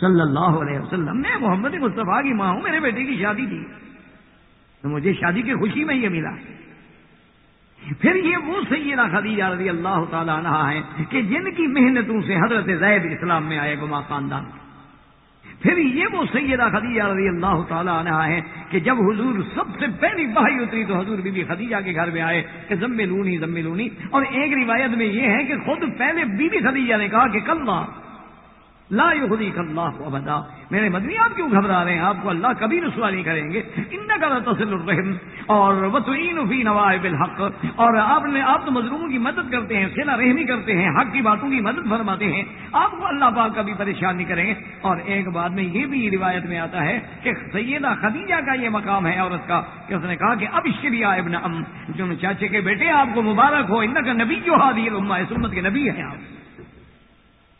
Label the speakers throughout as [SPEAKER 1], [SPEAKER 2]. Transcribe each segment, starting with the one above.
[SPEAKER 1] صلی اللہ علیہ وسلم، میں محمد مصطفیٰ کی ماں ہوں، میرے بیٹے کی شادی تھی۔ تو مجھے شادی کی خوشی میں یہ ملا۔ پھر یہ وہ سیدہ خدیجہ رضی اللہ تعالیٰ عنہ ہیں کہ جن کی محنتوں سے حضرت زید اسلام میں آئے گما خاندان۔ پھر یہ وہ سیدہ خدیجہ رضی اللہ تعالیٰ عنہ ہیں کہ جب حضور سب سے پہلی بہائی اتری تو حضور بی بی خدیجہ کے گھر میں آئے کہ ضم لونی ضم لونی اور ایک روایت میں یہ ہے کہ خود پہلے بی بی خدیجہ نے کہا کہ کل لا يخذيك اللہ ابدا. میرے مدنی، آپ کیوں گھبرا رہے ہیں؟ آپ کو اللہ کبھی رسوا نہیں کریں گے. ان کا تصل الرحم. اور وطعین فی نوائب الحق. اور آپ نے، آپ تو مظلوموں کی مدد کرتے ہیں، سینا رحمی کرتے ہیں، حق کی باتوں کی مدد فرماتے ہیں. آپ کو اللہ پاک کبھی پریشان نہیں کریں گے. اور ایک بات میں یہ بھی روایت میں آتا ہے کہ سیدہ خدیجہ کا یہ مقام ہے عورت کا کہ اس نے کہا کہ اب شریعہ ابن ام جو چاچے کے بیٹے آپ کو مبارک ہو ان کا نبی جو حادی امت کے نبی ہیں آپ.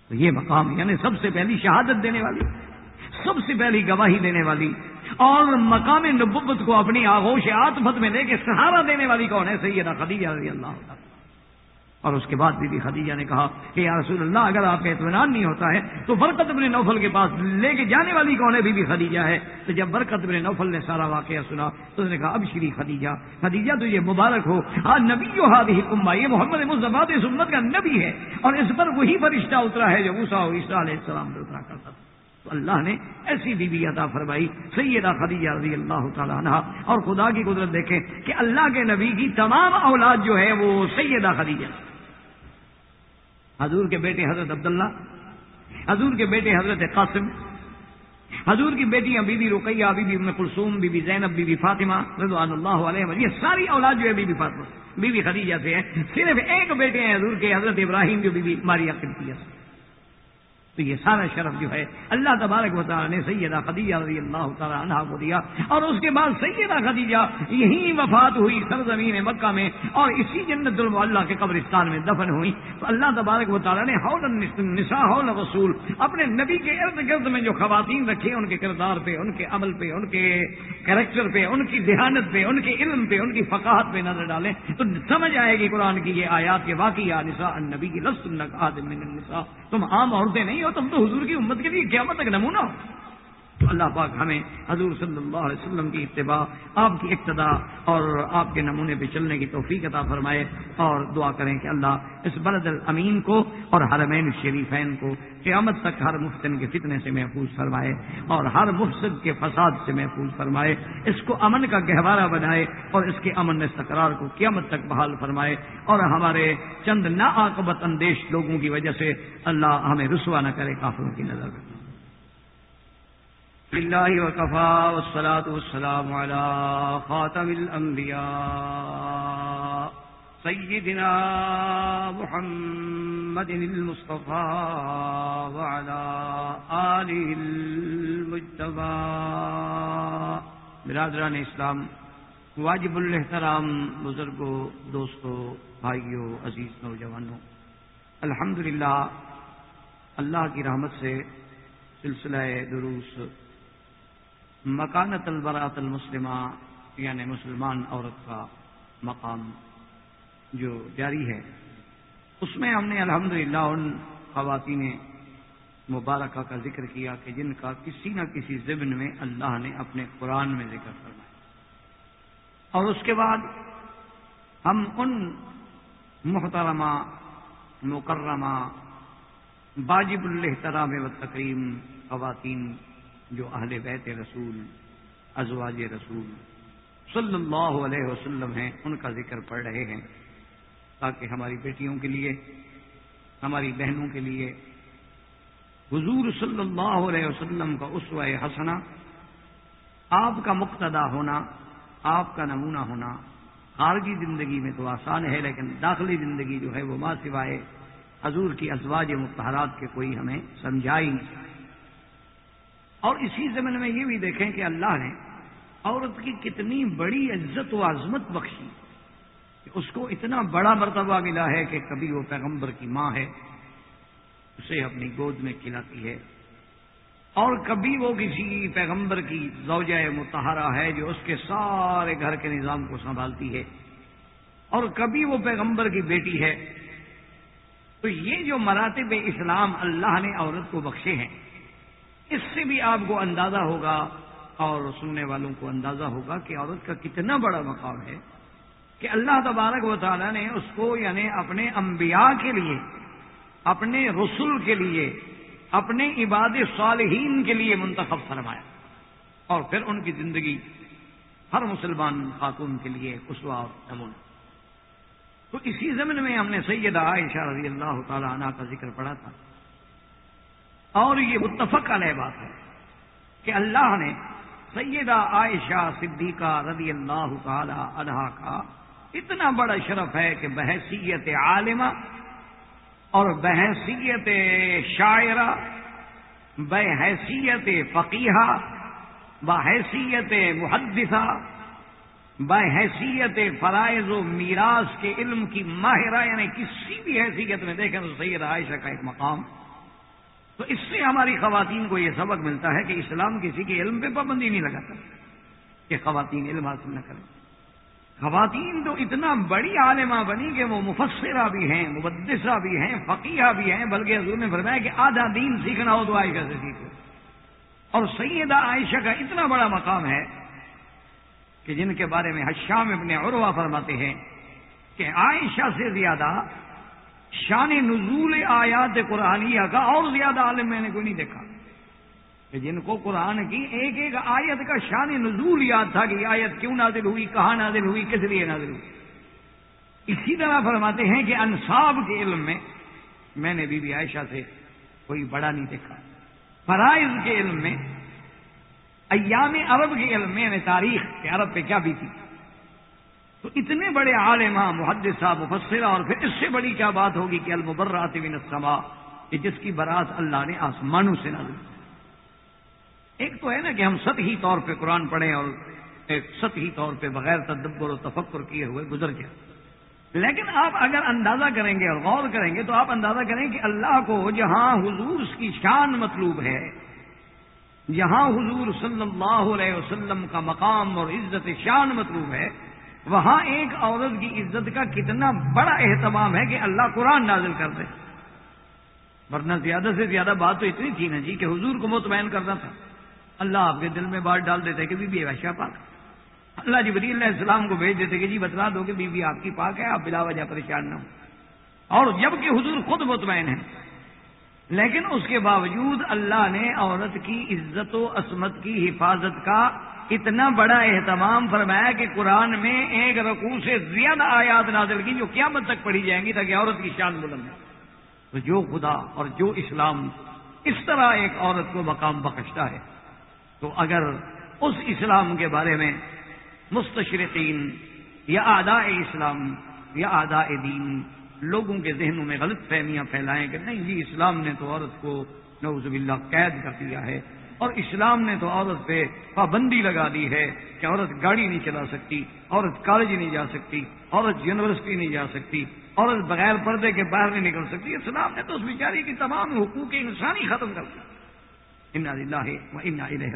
[SPEAKER 1] تو یہ مقام یعنی سب سے پہلی شہادت دینے والی، سب سے پہلی گواہی دینے والی، اور مقام نبوت کو اپنی آغوش آتمت میں لے کے سہارا دینے والی کون ہے؟ سیدہ خدیجہ رضی اللہ اور اس کے بعد بی بی خدیجہ نے کہا کہ یا رسول اللہ، اگر آپ کا اطمینان نہیں ہوتا ہے، تو برکت ابن نوفل کے پاس لے کے جانے والی کون ہے؟ بی بی خدیجہ ہے۔ تو جب برکت ابن نوفل نے سارا واقعہ سنا، تو اس نے کہا، اب شری خدیجہ خدیجہ تو یہ مبارک ہو۔ ہاں نبی جو ہادی حکم یہ محمد مصطفیٰ سنت کا نبی ہے۔ اور اس پر وہی فرشتہ اترا ہے جو اوسا عیسیٰ علیہ السلام پر اترا کرتا تھا۔ تو اللہ نے ایسی بیوی عطا فرمائی، سیدہ خدیجہ رضی اللہ تعالیٰ عنہ۔ اور خدا کی قدرت دیکھیں کہ اللہ کے نبی کی تمام اولاد جو ہے وہ سیدہ خدیجہ۔ حضور کے بیٹے حضرت عبداللہ، حضور کے بیٹے حضرت قاسم، حضور کی بیٹیاں بی بی رقیہ بی بی کلثوم بی بی زینب بی بی فاطمہ رضوان اللہ علیہ یہ ساری اولاد جو ہے بی بی فاطمہ بی بی خدیجہ سے ہے صرف ایک بیٹے ہیں حضور کے، حضرت ابراہیم جو بی بی ماریا قبطیہ ہے تو یہ سارا شرف جو ہے اللہ تبارک و تعالیٰ نے سیدہ خدیجہ رضی اللہ تعالیٰ عنہ کو دیا اور اس کے بعد سیدہ خدیجہ یہی وفات ہوئی سرزمین مکہ میں اور اسی جنت اللہ کے قبرستان میں دفن ہوئی تو اللہ تبارک و تعالیٰ نے ہول نسا ہول رسول اپنے نبی کے ارد گرد میں جو خواتین رکھے ان کے کردار پہ، ان کے عمل پہ، ان کے کریکٹر پہ، ان کی ذہانت پہ، ان کے علم پہ، ان کی فقاحت پہ نظر ڈالیں تو سمجھ آئے گی قرآن کی یہ آیات کے واقعی نسا النبی کی لفظ النساء۔ تم عام عورتیں نہیں ہو تم تو حضور کی امت کے لیے قیامت تک نمونہ ہو۔ تو اللہ پاک ہمیں حضور صلی اللہ علیہ وسلم کی اتباع، آپ کی ابتدا اور آپ کے نمونے پہ چلنے کی توفیق عطا فرمائے اور دعا کریں کہ اللہ اس بلد الامین کو اور حرمین شریفین کو قیامت تک ہر مفتن کے فتنے سے محفوظ فرمائے اور ہر مفسد کے فساد سے محفوظ فرمائے، اس کو امن کا گہوارہ بنائے اور اس کے امن استقرار کو قیامت تک بحال فرمائے اور ہمارے چند ناقبت اندیش لوگوں کی وجہ سے اللہ ہمیں رسوا نہ کرے کافروں کی نظر۔ رکھے
[SPEAKER 2] لله وكفى والصلاة والسلام على خاتم الأنبياء سيدنا محمد المصطفى وعلى آله المجتبى. برادران اسلام، واجب الاحترام بزرگوں دوستوں بھائیوں عزیز نوجوانوں الحمدللہ، اللہ کی رحمت سے سلسلہ دروس مکانت البرات المسلمہ یعنی مسلمان عورت کا مقام جو جاری ہے۔ اس میں ہم نے الحمد ان خواتین مبارکہ کا ذکر کیا کہ جن کا کسی نہ کسی ضمن میں اللہ نے اپنے قرآن میں ذکر فرمایا۔ اور اس کے بعد ہم ان محترمہ، مکرمہ، باجب الحترام و تقریم خواتین جو اہل بیت رسول، ازواج رسول صلی اللہ علیہ وسلم ہیں، ان کا ذکر پڑھ رہے ہیں۔ تاکہ ہماری بیٹیوں کے لیے، ہماری بہنوں کے لیے حضور صلی اللہ علیہ وسلم کا اسوہ حسنا آپ کا مقتدا ہونا، آپ کا نمونہ ہونا خارجی زندگی میں تو آسان ہے، لیکن داخلی زندگی جو ہے وہ ماں سوائے حضور کی ازواج متحرات کے کوئی ہمیں سمجھائی نہیں۔ اور اسی زمن میں یہ بھی دیکھیں کہ اللہ نے عورت کی کتنی بڑی عزت و عظمت بخشی کہ اس کو اتنا بڑا مرتبہ ملا ہے کہ کبھی وہ پیغمبر کی ماں ہے، اسے اپنی گود میں کھلاتی ہے۔ اور کبھی وہ کسی پیغمبر کی زوجہ متحرہ ہے جو اس کے سارے گھر کے نظام کو سنبھالتی ہے۔ اور کبھی وہ پیغمبر کی بیٹی ہے۔ تو یہ جو مراتب اسلام اللہ نے عورت کو بخشے ہیں
[SPEAKER 1] اس سے بھی آپ کو اندازہ ہوگا اور سننے والوں کو اندازہ ہوگا کہ عورت کا کتنا بڑا مقام ہے کہ اللہ تبارک و تعالیٰ نے اس کو یعنی اپنے انبیاء کے لیے، اپنے رسول کے لیے، اپنے عباد صالحین کے لیے منتخب فرمایا۔ اور پھر ان کی زندگی ہر مسلمان خاتون کے لیے اسوا اور نمونہ۔ تو اسی زمن میں ہم نے سیدہ عائشہ رضی اللہ تعالی عنہ کا ذکر پڑھا تھا۔ اور یہ متفق علیہ بات ہے کہ اللہ نے سیدہ عائشہ صدیقہ رضی اللہ تعالی عنہ کا اتنا بڑا شرف ہے کہ بحثیت عالمہ اور بحثیت شاعرہ بحیثیت فقیحہ بحیثیت محدثہ بحیثیت فرائض و میراث کے علم کی ماہرہ یعنی کسی بھی حیثیت میں دیکھیں تو سید عائشہ کا ایک مقام تو اس سے ہماری خواتین کو یہ سبق ملتا ہے کہ اسلام کسی کے علم پہ پابندی نہیں لگاتا کہ خواتین علم حاصل نہ کریں۔ خواتین تو اتنا بڑی عالمہ بنی کہ وہ مفسرہ بھی ہیں، مبدسہ بھی ہیں، فقیہ بھی ہیں، بلکہ حضور نے فرمایا کہ آدھا دین سیکھنا ہو تو عائشہ سے سیکھو۔ اور سیدہ عائشہ کا اتنا بڑا مقام ہے کہ جن کے بارے میں حشام ابن عروہ فرماتے ہیں کہ عائشہ سے زیادہ شان نزول آیات قرآنیہ کا اور زیادہ عالم میں نے کوئی نہیں دیکھا۔ کہ جن کو قرآن کی ایک ایک آیت کا شان نزول یاد تھا کہ یہ آیت کیوں نازل ہوئی، کہاں نازل ہوئی، کس لیے نازل ہوئی۔ اسی طرح فرماتے ہیں کہ انصاب کے علم میں میں نے بی بی عائشہ سے کوئی بڑا نہیں دیکھا۔ فرائض کے علم میں، ایام عرب کے علم میں یعنی تاریخ کہ عرب پہ کیا بھی تھی تو اتنے بڑے عالمہ محدثہ مفسرہ اور پھر اس سے بڑی کیا بات ہوگی کہ المبرات من السماء، کہ جس کی برات اللہ نے آسمانوں سے نازل ایک تو ہے نا کہ ہم سطحی طور پہ قرآن پڑھیں اور ایک سطحی طور پہ بغیر تدبر و تفکر کیے ہوئے گزر جائے لیکن آپ اگر اندازہ کریں گے اور غور کریں گے تو آپ اندازہ کریں کہ اللہ کو جہاں حضور کی شان مطلوب ہے، جہاں حضور صلی اللہ علیہ وسلم کا مقام اور عزت شان مطلوب ہے وہاں ایک عورت کی عزت کا کتنا بڑا اہتمام ہے کہ اللہ قرآن نازل کر دے۔ ورنہ زیادہ سے زیادہ بات تو اتنی تھی نا جی کہ حضور کو مطمئن کرنا تھا۔ اللہ آپ کے دل میں بات ڈال دیتے کہ بی بی ویشا پاک۔ اللہ جی بدی اللہ السلام کو بھیج دیتے کہ جی بتلا دو کہ بی بی آپ کی پاک ہے، آپ بلا وجہ پریشان نہ ہو اور جبکہ حضور خود مطمئن ہے لیکن اس کے باوجود اللہ نے عورت کی عزت و عصمت کی حفاظت کا اتنا بڑا اہتمام فرمایا کہ قرآن میں ایک رقو سے زیادہ آیات نازل کی جو قیامت تک پڑھی جائیں گی تاکہ عورت کی شان بلند ہے تو جو خدا اور جو اسلام اس طرح ایک عورت کو مقام بخشتا ہے، تو اگر اس اسلام کے بارے میں مستشرقین یا آداء اسلام یا آداء دین لوگوں کے ذہنوں میں غلط فہمیاں پھیلائیں کہ نہیں جی اسلام نے تو عورت کو نوز باللہ قید کر دیا ہے اور اسلام نے تو عورت پہ پابندی لگا دی ہے کہ عورت گاڑی نہیں چلا سکتی، عورت کالج نہیں جا سکتی، عورت یونیورسٹی نہیں جا سکتی، عورت بغیر پردے کے باہر نہیں نکل سکتی۔ اسلام نے تو اس بیچاری کی تمام حقوق انسانی ختم کر دیا۔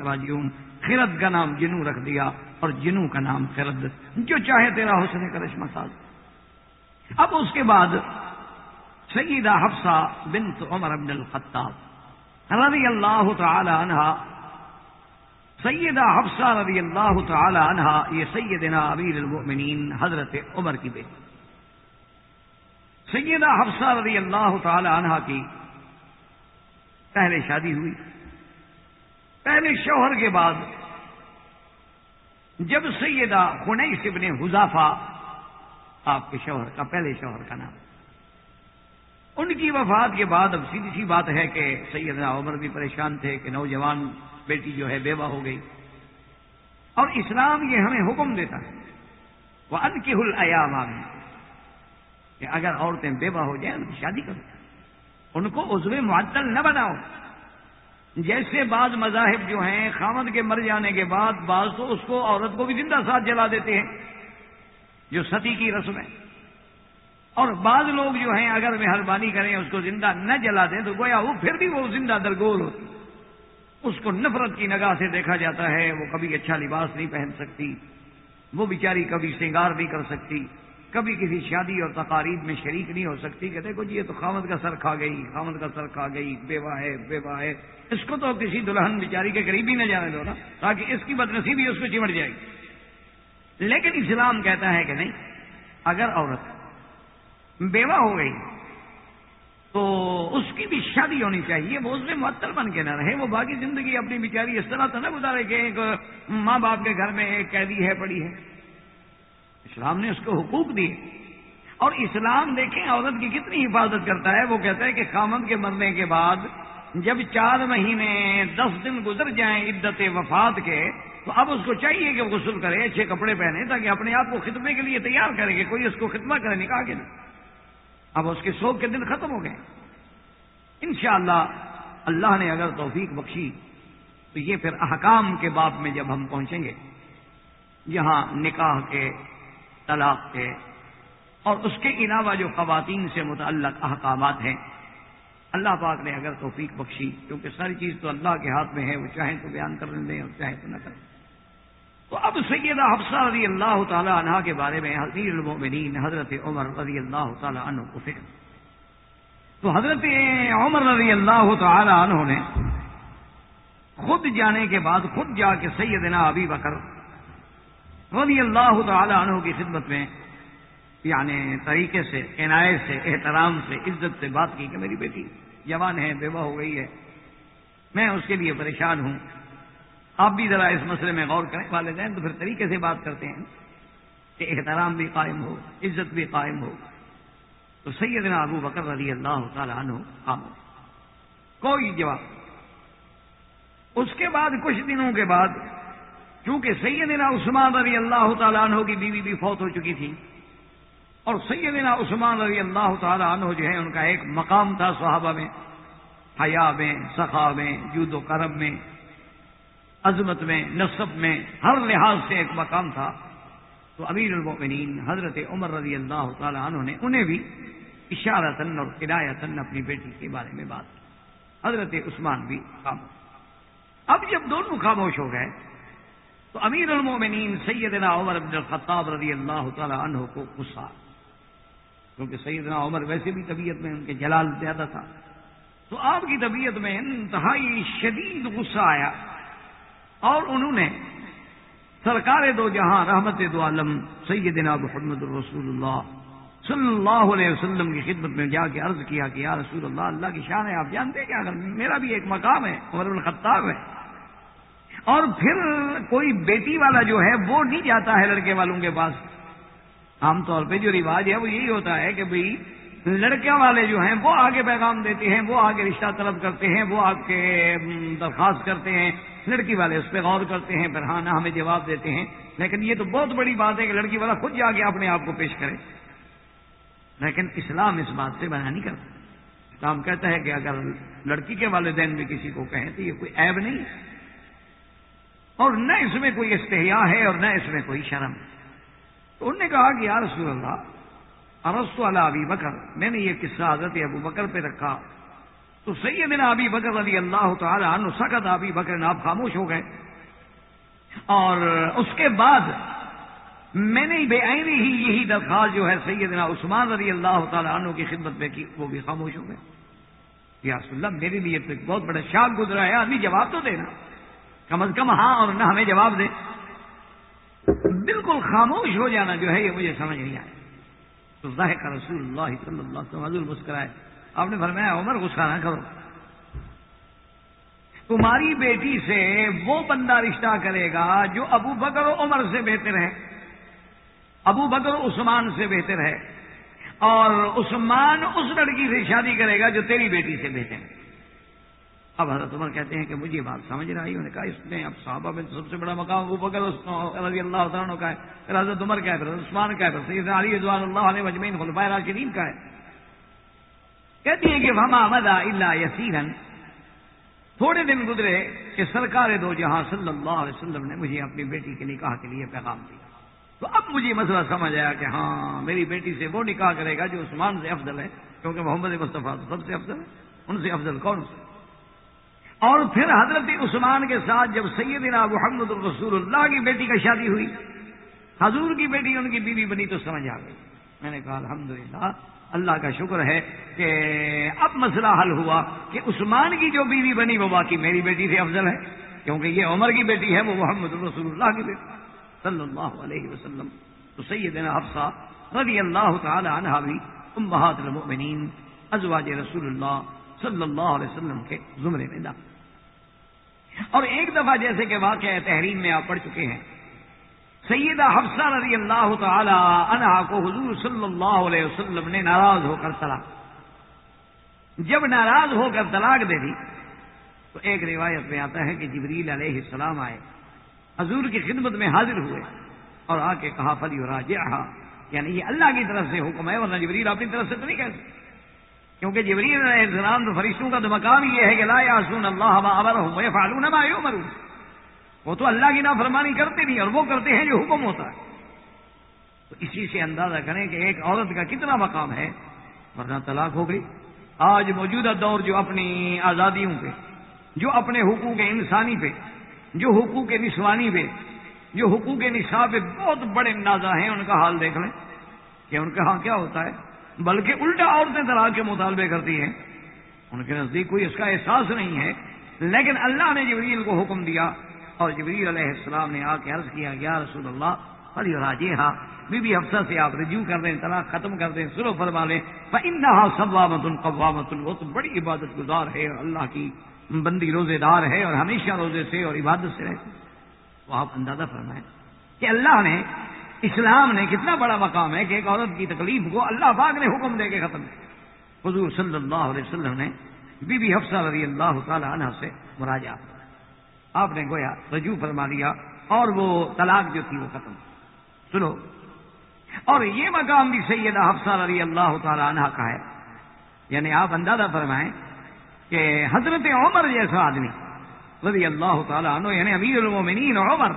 [SPEAKER 1] راجیون خرد کا نام جنو رکھ دیا اور جنو کا نام خرد۔ جو چاہے تیرا حسن کرشمہ ساز۔ اب اس کے بعد سیدہ حفصہ بنت عمر بن الخطاب۔ رضی اللہ تعالی عنہ، سیدہ حفصہ رضی اللہ تعالی عنہ، یہ سیدنا امیر المؤمنین حضرت عمر کی بیٹی۔ سیدہ حفصہ رضی اللہ تعالی عنہ کی پہلے شادی ہوئی۔ پہلے شوہر کے بعد جب سیدہ خنیس ابن حذافہ آپ کے شوہر کا پہلے شوہر کا نام۔ ان کی وفات کے بعد اب سیدھی سی بات ہے کہ سیدنا عمر بھی پریشان تھے کہ نوجوان بیٹی جو ہے بیوہ ہو گئی۔ اور اسلام یہ ہمیں حکم دیتا ہے۔ وہ ان کی حلیام کہ اگر عورتیں بیوہ ہو جائیں ان کی شادی کرو۔ ان کو عزو معطل نہ بناؤ۔ جیسے بعض مذاہب جو ہیں خامد کے مر جانے کے بعد بعض تو اس کو عورت کو بھی زندہ ساتھ جلا دیتے ہیں، جو ستی کی رسم ہے۔ اور بعض لوگ جو ہیں اگر مہربانی کریں اس کو زندہ نہ جلا دیں تو گویا وہ پھر بھی وہ زندہ درگول ہوتی اس کو نفرت کی نگاہ سے دیکھا جاتا ہے، وہ کبھی اچھا لباس نہیں پہن سکتی، وہ بیچاری کبھی سنگار نہیں کر سکتی، کبھی کسی شادی اور تقاریب میں شریک نہیں ہو سکتی کہ دیکھو جی یہ تو خامد کا سر کھا گئی، خامد کا سر کھا گئی، بیوہ ہے بیوہ ہے۔ اس کو تو کسی دلہن بیچاری کے قریب ہی نہ جانے دو نا، تاکہ اس کی بدنسیبی اس کو چمٹ جائے۔ گی لیکن اسلام کہتا ہے کہ نہیں، اگر عورت بیوہ ہو گئی۔ تو اس کی بھی شادی ہونی چاہیے، وہ اس میں معطل بن کے نہ رہے۔ وہ باقی زندگی اپنی بیچاری اس طرح تو نہ گزارے کہ ایک ماں باپ کے گھر میں ایک قیدی ہے، پڑی ہے۔ اسلام نے اس کو حقوق دیے۔ اور اسلام دیکھیں عورت کی کتنی حفاظت کرتا ہے۔ وہ کہتا ہے کہ خامد کے مرنے کے بعد جب چار مہینے، دس دن گزر جائیں عدت وفات کے، تو اب اس کو چاہیے کہ غسل کرے، اچھے کپڑے پہنے تاکہ اپنے آپ کو خدمے کے لیے تیار کرے کہ کوئی اس کو خدمہ کرے نکاح کے لیے اب اس کے سوگ کے دن ختم ہو گئے۔ انشاءاللہ اللہ نے اگر توفیق بخشی تو یہ پھر احکام کے باب میں جب ہم پہنچیں گے، یہاں نکاح کے، طلاق کے اور اس کے علاوہ جو خواتین سے متعلق احکامات ہیں، اللہ پاک نے اگر توفیق بخشی، کیونکہ ساری چیز تو اللہ کے ہاتھ میں ہے، وہ چاہیں تو بیان کر دیں اور چاہیں تو نہ کریں۔ تو اب سیدہ حفصہ رضی اللہ تعالی عنہ کے بارے میں حضیر المؤمنین حضرت عمر رضی اللہ تعالی عنہ کو فکر تو حضرت عمر رضی اللہ تعالی عنہ نے خود جانے کے بعد خود جا کے سیدنا ابی بکر رضی اللہ تعالی عنہ کی خدمت میں یعنی طریقے سے، عنایت سے، احترام سے، عزت سے بات کی کہ میری بیٹی جوان ہے، بیوہ ہو گئی ہے، میں اس کے لیے پریشان ہوں۔ آپ بھی ذرا اس مسئلے میں غور کریں، والدین تو پھر طریقے سے بات کرتے ہیں کہ احترام بھی قائم ہو، عزت بھی قائم ہو۔ تو سیدنا ابو بکر رضی اللہ تعالیٰ عنہ عام کوئی جواب اس کے بعد کچھ دنوں کے بعد چونکہ سیدنا عثمان رضی اللہ تعالیٰ عنہ کی بیوی بھی فوت ہو چکی تھی، اور سیدنا عثمان رضی اللہ تعالیٰ عنہ جو ہے ان کا ایک مقام تھا صحابہ میں، حیا میں، سخا میں، جود و کرم میں۔ عظمت میں نصب میں، ہر لحاظ سے ایک مقام تھا۔ تو امیر المؤمنین حضرت عمر رضی اللہ تعالی عنہ نے انہیں بھی اشارتن اور کرایتن اپنی بیٹی کے بارے میں بات کی۔ حضرت عثمان بھی خاموش۔ اب جب دونوں خاموش ہو گئے، تو امیر المومنین سیدنا عمر بن الخطاب رضی اللہ تعالی عنہ کو غصہ کیونکہ سیدنا عمر ویسے بھی طبیعت میں ان کے جلال زیادہ تھا۔ تو آپ کی طبیعت میں انتہائی شدید غصہ آیا۔ اور انہوں نے سرکار دو جہاں رحمت دو عالم سیدنا محمد الرسول اللہ صلی اللہ علیہ وسلم کی خدمت میں جا کے عرض کیا کہ یا رسول اللہ اللہ کی شان ہے، آپ جانتے ہیں اگر میرا بھی ایک مقام ہے، عمر الخطاب ہے۔ اور پھر کوئی بیٹی والا جو ہے، وہ نہیں جاتا ہے لڑکے والوں کے پاس۔ عام طور پہ جو رواج ہے، وہ یہی ہوتا ہے کہ بھئی لڑکے والے جو ہیں وہ آگے پیغام دیتے ہیں، وہ آگے رشتہ طلب کرتے ہیں، وہ آگ کے درخواست کرتے ہیں۔ لڑکی والے اس پہ غور کرتے ہیں پھر ہاں نہ ہمیں جواب دیتے ہیں۔ لیکن یہ تو بہت بڑی بات ہے کہ لڑکی والا خود جا کے اپنے آپ کو پیش کرے۔ لیکن اسلام اس بات سے منع نہیں کرتا۔ اسلام کہتا ہے کہ اگر لڑکی کے والدین بھی کسی کو کہیں تو یہ کوئی عیب نہیں۔ اور نہ اس میں کوئی استحیا ہے اور نہ اس میں کوئی شرم۔ تو انہوں نے کہا کہ یا رسول اللہ ارس والا ابھی بکر، میں نے یہ قصہ حضرت ابو بکر پہ رکھا۔ تو سیدنا ابھی بکر علی اللہ تعالی عنہ سکت ابھی بکر آپ خاموش ہو گئے۔ اور اس کے بعد میں نے بے آئینی ہی یہی درخواست جو ہے سیدنا عثمان رضی اللہ تعالیٰ عنہ کی خدمت میں کی، وہ بھی خاموش ہو گئے۔ یا رسول اللہ، میرے لیے تو ایک بہت بڑا شاک گزرا ہے، آدمی جواب تو دینا۔ کم از کم ہاں اور نہ ہمیں جواب دے۔ بالکل خاموش ہو جانا جو ہے، یہ مجھے سمجھ نہیں آیا۔ تو ظاہر رسول اللہ صلی اللہ علیہ وسلم مسکرائے۔ آپ نے فرمایا، عمر غصہ نہ کرو۔ تمہاری بیٹی سے وہ بندہ رشتہ کرے گا جو ابو بکر و عمر سے بہتر ہے۔ ابو بکر و عثمان سے بہتر ہے۔ اور عثمان اس لڑکی سے شادی کرے گا جو تیری بیٹی سے بہتر ہے۔ اب حضرت عمر کہتے ہیں کہ مجھے بات سمجھ رہا انہوں نے کہا، اس میں اب صحابہ میں سب سے بڑا مقام ابو بکر رضی اللہ عنہ کا ہے۔ پھر حضرت عمر کا ہے، پھر عثمان کا ہے، پھر سید علی رضوان اللہ علیہ مجمعین خلفۂ راشدین کا ہے۔ کہتی ہیں کہ وما مدا اللہ یسیرن تھوڑے دن گزرے کہ سرکار دو جہاں صلی اللہ علیہ وسلم نے مجھے اپنی بیٹی کے نکاح کے لیے پیغام دیا۔ تو اب مجھے مسئلہ سمجھ آیا کہ ہاں میری بیٹی سے وہ نکاح کرے گا جو عثمان سے افضل ہے، کیونکہ محمد مصطفیٰ سب سے افضل ہے۔ ان سے افضل کون سے اور پھر حضرت عثمان کے ساتھ جب سیدنا محمد الرسول اللہ کی بیٹی کا شادی ہوئی، حضور کی بیٹی، ان کی بیوی بنی تو سمجھ آ گئی۔ میں نے کہا، الحمدللہ، اللہ کا شکر ہے کہ اب مسئلہ حل ہوا کہ عثمان کی جو بیوی بنی وہ باقی میری بیٹی سے افضل ہے، کیونکہ یہ عمر کی بیٹی ہے، وہ محمد رسول اللہ کی بیٹی صلی اللہ علیہ وسلم۔ تو سیدنا حفصہ رضی اللہ تعالی عنہ بھی امہات المؤمنین، ازواج رسول اللہ صلی اللہ علیہ وسلم کے زمرے میں داخل۔ اور ایک دفعہ جیسے کہ واقعہ تحریم میں آپ پڑھ چکے ہیں۔ سیدہ حفصہ رضی اللہ تعالی عنہ کو حضور صلی اللہ علیہ وسلم نے ناراض ہو کر طلاق جب ناراض ہو کر طلاق دے دی، تو ایک روایت میں آتا ہے کہ جبریل علیہ السلام آئے، حضور کی خدمت میں حاضر ہوئے اور آ کے کہا فلی راج یعنی یہ اللہ کی طرف سے حکم ہے، ورنہ جبریل اپنی طرف سے تو نہیں کہہ سکتے کیونکہ جبریل علیہ السلام تو فرشتوں کا تو مقام یہ ہے کہ لا یاسون اللہ امر ہوں فالون مروں وہ تو اللہ کی نافرمانی کرتے نہیں اور وہ کرتے ہیں جو حکم ہوتا ہے۔ تو اسی سے اندازہ کریں کہ ایک عورت کا کتنا مقام ہے، ورنہ طلاق ہو گئی۔ آج موجودہ دور جو اپنی آزادیوں پہ، جو اپنے حقوق انسانی پہ، جو حقوق نسوانی پہ، جو حقوق نصاب پہ بہت بڑے اندازہ ہیں، ان کا حال دیکھ لیں کہ ان کے ہاں کیا ہوتا ہے۔ بلکہ الٹا عورتیں طلاق کے مطالبے کرتی ہیں۔ ان کے نزدیک کوئی اس کا احساس نہیں ہے۔ لیکن اللہ نے جبریل کو حکم دیا اور جبریل علیہ السلام نے آ کے عرض کیا، یا رسول اللہ علی راجی ہاں بی بی افسر سے آپ رجوع کر دیں، طلاق ختم کر دیں سلو فرما لیں۔ ان سبامت قوامت وہ تو بڑی عبادت گزار ہے اور اللہ کی بندی روزے دار ہے اور ہمیشہ روزے سے اور عبادت سے رہتے تو آپ اندازہ فرمائیں کہ اللہ نے اسلام نے کتنا بڑا مقام ہے کہ ایک عورت کی تکلیف کو اللہ پاک نے حکم دے کے ختم کیا۔ حضور صلی اللہ علیہ وسلم نے بی بی حفصہ رضی اللہ تعالی عنہ سے مراجہ آپ نے گویا رجوع فرما لیا اور وہ طلاق جو تھی وہ ختم۔ سنو۔ اور یہ مقام بھی سیدہ حفصہ رضی اللہ تعالی عنہ کا ہے۔ یعنی آپ اندازہ فرمائیں کہ حضرت عمر جیسا آدمی رضی اللہ تعالیٰ عنہ یعنی امیر المومنین عمر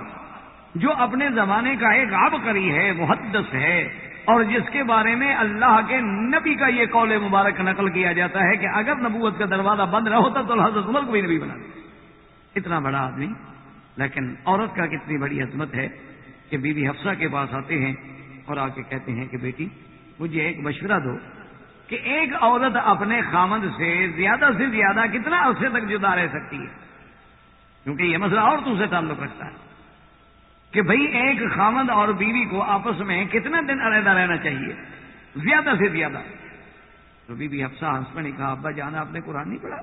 [SPEAKER 1] جو اپنے زمانے کا ایک آب کری ہے، محدث ہے، اور جس کے بارے میں اللہ کے نبی کا یہ قول مبارک نقل کیا جاتا ہے کہ اگر نبوت کا دروازہ بند نہ ہوتا تو حضرت عمر کو بھی نبی بنا دیا۔ اتنا بڑا آدمی۔ لیکن عورت کا کتنی بڑی عظمت ہے کہ بی بی حفصہ کے پاس آتے ہیں اور آ کے کہتے ہیں کہ بیٹی، مجھے ایک مشورہ دو کہ ایک عورت اپنے خامد سے زیادہ سے زیادہ کتنا عرصے تک جدا رہ سکتی ہے؟ کیونکہ یہ مسئلہ عورتوں سے تعلق رکھتا ہے۔ کہ بھئی ایک خامد اور بیوی کو آپس میں کتنے دن علیحدہ رہنا چاہیے؟ زیادہ سے زیادہ۔ تو بی بی حفصہ ہنس میں نے کہا، ابا جانا، آپ نے قرآن نہیں پڑھا؟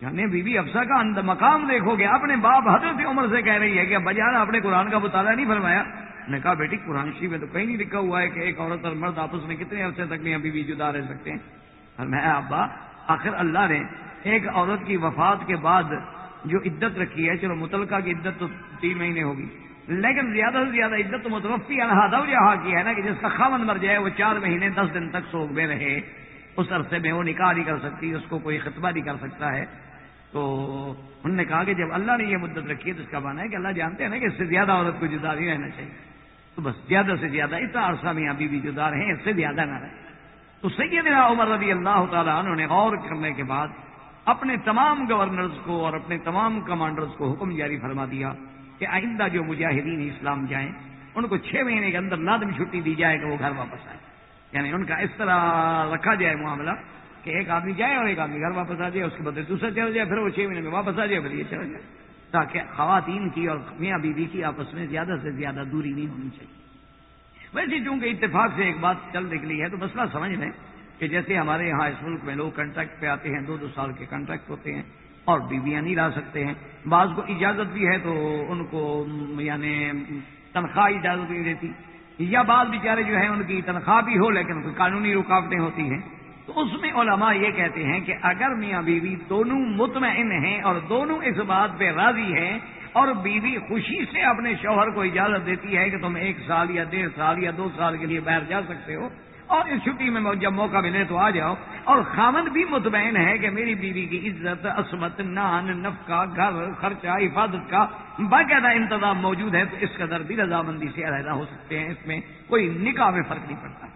[SPEAKER 1] یعنی بی بی افسا کا مقام دیکھو گے۔ اپنے باپ حضرت عمر سے کہہ رہی ہے کہ، ابا جان آپ نے قرآن کا مطالعہ نہیں فرمایا۔ نے کہا، بیٹی، قرآن شریف میں تو کہیں نہیں لکھا ہوا ہے کہ ایک عورت اور مرد آپس میں کتنے عرصے تک بھی بیوی جدا رہ سکتے ہیں۔ اور میں ابا، آخر اللہ نے ایک عورت کی وفات کے بعد جو عدت رکھی ہے، چلو متعلقہ کی عدت تو تین مہینے ہوگی۔ لیکن زیادہ سے زیادہ عدت تو متوفی الحاظ یہاں کی ہے نا کہ جس کا خامن مر جائے، وہ چار مہینے، دس دن تک سوگ میں رہے، اس عرصے میں وہ نکاح نہیں کر سکتی، اس کو کوئی خطبہ نہیں کر سکتا ہے۔ تو انہوں نے کہا کہ جب اللہ نے یہ مدت رکھی ہے تو اس کا مانا ہے کہ اللہ جانتے ہیں نا کہ اس سے زیادہ عورت کو جدا نہیں رہنا چاہیے۔ تو بس زیادہ سے زیادہ اتنا عرصہ میں ابھی بھی جدا رہے، اس سے زیادہ نہ رہے۔ تو سیدنا عمر رضی اللہ تعالیٰ عنہ نے غور کرنے کے بعد اپنے تمام گورنرز کو اور اپنے تمام کمانڈرز کو حکم جاری فرما دیا کہ آئندہ جو مجاہدین اسلام جائیں، ان کو چھ مہینے کے اندر لازمی چھٹی دی جائے کہ وہ گھر واپس آئے یعنی ان کا اس طرح رکھا جائے معاملہ کہ ایک آدمی جائے اور ایک آدمی گھر واپس آ جائے، اس کے بدلے دوسرا چل جائے، پھر وہ چھ مہینے میں واپس آ جائے، پھر یہ چل جائے۔ تاکہ خواتین کی اور میاں بیوی کی آپس میں زیادہ سے زیادہ دوری نہیں ہونی چاہیے۔ ویسے چونکہ اتفاق سے ایک بات چل نکلی ہے، تو مسئلہ سمجھ لیں۔ کہ جیسے ہمارے یہاں اس ملک میں لوگ کنٹریکٹ پہ آتے ہیں، دو دو سال کے کنٹریکٹ ہوتے ہیں اور بیویاں نہیں لا سکتے ہیں۔ بعض کو اجازت بھی ہے تو ان کو یعنی تنخواہ اجازت نہیں دیتی۔ یا بعض بیچارے جو ہیں، ان کی تنخواہ بھی ہو لیکن کوئی قانونی رکاوٹیں ہوتی ہیں۔ تو اس میں علماء یہ کہتے ہیں کہ اگر میاں بیوی دونوں مطمئن ہیں اور دونوں اس بات پہ راضی ہیں اور بیوی خوشی سے اپنے شوہر کو اجازت دیتی ہے کہ تم ایک سال یا ڈیڑھ سال یا دو سال کے لیے باہر جا سکتے ہو اور اس چھٹی میں جب موقع ملے تو آ جاؤ۔ اور خامن بھی مطمئن ہے کہ میری بیوی کی عزت، عصمت، نان، نفقہ، گھر، خرچہ، حفاظت کا باقاعدہ انتظام موجود ہے تو اس قدر بھی رضامندی سے علیحدہ ہو سکتے ہیں۔ اس میں کوئی نکاح میں فرق نہیں پڑتا۔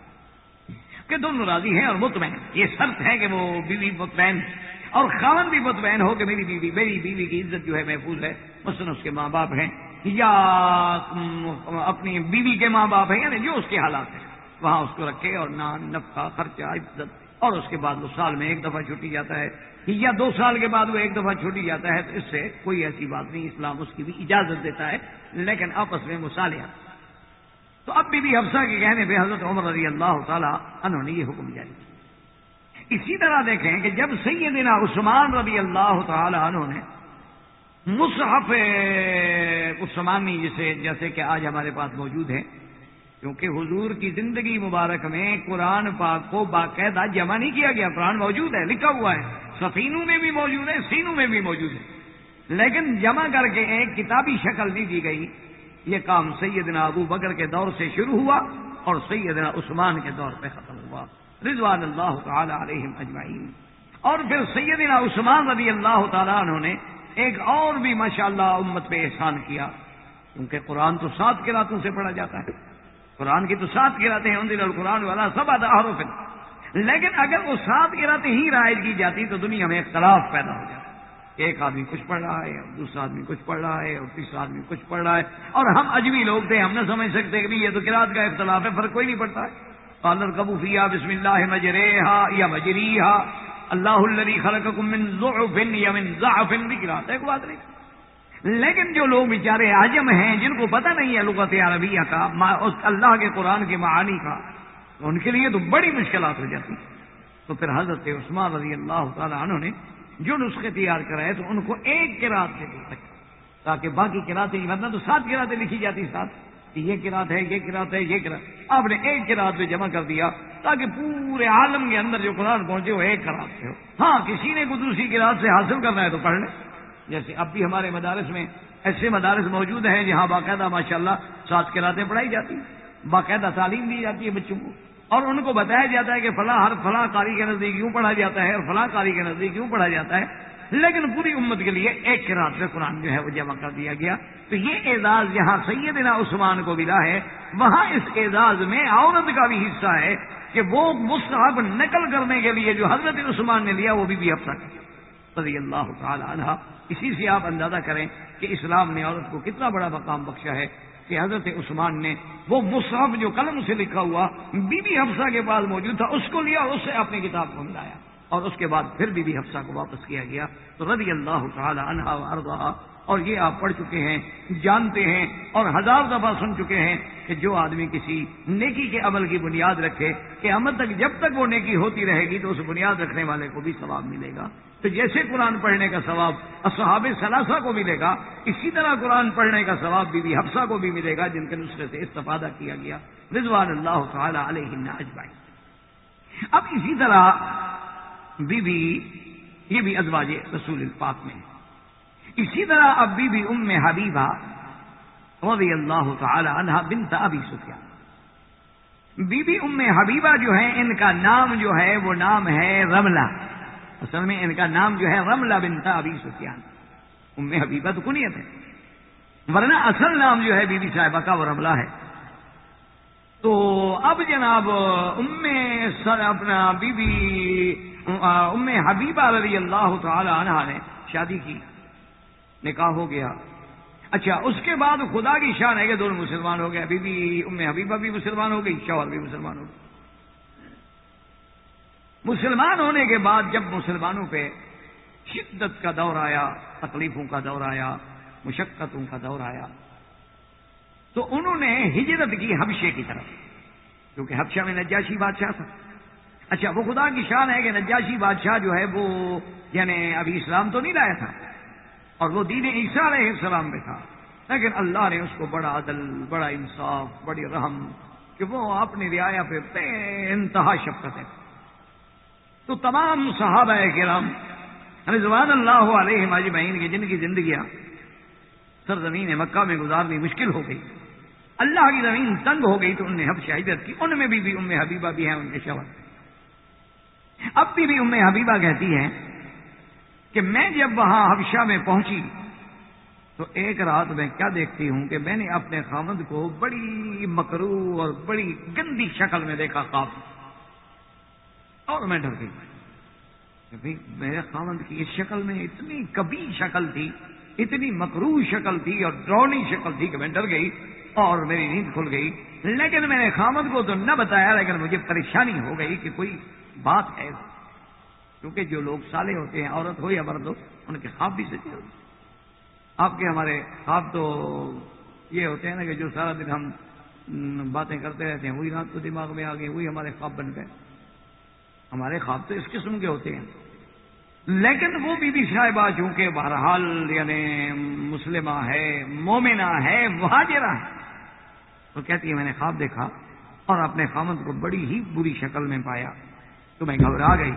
[SPEAKER 1] کہ دونوں راضی ہیں اور مطمئن۔ یہ شرط ہے کہ وہ بیوی مطمئن اور خامن بھی مطمئن ہو کہ میری بیوی میری بیوی کی عزت جو ہے محفوظ ہے۔ مثلاً اس کے ماں باپ ہیں۔ یا اپنی بیوی کے ماں باپ ہیں یعنی جو اس کے حالات ہیں۔ وہاں اس کو رکھے اور نان نفقہ، خرچہ، عزت، اور اس کے بعد وہ سال میں ایک دفعہ چھٹی جاتا ہے۔ یا دو سال کے بعد وہ ایک دفعہ چھوٹی جاتا ہے، تو اس سے کوئی ایسی بات نہیں، اسلام اس کی بھی اجازت دیتا ہے، لیکن آپس میں مصالحہ تو اب بھی بھی حفصہ کے کہنے پہ حضرت عمر رضی اللہ تعالیٰ انہوں نے یہ حکم جاری کیا۔ اسی طرح دیکھیں کہ جب سیدنا عثمان رضی اللہ تعالی عنہ نے مصحف عثمانی جسے جیسے کہ آج ہمارے پاس موجود ہے کیونکہ حضور کی زندگی مبارک میں قرآن پاک کو باقاعدہ جمع نہیں کیا گیا، قرآن موجود ہے، لکھا ہوا ہے۔ سفینوں میں بھی موجود ہے، سینوں میں بھی موجود ہے۔ لیکن جمع کر کے ایک کتابی شکل نہیں دی گئی۔ یہ کام سیدنا ابو بکر کے دور سے شروع ہوا اور سیدنا عثمان کے دور پہ ختم ہوا۔ رضوان اللہ تعالی علیہم اجمعین۔ اور پھر سیدنا عثمان رضی اللہ تعالیٰ انہوں نے ایک اور بھی ماشاءاللہ امت پہ احسان کیا۔ کیونکہ قرآن تو سات کے راتوں سے پڑھا جاتا ہے۔ قرآن کی تو سات کے راتے ہیں، ان دن قرآن والا سب آدھا لیکن اگر وہ سات کے راتے ہی رائج کی جاتی تو دنیا میں اختلاف پیدا ہو جاتا۔ ایک آدمی کچھ پڑھ رہا ہے اور دوسرا آدمی کچھ پڑھ رہا ہے، اور تیسرا آدمی کچھ پڑھ رہا ہے۔ اور ہم اجوی لوگ تھے، ہم نہ سمجھ سکتے کہ یہ تو کراط کا اختلاف ہے، فرق کوئی نہیں پڑتا۔ ہے پالر کبو فیا بسم اللہ مجرے ہا یا مجری ہا اللہ الری خلق یا من ضعف بھی کراط ہے، کوئی بات نہیں۔ لیکن جو لوگ بیچارے عجم ہیں، جن کو پتہ نہیں ہے لغت عربیہ کا اللہ کے قرآن کے معانی کا ان کے لیے تو بڑی مشکلات ہو جاتی تو پھر حضرت عثمان رضی اللہ تعالیٰ عنہ نے جو نسخے تیار کرائے، تو ان کو ایک کراط سے دے سکے تاکہ باقی کراطیں ورنہ تو سات کراطیں لکھی جاتی ساتھ کہ یہ کراط ہے، یہ کراط ہے، یہ کراط آپ نے ایک کراط میں جمع کر دیا، تاکہ پورے عالم کے اندر جو قرآن پہنچے، وہ ایک کراط سے ہو۔ ہاں کسی نے کوئی دوسری کراط سے حاصل کرنا ہے تو پڑھ لیں جیسے اب بھی ہمارے مدارس میں ایسے مدارس موجود ہیں جہاں باقاعدہ ماشاء اللہ سات کراطیں پڑھائی جاتی باقاعدہ تعلیم دی جاتی ہے بچوں کو۔ اور ان کو بتایا جاتا ہے کہ فلاں ہر فلاں کاری کے نزدیک یوں پڑھا جاتا ہے اور فلاں کاری کے نزدیک یوں پڑھا جاتا ہے۔ لیکن پوری امت کے لیے ایک رات میں قرآن جو ہے وہ جمع کر دیا گیا۔ تو یہ اعزاز جہاں سیدنا عثمان کو ملا ہے۔ وہاں اس اعزاز میں عورت کا بھی حصہ ہے کہ وہ مستحب نقل کرنے کے لیے جو حضرت عثمان نے لیا وہ بھی بھی اب تک۔ رضی اللہ تعالی عنہ۔ اسی سے آپ اندازہ کریں کہ اسلام نے عورت کو کتنا بڑا مقام بخشا ہے کہ حضرت عثمان نے وہ مصحف جو قلم سے لکھا ہوا بی بی حفصہ کے پاس موجود تھا، اس کو لیا اور اس سے اپنی کتاب کو ملایا اور اس کے بعد پھر بی بی حفصہ کو واپس کیا گیا تو رضی اللہ تعالی عنہ اور یہ آپ پڑھ چکے ہیں، جانتے ہیں اور ہزار دفعہ سن چکے ہیں کہ جو آدمی کسی نیکی کے عمل کی بنیاد رکھے کہ عمل تک جب تک وہ نیکی ہوتی رہے گی تو اس بنیاد رکھنے والے کو بھی ثواب ملے گا۔ تو جیسے قرآن پڑھنے کا ثواب اصحاب ثلاثہ کو ملے گا، اسی طرح قرآن پڑھنے کا ثواب بی بی حفصہ کو بھی ملے گا، جن کے نسخے سے استفادہ کیا گیا۔ رضوان اللہ تعالی علیہ اجمعین۔ اب اسی طرح بی بی، یہ بھی ازواج رسول الفاق میں اسی طرح اب بی بی ام حبیبہ رضی اللہ تعالی عنہ بنت ابی سفیان۔ بی بی ام حبیبہ جو ہے ان کا نام جو ہے، وہ نام ہے رملہ۔ اصل میں ان کا نام جو ہے رملہ بنتا ابی سفیان۔ ام حبیبہ تو کنیت ہے۔ ورنہ اصل نام جو ہے بی بی صاحبہ کا وہ رملہ ہے۔ تو اب جناب ام سر اپنا بی بی، ام حبیبہ رضی اللہ تعالی عنہ نے شادی کی۔ نکاح ہو گیا۔ اچھا اس کے بعد خدا کی شان ہے کہ دونوں مسلمان ہو گیا بی بی ام حبیبہ بھی مسلمان ہو گئی، شوہر بھی مسلمان ہو گئی۔ مسلمان ہونے کے بعد جب مسلمانوں پہ شدت کا دور آیا، تکلیفوں کا دور آیا، مشقتوں کا دور آیا، تو انہوں نے ہجرت کی حبشے کی طرف۔ کیونکہ حبشہ میں نجاشی بادشاہ تھا۔ اچھا وہ خدا کی شان ہے کہ نجاشی بادشاہ جو ہے وہ یعنی ابھی اسلام تو نہیں لایا تھا۔ اور وہ دین عیسیٰ علیہ السلام میں تھا۔ لیکن اللہ نے اس کو بڑا عدل بڑا انصاف بڑی رحم کہ وہ اپنی رعایا پہ بے انتہا شفقت ہے۔ تو تمام صحابہ کرام رضوان اللہ علیہ مجمعین کی جن کی زندگیاں سرزمین مکہ میں گزارنی مشکل ہو گئی اللہ کی زمین تنگ ہو گئی تو انہوں نے حب شہیدت کی۔ ان میں بھی, بھی ام حبیبہ بھی ہیں ان کے شوہر۔ اب بھی بھی ام حبیبہ کہتی ہیں کہ میں جب وہاں حبشہ میں پہنچی، تو ایک رات میں کیا دیکھتی ہوں کہ میں نے اپنے خامد کو بڑی مکرو اور بڑی گندی شکل میں دیکھا خواب۔ اور میں ڈر گئی۔ میرے خامد کی اس شکل میں اتنی کبھی شکل تھی، اتنی مکرو شکل تھی اور ڈرونی شکل تھی کہ میں ڈر گئی اور میری نیند کھل گئی۔ لیکن میں نے خامد کو تو نہ بتایا، لیکن مجھے پریشانی ہو گئی کہ کوئی بات ہے۔ کیونکہ جو لوگ سالے ہوتے ہیں، عورت ہو یا مرد ہو، ان کے خواب بھی سچے ہوتے ہیں۔ آپ کے ہمارے خواب تو یہ ہوتے ہیں نا کہ جو سارا دن ہم باتیں کرتے رہتے ہیں، وہی رات کو دماغ میں آ گئی وہی ہمارے خواب بن گئے۔ ہمارے خواب تو اس قسم کے ہوتے ہیں۔ لیکن وہ بی بی صاحبہ چونکہ بہرحال یعنی مسلمہ ہے، مومنہ ہے، مہاجرہ ہے، وہ کہتی ہے، میں نے خواب دیکھا اور اپنے خامد کو بڑی ہی بری شکل میں پایا۔ تو میں گھبرا گئی۔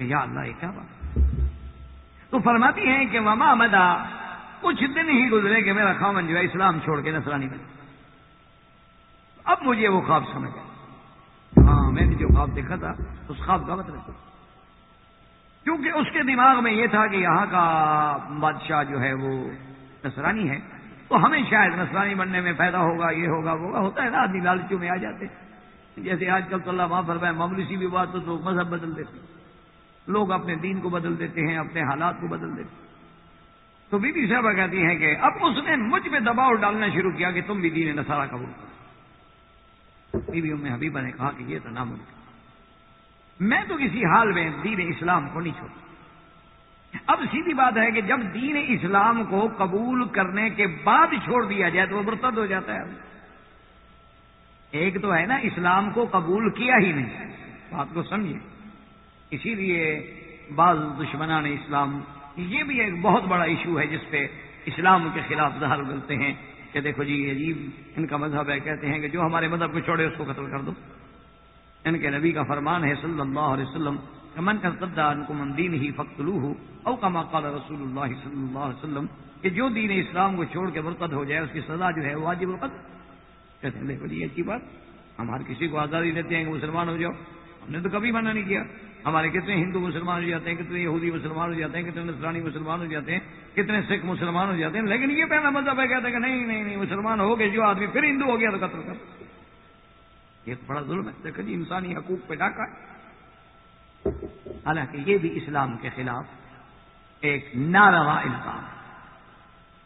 [SPEAKER 1] کہ یا اللہ، یہ کیا بات تو فرماتی ہیں کہ مما مدا، کچھ دن ہی گزرے کہ میرا خامن جو ہے اسلام چھوڑ کے نسرانی بنے اب مجھے وہ خواب سمجھ آیا ہاں میں نے جو خواب دیکھا تھا، اس خواب کا مطلب کیونکہ اس کے دماغ میں یہ تھا کہ یہاں کا بادشاہ جو ہے وہ نسرانی ہے۔ تو ہمیں شاید نسرانی بننے میں پیدا ہوگا، یہ ہوگا، وہ ہوتا ہے نا، آدمی لالچوں میں آ جاتے جیسے آج کل تو اللہ وہاں پر معمولی سی بھی بات تو مذہب بدل دیتے لوگ اپنے دین کو بدل دیتے ہیں، اپنے حالات کو بدل دیتے ہیں۔ تو بی بی صاحبہ کہتی ہیں کہ اب اس نے مجھ پہ دباؤ ڈالنا شروع کیا کہ تم بھی دین نسارا قبول کرو۔ بی بی ام حبیبہ نے کہا کہ یہ تو ناممکن میں تو کسی حال میں دین اسلام کو نہیں چھوڑ اب سیدھی بات ہے کہ جب دین اسلام کو قبول کرنے کے بعد چھوڑ دیا جائے تو وہ مرتد ہو جاتا ہے۔ ایک تو ہے نا، اسلام کو قبول کیا ہی نہیں۔ بات کو سمجھے اسی لیے بعض دشمنان اسلام، یہ بھی ایک بہت بڑا ایشو ہے جس پہ اسلام کے خلاف ظاہر کرتے ہیں کہ دیکھو جی عجیب ان کا مذہب ہے، کہتے ہیں کہ جو ہمارے مذہب کو چھوڑے اس کو قتل کر دو۔ ان کے نبی کا فرمان ہے صلی اللہ علیہ وسلم من کا قدا ان کو من دین ہی فخت ہو او کا مقال رسول اللہ صلی اللہ علیہ وسلم، کہ جو دین اسلام کو چھوڑ کے مرتد ہو جائے، اس کی سزا جو ہے واجب القدر کہتے ہیں، دیکھو جی اچھی بات، ہم ہر کسی کو آزادی دیتے ہیں کہ مسلمان ہو جاؤ۔ ہم نے تو کبھی منع نہیں کیا۔ ہمارے کتنے ہندو مسلمان ہو جاتے ہیں، کتنے یہودی مسلمان ہو جاتے ہیں، کتنے نسرانی مسلمان ہو جاتے ہیں، کتنے سکھ مسلمان ہو جاتے ہیں، لیکن یہ پہلا مطلب ہے، کہتے ہیں کہ نہیں نہیں نہیں، مسلمان ہو گئے، جو آدمی پھر ہندو ہو گیا تو قتل کر۔ یہ بڑا ظلم ہے۔ دیکھو جی انسانی حقوق پہ ڈاکہ ہے۔ حالانکہ یہ بھی اسلام کے خلاف ایک ناروا الزام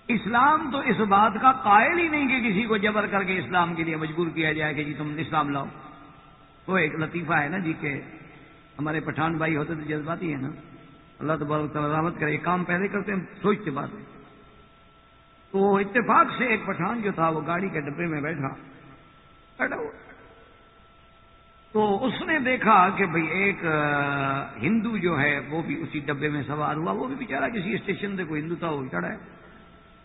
[SPEAKER 1] اسلام تو اس بات کا قائل ہی نہیں کہ کسی کو جبر کر کے اسلام کے لیے مجبور کیا جائے کہ جی تم اسلام لاؤ۔ وہ ایک لطیفہ ہے نا جی کہ ہمارے پٹھان بھائی ہوتے تو جذباتی ہے نا۔ اللہ تو رحمت کرے کام پہلے کرتے ہیں سوچتے بات تو اتفاق سے ایک پٹھان جو تھا، وہ گاڑی کے ڈبے میں بیٹھا۔ بیٹھا ہوا۔ تو اس نے دیکھا کہ بھئی ایک ہندو جو ہے، وہ بھی اسی ڈبے میں سوار ہوا۔ وہ بھی بیچارہ کسی اسٹیشن سے کوئی ہندو تھا، وہ چڑھا ہے۔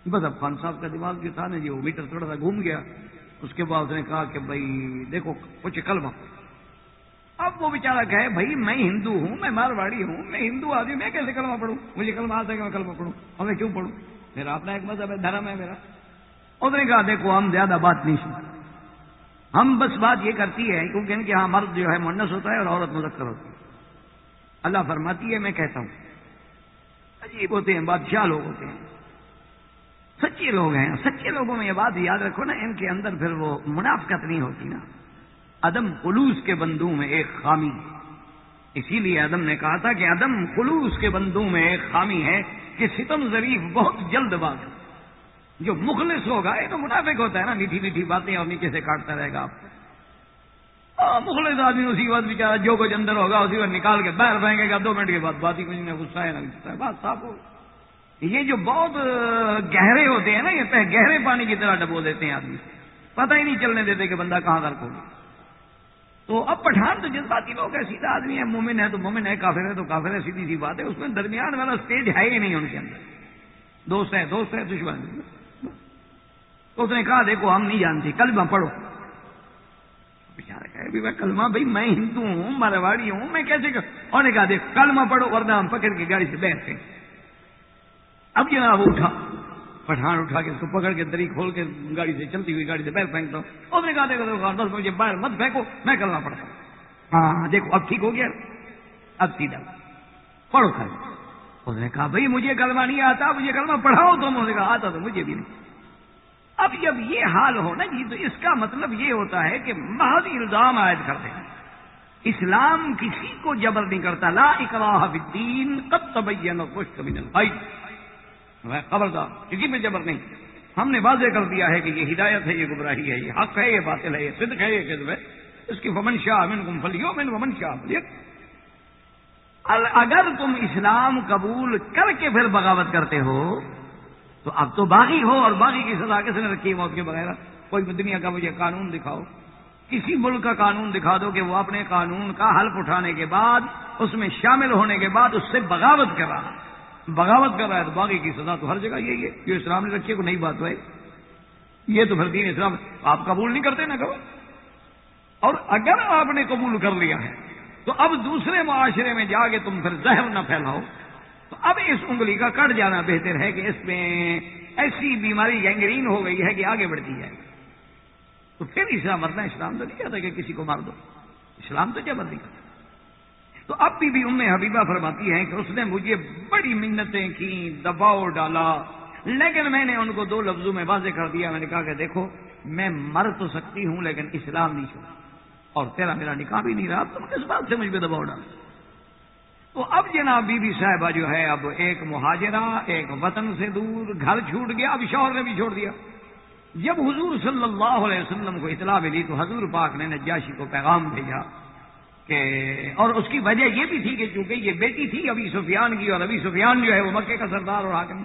[SPEAKER 1] بس اب خان صاحب کا دماغ جو تھا نا جی وہ میٹر تھوڑا سا گھوم گیا۔ اس کے بعد اس نے کہا کہ بھائی، دیکھو، کچھ کلمہ۔ اب وہ بیچارہ کہے، بھائی میں ہندو ہوں، میں مارواڑی ہوں، میں ہندو آدمی، میں کیسے کلمہ پڑھوں؟ مجھے کلمہ آتا ہے کہ میں کلمہ پڑھوں؟ اور میں کیوں پڑھوں؟ میرا اپنا ایک مذہب ہے، دھرم ہے میرا۔ اس نے کہا، دیکھو، ہم زیادہ بات نہیں سنتے۔ ہم بس بات یہ کرتی ہے کیونکہ ان کے یہاں مرد جو ہے منس ہوتا ہے اور عورت مذکر ہوتی ہے۔ اللہ فرماتی ہے، میں کہتا ہوں۔ عجیب ہوتے ہیں، بادشاہ لوگ ہوتے ہیں۔ سچے لوگ ہیں، سچے لوگوں میں یہ بات یاد رکھو نا، ان کے اندر پھر وہ منافقت نہیں ہوتی نا۔ عدم خلوص کے بندوں میں ایک خامی۔ اسی لیے عدم نے کہا تھا کہ عدم خلوص کے بندوں میں ایک خامی ہے کہ ستم ظریف بہت جلد باز جو مخلص ہوگا، یہ تو منافق ہوتا ہے نا، میٹھی میٹھی باتیں اور نیچے سے کاٹتا رہے گا آپ۔ ہاں، مخلص آدمی اسی وقت بیچارہ جو کچھ اندر ہوگا، اسی وقت نکال کے باہر پھینکے گا دو منٹ کے بعد بات ہی کچھ نہیں، غصہ ہے نہ بات صاف ہو۔ یہ جو بہت گہرے ہوتے ہیں نا، یہ گہرے پانی کی طرح ڈبو دیتے ہیں آدمی۔ پتہ ہی نہیں چلنے دیتے کہ بندہ کہاں غرق ہوگا۔ تو اب پٹھان تو جذباتی لوگ ہے سیدھا آدمی ہے مومن ہے تو مومن ہے کافر ہے تو کافر ہے سیدھی سی بات ہے، اس میں درمیان والا اسٹیج ہے ہی نہیں ان کے اندر۔ دوست ہے دوست ہے دشمن تو اس نے کہا، دیکھو، ہم نہیں جانتے، کلمہ پڑھو۔ بچارا کہ میں کلمہ، بھائی میں ہندو ہوں مرواڑی ہوں، میں کیسے اور نے کہا، دیکھ، کلمہ پڑھو، ورنہ ہم پکڑ کے گاڑی سے بیٹھتے اب جناب اٹھا۔ پٹھان اٹھا کے اس کو پکڑ کے دری کھول کے گاڑی سے چلتی ہوئی گاڑی سے باہر پھینکتا ہوں۔ اس نے کہا، دیکھو بس مجھے باہر مت پھینکو، میں کرنا پڑتا ہوں۔ ہاں, ہاں، دیکھو، اب ٹھیک ہو گیا۔ اب سیدھا پڑھو کر اس نے کہا، بھائی، مجھے کلمہ نہیں آتا، مجھے کلمہ پڑھاؤ تو نے کہا، آتا تو مجھے بھی نہیں۔ اب جب یہ حال ہو نا جی تو اس کا مطلب یہ ہوتا ہے کہ محض الزام عائد کرتے ہیں اسلام کسی کو جبر نہیں کرتا۔ لا اکراہ الدین، قد تبین و خوش من کبھی میں خبردار کسی میں جبر نہیں۔ ہم نے واضح کر دیا ہے کہ یہ ہدایت ہے، یہ گمراہی ہے، یہ حق ہے، یہ باطل ہے، یہ صدق ہے، یہ کذب ہے۔ اس کی ومن شاہ امن گم فلیو ومن شاہ اگر تم اسلام قبول کر کے پھر بغاوت کرتے ہو، تو اب تو باغی ہو اور باغی کی سزا کس نے رکھی موت کے بغیر؟ کوئی دنیا کا مجھے قانون دکھاؤ۔ کسی ملک کا قانون دکھا دو کہ وہ اپنے قانون کا حلف اٹھانے کے بعد، اس میں شامل ہونے کے بعد اس سے بغاوت کر رہا بغاوت کر رہا ہے تو باغی کی سزا تو ہر جگہ یہی ہے۔ جو اسلام نے رکھے کو نہیں بات ہے۔ یہ تو پھر دین اسلام آپ قبول نہیں کرتے نا کبھی؟ اور اگر آپ نے قبول کر لیا ہے، تو اب دوسرے معاشرے میں جا کے تم پھر زہر نہ پھیلاؤ۔ تو اب اس انگلی کا کٹ جانا بہتر ہے کہ اس میں ایسی بیماری گینگرین ہو گئی ہے کہ آگے بڑھتی ہے تو پھر اسلام مرنا اسلام تو نہیں کہتا کہ کسی کو مار دو۔ اسلام تو جبر نہیں کرتا۔ تو اب بھی بھی ام حبیبہ فرماتی ہیں کہ اس نے مجھے بڑی منتیں کی دباؤ ڈالا۔ لیکن میں نے ان کو دو لفظوں میں واضح کر دیا۔ میں نے کہا کہ دیکھو، میں مر تو سکتی ہوں، لیکن اسلام نہیں چھوڑا۔ اور تیرا میرا نکاح بھی نہیں رہا تم کس بات سے مجھ پہ دباؤ ڈالا؟ تو اب جناب بی بی صاحبہ جو ہے، اب ایک مہاجرہ، ایک وطن سے دور، گھر چھوٹ گیا، اب شوہر نے بھی چھوڑ دیا۔ جب حضور صلی اللہ علیہ وسلم کو اطلاع ملی تو حضور پاک نے نجاشی کو پیغام بھیجا۔ کہ اور اس کی وجہ یہ بھی تھی کہ چونکہ یہ بیٹی تھی ابھی سفیان کی اور ابھی سفیان جو ہے وہ مکے کا سردار اور حاکم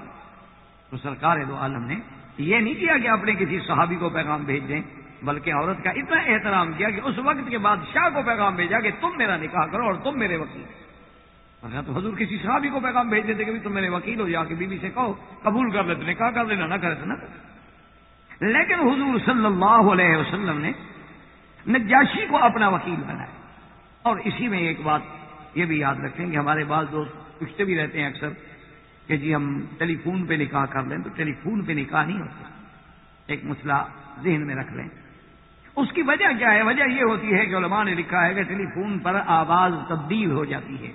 [SPEAKER 1] تو سرکار دو عالم نے یہ نہیں کیا کہ اپنے کسی صحابی کو پیغام بھیج دیں، بلکہ عورت کا اتنا احترام کیا کہ اس وقت کے بعد شاہ کو پیغام بھیجا کہ تم میرا نکاح کرو اور تم میرے وکیل۔ تو حضور کسی صحابی کو پیغام بھیج دیتے کہ تم میرے وکیل ہو جا کے بیوی سے کہو، قبول کر لیتے، نکاح کر لینا، نہ کرے تو نہ کرے لیکن حضور صلی اللہ علیہ وسلم نے نجاشی کو اپنا وکیل بنایا۔ اور اسی میں ایک بات یہ بھی یاد رکھیں کہ ہمارے بعض دوست پوچھتے بھی رہتے ہیں اکثر کہ جی ہم ٹیلی فون پہ نکاح کر لیں تو ٹیلی فون پہ نکاح نہیں ہوتا ایک مسئلہ ذہن میں رکھ لیں۔ اس کی وجہ کیا ہے؟ وجہ یہ ہوتی ہے کہ علماء نے لکھا ہے کہ ٹیلی فون پر آواز تبدیل ہو جاتی ہے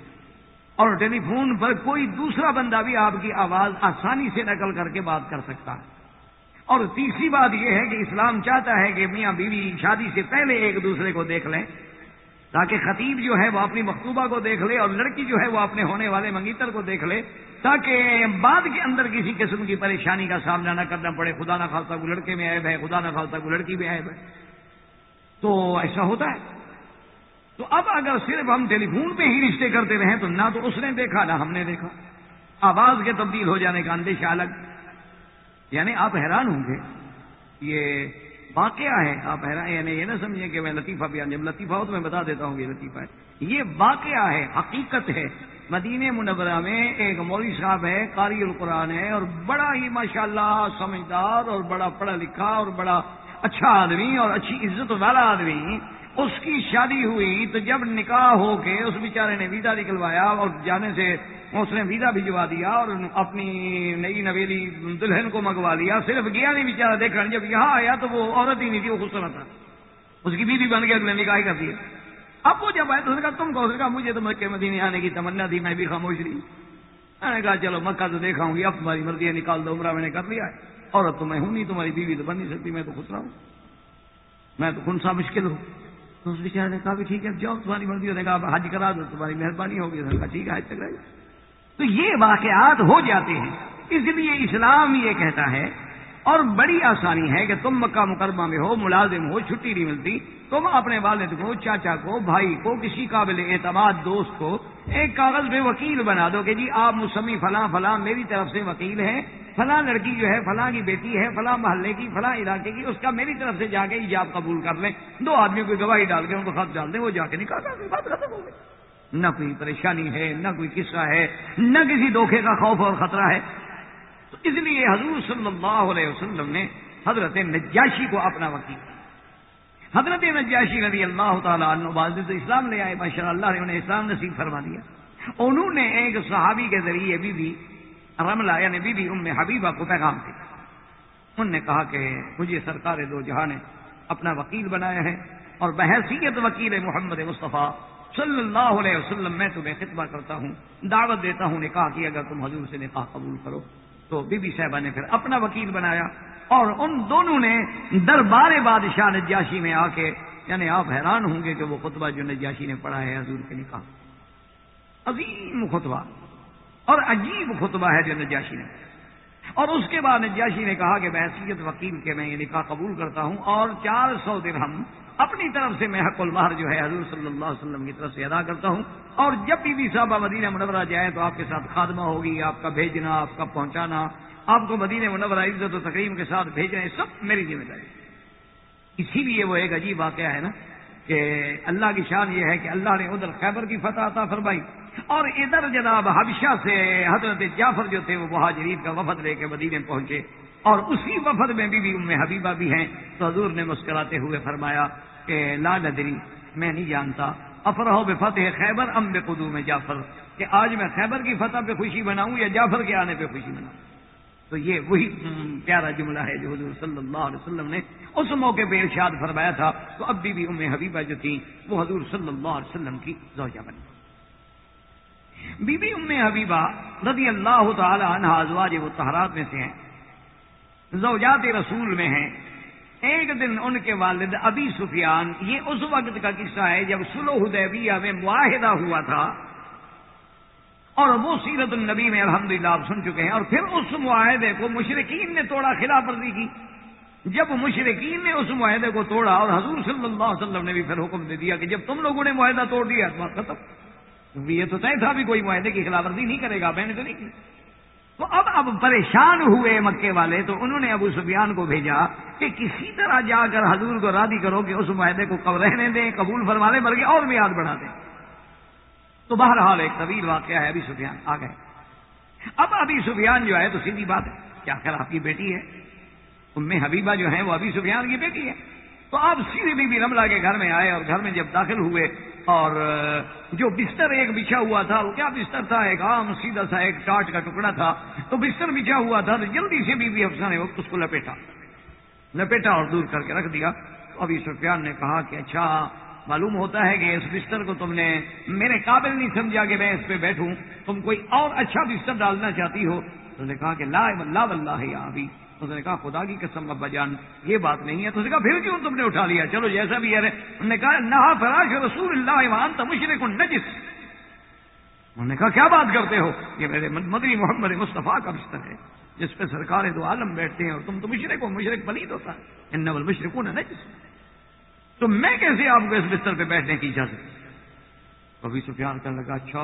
[SPEAKER 1] اور ٹیلی فون پر کوئی دوسرا بندہ بھی آپ کی آواز آسانی سے نقل کر کے بات کر سکتا ہے۔ اور تیسری بات یہ ہے کہ اسلام چاہتا ہے کہ میاں بیوی شادی سے پہلے ایک دوسرے کو دیکھ لیں۔ تاکہ خطیب جو ہے وہ اپنی مکتوبہ کو دیکھ لے اور لڑکی جو ہے وہ اپنے ہونے والے منگیتر کو دیکھ لے، تاکہ بعد کے اندر کسی قسم کی پریشانی کا سامنا نہ کرنا پڑے۔ خدا نہ خالصہ کو لڑکے میں عیب ہے، خدا نہ خالصہ کو لڑکی میں عیب ہے۔ تو ایسا ہوتا ہے۔ تو اب اگر صرف ہم ٹیلی فون پہ ہی رشتے کرتے رہیں تو نہ تو اس نے دیکھا نہ ہم نے دیکھا۔ آواز کے تبدیل ہو جانے کا اندیشہ الگ۔ یعنی آپ حیران ہوں گے، یہ واقعہ ہے، آپ حیران یعنی یہ نہ سمجھیں کہ میں لطیفہ بیان یعنی جب لطیفہ ہو تو میں بتا دیتا ہوں یہ لطیفہ ہے۔ یہ واقعہ ہے، حقیقت ہے۔ مدینہ منورہ میں ایک مولوی صاحب ہے، قاری القرآن ہے اور بڑا ہی ماشاءاللہ سمجھدار اور بڑا پڑھا لکھا اور بڑا اچھا آدمی اور اچھی عزت والا آدمی۔ اس کی شادی ہوئی تو جب نکاح ہو کے اس بیچارے نے ویزا نکلوایا اور جانے سے اس نے ویزا بھجوا دیا اور اپنی نئی نویلی دلہن کو منگوا لیا۔ صرف گیا نہیں بیچارہ دیکھا، جب یہاں آیا تو وہ عورت ہی نہیں تھی، وہ خوبصورت تھا۔ اس کی بیوی بن گیا اس نے نکاح کر دیا۔ اب وہ جب آئے تو کہا، تم کہا، مجھے تو مکے مدینے آنے کی تمنا تھی، میں بھی خاموش رہی۔ میں نے کہا، چلو، مکہ تو دیکھا ہوں گی، اب تمہاری مرضی نکال دو، عمرہ میں نے کر لیا ہے۔ عورت تو میں ہوں نہیں، تمہاری بیوی تو بن نہیں سکتی، میں تو خوش رہا ہوں۔ میں تو کون سا مشکل ہوں۔ تو اس بیچارے نے کہا بھی ٹھیک ہے جاؤ، تمہاری مرضی نے کہا حج کرا دو، تمہاری مہربانی ہوگی۔ کہا ٹھیک ہے، حج تک رہے تو یہ واقعات ہو جاتے ہیں۔ اس لیے اسلام یہ کہتا ہے اور بڑی آسانی ہے کہ تم مکہ مکرمہ میں ہو، ملازم ہو، چھٹی نہیں ملتی۔ تم اپنے والد کو، چاچا کو، بھائی کو، کسی قابل اعتماد دوست کو ایک کاغذ میں وکیل بنا دو کہ جی آپ مسمی فلاں فلاں میری طرف سے وکیل ہیں، فلاں لڑکی جو ہے، فلاں کی بیٹی ہے، فلاں محلے کی، فلاں علاقے کی، اس کا میری طرف سے جا کے ایجاب قبول کر لیں۔ دو آدمیوں کی گواہی ڈال کے ان کو خط ڈال دیں، وہ جا کے نکال بات ختم ہو گئی۔ نہ کوئی پریشانی ہے، نہ کوئی قصہ ہے، نہ کسی دھوکے کا خوف اور خطرہ ہے۔ اس لیے حضور صلی اللہ علیہ وسلم نے حضرت نجاشی کو اپنا وکیل حضرت نجاشی رضی اللہ تعالیٰ عنہ باز اسلام لے آئے ماشاء اللہ نے انہیں اسلام نصیب فرما دیا۔ انہوں نے ایک صحابی کے ذریعے بھی, بھی رملہ یعنی بی بی ام حبیبہ کو پیغام دیا۔ انہوں نے کہا کہ مجھے سرکار دو جہاں نے اپنا وکیل بنایا ہے اور بحثیت وکیل محمد مصطفیٰ صلی اللہ علیہ وسلم میں تمہیں خطبہ کرتا ہوں دعوت دیتا ہوں نکاح کی اگر تم حضور سے نکاح قبول کرو تو بی بی صاحبہ نے پھر اپنا وکیل بنایا اور ان دونوں نے دربار بادشاہ نجاشی میں آ کے یعنی آپ حیران ہوں گے کہ وہ خطبہ جو نجاشی نے پڑھا ہے، حضور کے نکاح۔ عظیم خطبہ اور عجیب خطبہ ہے جو نجاشی نے۔ اور اس کے بعد نجاشی نے کہا کہ بحثیت وکیل کے میں یہ نکاح قبول کرتا ہوں اور چار سو درہم اپنی طرف سے میں حق المہر جو ہے حضور صلی اللہ علیہ وسلم کی طرف سے ادا کرتا ہوں اور جب بھی بھی صاحبہ مدینہ منورہ جائے تو آپ کے ساتھ خادمہ ہوگی آپ کا بھیجنا آپ کا پہنچانا آپ کو مدینہ منورہ عزت و تقریب کے ساتھ بھیجنا سب میری ذمہ داری اسی لیے وہ ایک عجیب واقعہ ہے نا کہ اللہ کی شان یہ ہے کہ اللہ نے ادھر خیبر کی فتح عطا فرمائی اور ادھر جناب حبشہ سے حضرت جعفر جو تھے وہ مہاجرین کا وفد لے کے مدینے پہنچے اور اسی وفد میں بھی, بھی ام حبیبہ بھی ہیں۔ تو حضور نے مسکراتے ہوئے فرمایا کہ لا ندری میں نہیں جانتا۔ افرح بے فتح خیبر ام بے قدوم جعفر کہ آج میں خیبر کی فتح پہ خوشی بناؤں یا جعفر کے آنے پہ خوشی بناؤں۔ تو یہ وہی پیارا جملہ ہے جو حضور صلی اللہ علیہ وسلم نے اس موقع پہ ارشاد فرمایا تھا۔ تو اب بھی, ام حبیبہ جو تھی وہ حضور صلی اللہ علیہ وسلم کی زوجہ بنی بی بی ام حبیبہ رضی اللہ تعالی عنہ ازواج وہ میں سے ہیں۔ زوجات رسول میں ہیں۔ ایک دن ان کے والد ابی سفیان، یہ اس وقت کا قصہ ہے جب سلو حدیبیہ میں معاہدہ ہوا تھا۔ اور وہ سیرت النبی میں الحمدللہ آپ سن چکے ہیں۔ اور پھر اس معاہدے کو مشرقین نے توڑا خلاف ورزی کی۔ جب مشرقین نے اس معاہدے کو توڑا اور حضور صلی اللہ علیہ وسلم نے بھی پھر حکم دے دیا کہ جب تم لوگوں نے معاہدہ توڑ دیا، تو ختم۔ کیونکہ یہ تو طے تھا بھی کوئی معاہدے کی خلاف ورزی نہیں کرے گا میں نے تو نہیں۔ کی تو اب اب پریشان ہوئے مکے والے تو انہوں نے ابو سفیان کو بھیجا کہ کسی طرح جا کر حضور کو راضی کرو کہ اس معاہدے کو رہنے دیں، قبول فرما لیں، بلکہ اور بھی یاد بڑھا دیں۔ تو بہرحال ایک طویل واقعہ ہے، ابھی سفیان آ گئے۔ اب ابھی سفیان جو ہے تو سیدھی بات ہے، کیا خیر آپ کی بیٹی ہے؟ ام حبیبہ جو ہے وہ ابھی سفیان کی بیٹی ہے۔ تو آپ سیدھی بی بی رملا کے گھر میں آئے اور گھر میں جب داخل ہوئے اور جو بستر ایک بچھا ہوا تھا، وہ کیا بستر تھا؟ ایک عام سیدھا سا ایک ٹاٹ کا ٹکڑا تھا۔ تو بستر بچھا ہوا تھا تو جلدی سے بی بی افسر نے اس کو لپیٹا۔ لپیٹا اور دور کر کے رکھ دیا۔ تو ابھی سفیان نے کہا کہ اچھا معلوم ہوتا ہے کہ اس بستر کو تم نے میرے قابل نہیں سمجھا کہ میں اس پہ بیٹھوں۔ تم کوئی اور اچھا بستر ڈالنا چاہتی ہو؟ تو نے کہا کہ لا لا یا ابھی اس نے کہا، خدا کی قسم، ابا جان، یہ بات نہیں ہے. تو نے کہا، پھر کیوں تم نے اٹھا لیا؟ چلو جیسا بھی ہے انہوں نے کہا نہ فراش رسول اللہ ایمان تو مشرق نجس انہوں نے کہا، کیا بات کرتے ہو؟ یہ میرے مدری محمد مصطفیٰ کا بستر ہے، جس پہ سرکار دو عالم بیٹھتے ہیں اور تم تو مشرق ہو مشرق پلید ہوتا ہے ان نول مشرق نے نجس۔ تو میں کیسے آپ کو اس بستر پہ بیٹھنے کی اجازت کبھی سفیان کرنے لگا اچھا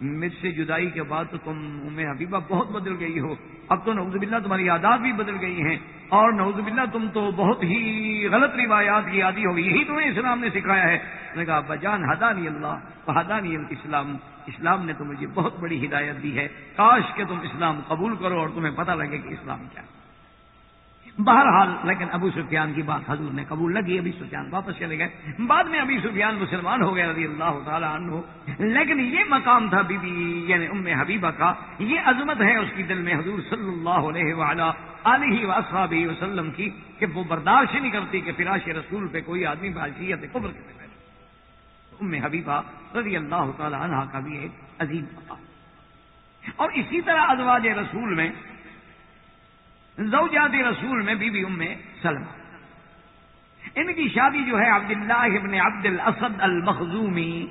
[SPEAKER 1] مجھ سے جدائی کے بعد تو تم ام حبیبہ بہت بدل گئی ہو۔ اب تو نوز باللہ تمہاری عادات بھی بدل گئی ہیں۔ اور نوز باللہ تم تو بہت ہی غلط روایات کی عادی ہوگی یہی تمہیں اسلام نے سکھایا ہے۔ نے کہا، بجان ہدانی اللہ ہدانی اسلام اسلام نے تو مجھے بہت بڑی ہدایت دی ہے۔ کاش کہ تم اسلام قبول کرو اور تمہیں پتہ لگے کہ اسلام کیا ہے۔ بہرحال، لیکن ابو سفیان کی بات حضور نے قبول لگی، ابھی سفیان واپس چلے گئے۔ بعد میں ابھی سفیان مسلمان ہو گئے رضی اللہ تعالیٰ عنہ۔ لیکن یہ مقام تھا بی بی یعنی ام حبیبہ کا۔ یہ عظمت ہے اس کی دل میں حضور صلی اللہ علیہ وعلا علیہ وصحاب وسلم کی کہ وہ برداشت نہیں کرتی کہ فراش رسول پہ کوئی آدمی بحثیت قبر کے ام حبیبہ رضی اللہ تعالیٰ عنہ کا بھی ایک عظیم مقام۔ اور اسی طرح ازواج رسول میں زوجات رسول میں بی بی ام سلمہ۔ ان کی شادی جو ہے عبداللہ ابن عبد الاسد المخزومی،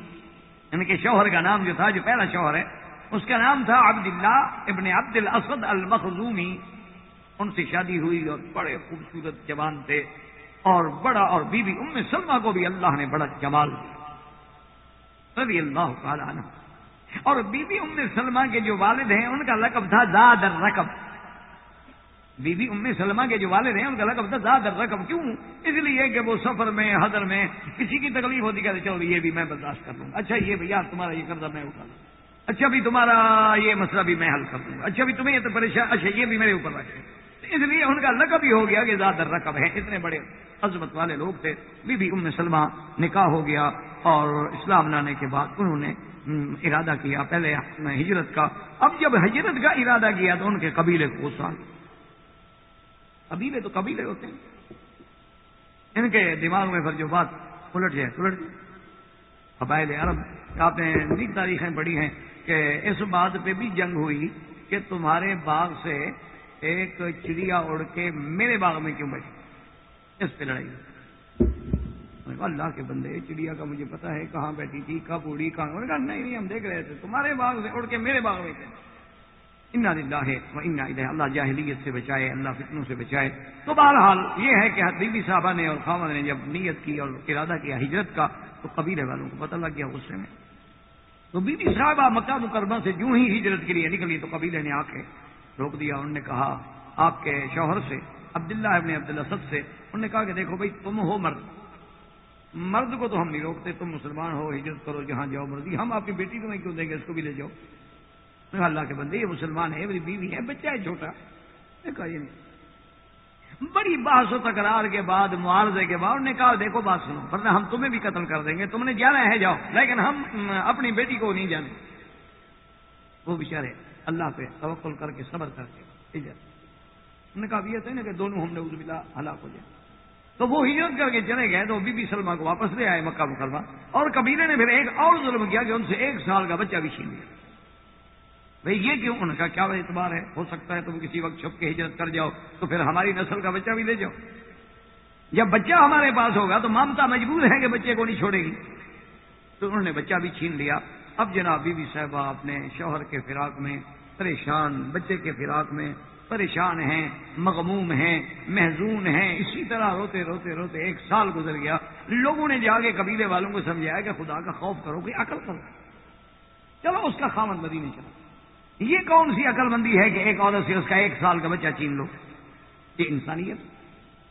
[SPEAKER 1] ان کے شوہر کا نام جو تھا، جو پہلا شوہر ہے، اس کا نام تھا عبداللہ ابن عبد الاسد المخزومی۔ ان سے شادی ہوئی اور بڑے خوبصورت جوان تھے۔ اور بڑا، اور بی بی ام سلمہ کو بھی اللہ نے بڑا جمال دیا۔ رضی اللہ تعالیٰ عنہ۔ اور بی بی ام سلمہ کے جو والد ہیں، ان کا لقب تھا زاد الرقب۔ بی بی ام سلمہ کے جو والد ہیں، ان کا لقب تھا، زیادہ رقم کیوں؟ اس لیے کہ وہ سفر میں، حضر میں کسی کی تکلیف ہوتی، کہتے، چلو یہ بھی میں برداشت کر لوں۔ گا اچھا یہ بھیا تمہارا یہ قرضہ میں اٹھا لوں۔ اچھا بھی تمہارا یہ مسئلہ بھی میں حل کر دوں۔ گا اچھا بھی تمہیں یہ تو پریشان اچھا یہ بھی میرے اوپر رکھے اس لیے ان کا لقب ہی ہو گیا کہ زیادہ رقم ہے اتنے بڑے عظمت والے لوگ تھے۔ بی بی ام سلمہ نکاح ہو گیا اور اسلام لانے کے بعد انہوں نے ارادہ کیا۔ پہلے ہجرت کا، اب جب ہجرت کا ارادہ کیا تو ان کے قبیلے کو سال قبیلے تو قبیلے ہوتے ہیں۔ ان کے دماغ میں پھر جو بات الٹ جائے الٹ جائے قبائل عرب آپ نے نیک تاریخیں پڑھی ہیں کہ اس بات پہ بھی جنگ ہوئی کہ تمہارے باغ سے ایک چڑیا اڑ کے میرے باغ میں کیوں بیٹھی اس پہ لڑائی۔ اللہ کے بندے، چڑیا کا مجھے پتا ہے کہاں بیٹھی تھی، کب اڑی، کہاں؟ نہیں نہیں، ہم دیکھ رہے تھے، تمہارے باغ سے اڑ کے میرے باغ میں تھے۔ انا دلہ ہے وہ انا ادھر اللہ جاہلیت سے بچائے، اللہ فتنوں سے بچائے۔ تو بہرحال یہ ہے کہ بیوی صاحبہ نے اور خامد نے جب نیت کی اور ارادہ کیا ہجرت کا، تو قبیلے والوں کو پتہ لگ گیا غصے میں۔ تو بی بی صاحبہ مکہ مکرمہ سے جو ہی ہجرت کے لیے نکلی تو قبیلے نے آ کے روک دیا، انہوں نے کہا، آپ کے شوہر سے، عبداللہ ابن عبداللہ سب سے، انہوں نے کہا کہ دیکھو بھائی، تم ہو مرد۔ مرد کو تو ہم نہیں روکتے، تم مسلمان ہو، ہجرت کرو، جہاں جاؤ مردی ہم آپ کی بیٹی کو نہیں کیوں دیں گے؟ اس کو بھی لے جاؤ۔ اللہ کے بندے، یہ مسلمان ہے میری بیوی ہے، بچہ ہے، چھوٹا۔ کہا، یہ نہیں۔ بڑی بحث و تکرار کے بعد معاوضے کے بعد، انہوں نے کہا، دیکھو، بات سنو، ورنہ ہم تمہیں بھی قتل کر دیں گے۔ تم نے جانا ہے، جاؤ۔ لیکن ہم اپنی بیٹی کو نہیں جانے وہ بیچارے اللہ پہ توکل کر کے صبر کر کے انہوں نے کہا یہ تھا نا کہ دونوں ہم نے اس بلا ہلاک ہو جائے۔ تو وہ ہجرت کر کے چلے گئے، تو بی بی سلمہ کو واپس لے آئے مکہ مکرمہ۔ اور قبیلے نے پھر ایک اور ظلم کیا کہ ان سے ایک سال کا بچہ بھی چھین لیا۔ بھائی یہ کیوں؟ ان کا کیا اعتبار ہے؟ ہو سکتا ہے تم کسی وقت چھپ کے ہجرت کر جاؤ، تو پھر ہماری نسل کا بچہ بھی لے جاؤ۔ جب بچہ ہمارے پاس ہوگا تو مامتا مجبور ہے کہ بچے کو نہیں چھوڑے گی۔ تو انہوں نے بچہ بھی چھین لیا۔ اب جناب بی بی صاحبہ اپنے شوہر کے فراق میں پریشان، بچے کے فراق میں پریشان ہیں، مغموم ہیں، محزون ہیں۔ اسی طرح روتے روتے روتے ایک سال گزر گیا۔ لوگوں نے جا کے قبیلے والوں کو سمجھایا کہ خدا کا خوف کرو کہ عقل کرو۔ چلو اس کا خامد مدینے چلو یہ کون سی عقل مندی ہے کہ ایک عورت سے اس کا ایک سال کا بچہ چین لو؟ یہ انسانیت۔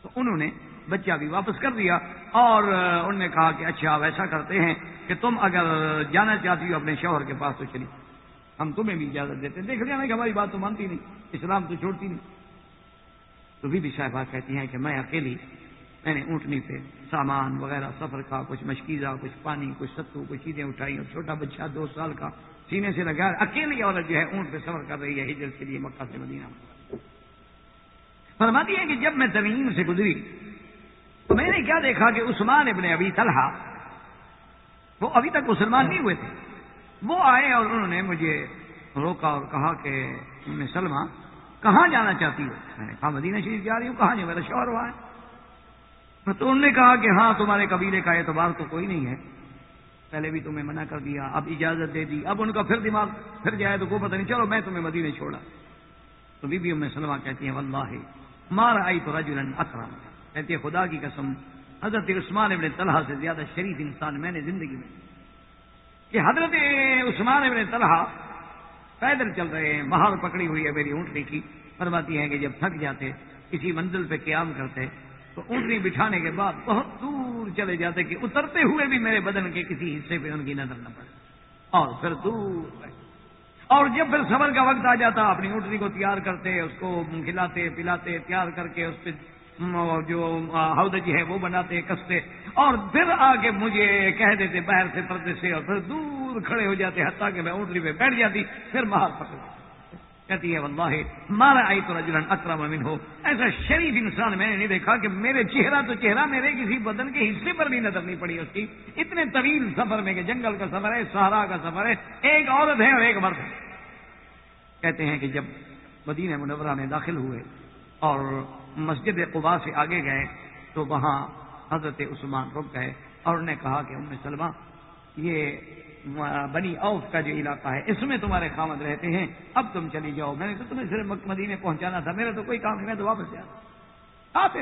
[SPEAKER 1] تو انہوں نے بچہ بھی واپس کر دیا اور انہوں نے کہا کہ اچھا ویسا کرتے ہیں کہ تم اگر جانا چاہتی ہو اپنے شوہر کے پاس تو چلی ہم تمہیں بھی اجازت دیتے دیکھ لینا کہ ہماری بات تو مانتی نہیں، اسلام تو چھوڑتی نہیں۔ تو بھی صاحبہ کہتی ہیں کہ میں اکیلی، میں نے اونٹنی پہ سامان وغیرہ، سفر کا کچھ مشکیزہ، کچھ پانی، کچھ ستو، کچھ چیزیں اٹھائی اور چھوٹا بچہ دو سال کا سینے سے لگا اکیلی عورت جو ہے اونٹ پہ سفر کر رہی ہے ہجرت کے لیے مکہ سے مدینہ فرماتی ہے کہ جب میں تمیم سے گزری تو میں نے کیا دیکھا کہ عثمان ابن ابھی طلحہ، وہ ابھی تک مسلمان نہیں ہوئے تھے۔ وہ آئے اور انہوں نے مجھے روکا اور کہا کہ سلمہ، کہاں جانا چاہتی ہو؟ میں نے کہا، مدینہ شریف جا رہی ہوں، کہاں جو میرا شوہر ہوا ہے؟ تو انہوں نے کہا کہ ہاں تمہارے قبیلے کا اعتبار تو کوئی نہیں ہے۔ پہلے بھی تمہیں منع کر دیا، اب اجازت دے دی، اب ان کا پھر دماغ پھر جائے تو کو پتہ نہیں، چلو میں تمہیں مدینے چھوڑا۔ تو بی بی ام سلمہ کہتی ہیں، واللہ مار آئی تو رجلن اکرم۔ کہتی ہے خدا کی قسم، حضرت عثمان ابن طلحہ سے زیادہ شریف انسان میں نے زندگی میں۔ کہ حضرت عثمان ابن طلحہ پیدل چل رہے ہیں باہر پکڑی ہوئی ہے میری اونٹنی کی۔ فرماتی ہے کہ جب تھک جاتے، کسی منزل پہ قیام کرتے تو اونٹنی بٹھانے کے بعد بہت دور چلے جاتے کہ اترتے ہوئے بھی میرے بدن کے کسی حصے پہ ان کی نظر نہ پڑے۔ اور پھر دور اور جب پھر سفر کا وقت آ جاتا، اپنی اونٹنی کو تیار کرتے، اس کو کھلاتے، پلاتے، تیار کر کے اس پہ جو ہودج جی ہے وہ بناتے، کستے۔ اور پھر آ کے مجھے کہہ دیتے باہر سے پردے سے، اور پھر دور کھڑے ہو جاتے، حتیٰ کہ میں اونٹنی پہ بیٹھ جاتی، پھر باہر پکڑ کہتی ہے، واللہ مارا آئی تو رجلن اکرم امین ہو ایسا شریف انسان میں نے نہیں دیکھا کہ میرے چہرہ تو چہرہ میرے کسی بدن کے حصے پر بھی نظر نہیں پڑی اس کی۔ اتنے طویل سفر میں کہ جنگل کا سفر ہے سہارا کا سفر ہے، ایک عورت ہے اور ایک مرد ہے۔ کہتے ہیں کہ جب مدینہ منورہ میں داخل ہوئے اور مسجد قبا سے آگے گئے تو وہاں حضرت عثمان رک گئے اور انہوں نے کہا کہ ام سلمہ، یہ بنی اوف کا جو علاقہ ہے، اس میں تمہارے خامد رہتے ہیں۔ اب تم چلی جاؤ۔ میں نے تو تمہیں صرف مدینے پہنچانا تھا، میرا تو کوئی کام نہیں، میں تو واپس جاتا آتے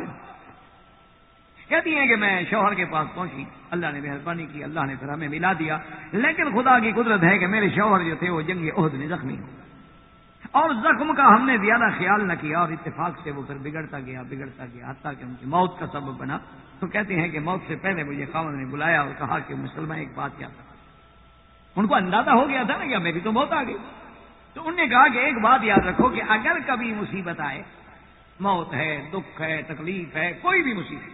[SPEAKER 1] کہتی ہیں کہ میں شوہر کے پاس پہنچی۔ اللہ نے مہربانی کی، اللہ نے پھر ہمیں ملا دیا۔ لیکن خدا کی قدرت ہے کہ میرے شوہر جو تھے، وہ جنگ عہد میں زخمی ہو اور زخم کا ہم نے زیادہ خیال نہ کیا، اور اتفاق سے وہ پھر بگڑتا گیا بگڑتا گیا، حتیٰ کہ ان کی موت کا سبب بنا۔ تو کہتے ہیں کہ موت سے پہلے مجھے خامد نے بلایا اور کہا کہ مسلمان ایک بات کیا تھا ان کو اندازہ ہو گیا تھا نا کیا میری تو موت آ گئی تو انہوں نے کہا کہ ایک بات یاد رکھو کہ اگر کبھی مصیبت آئے، موت ہے، دکھ ہے، تکلیف ہے، کوئی بھی مصیبت۔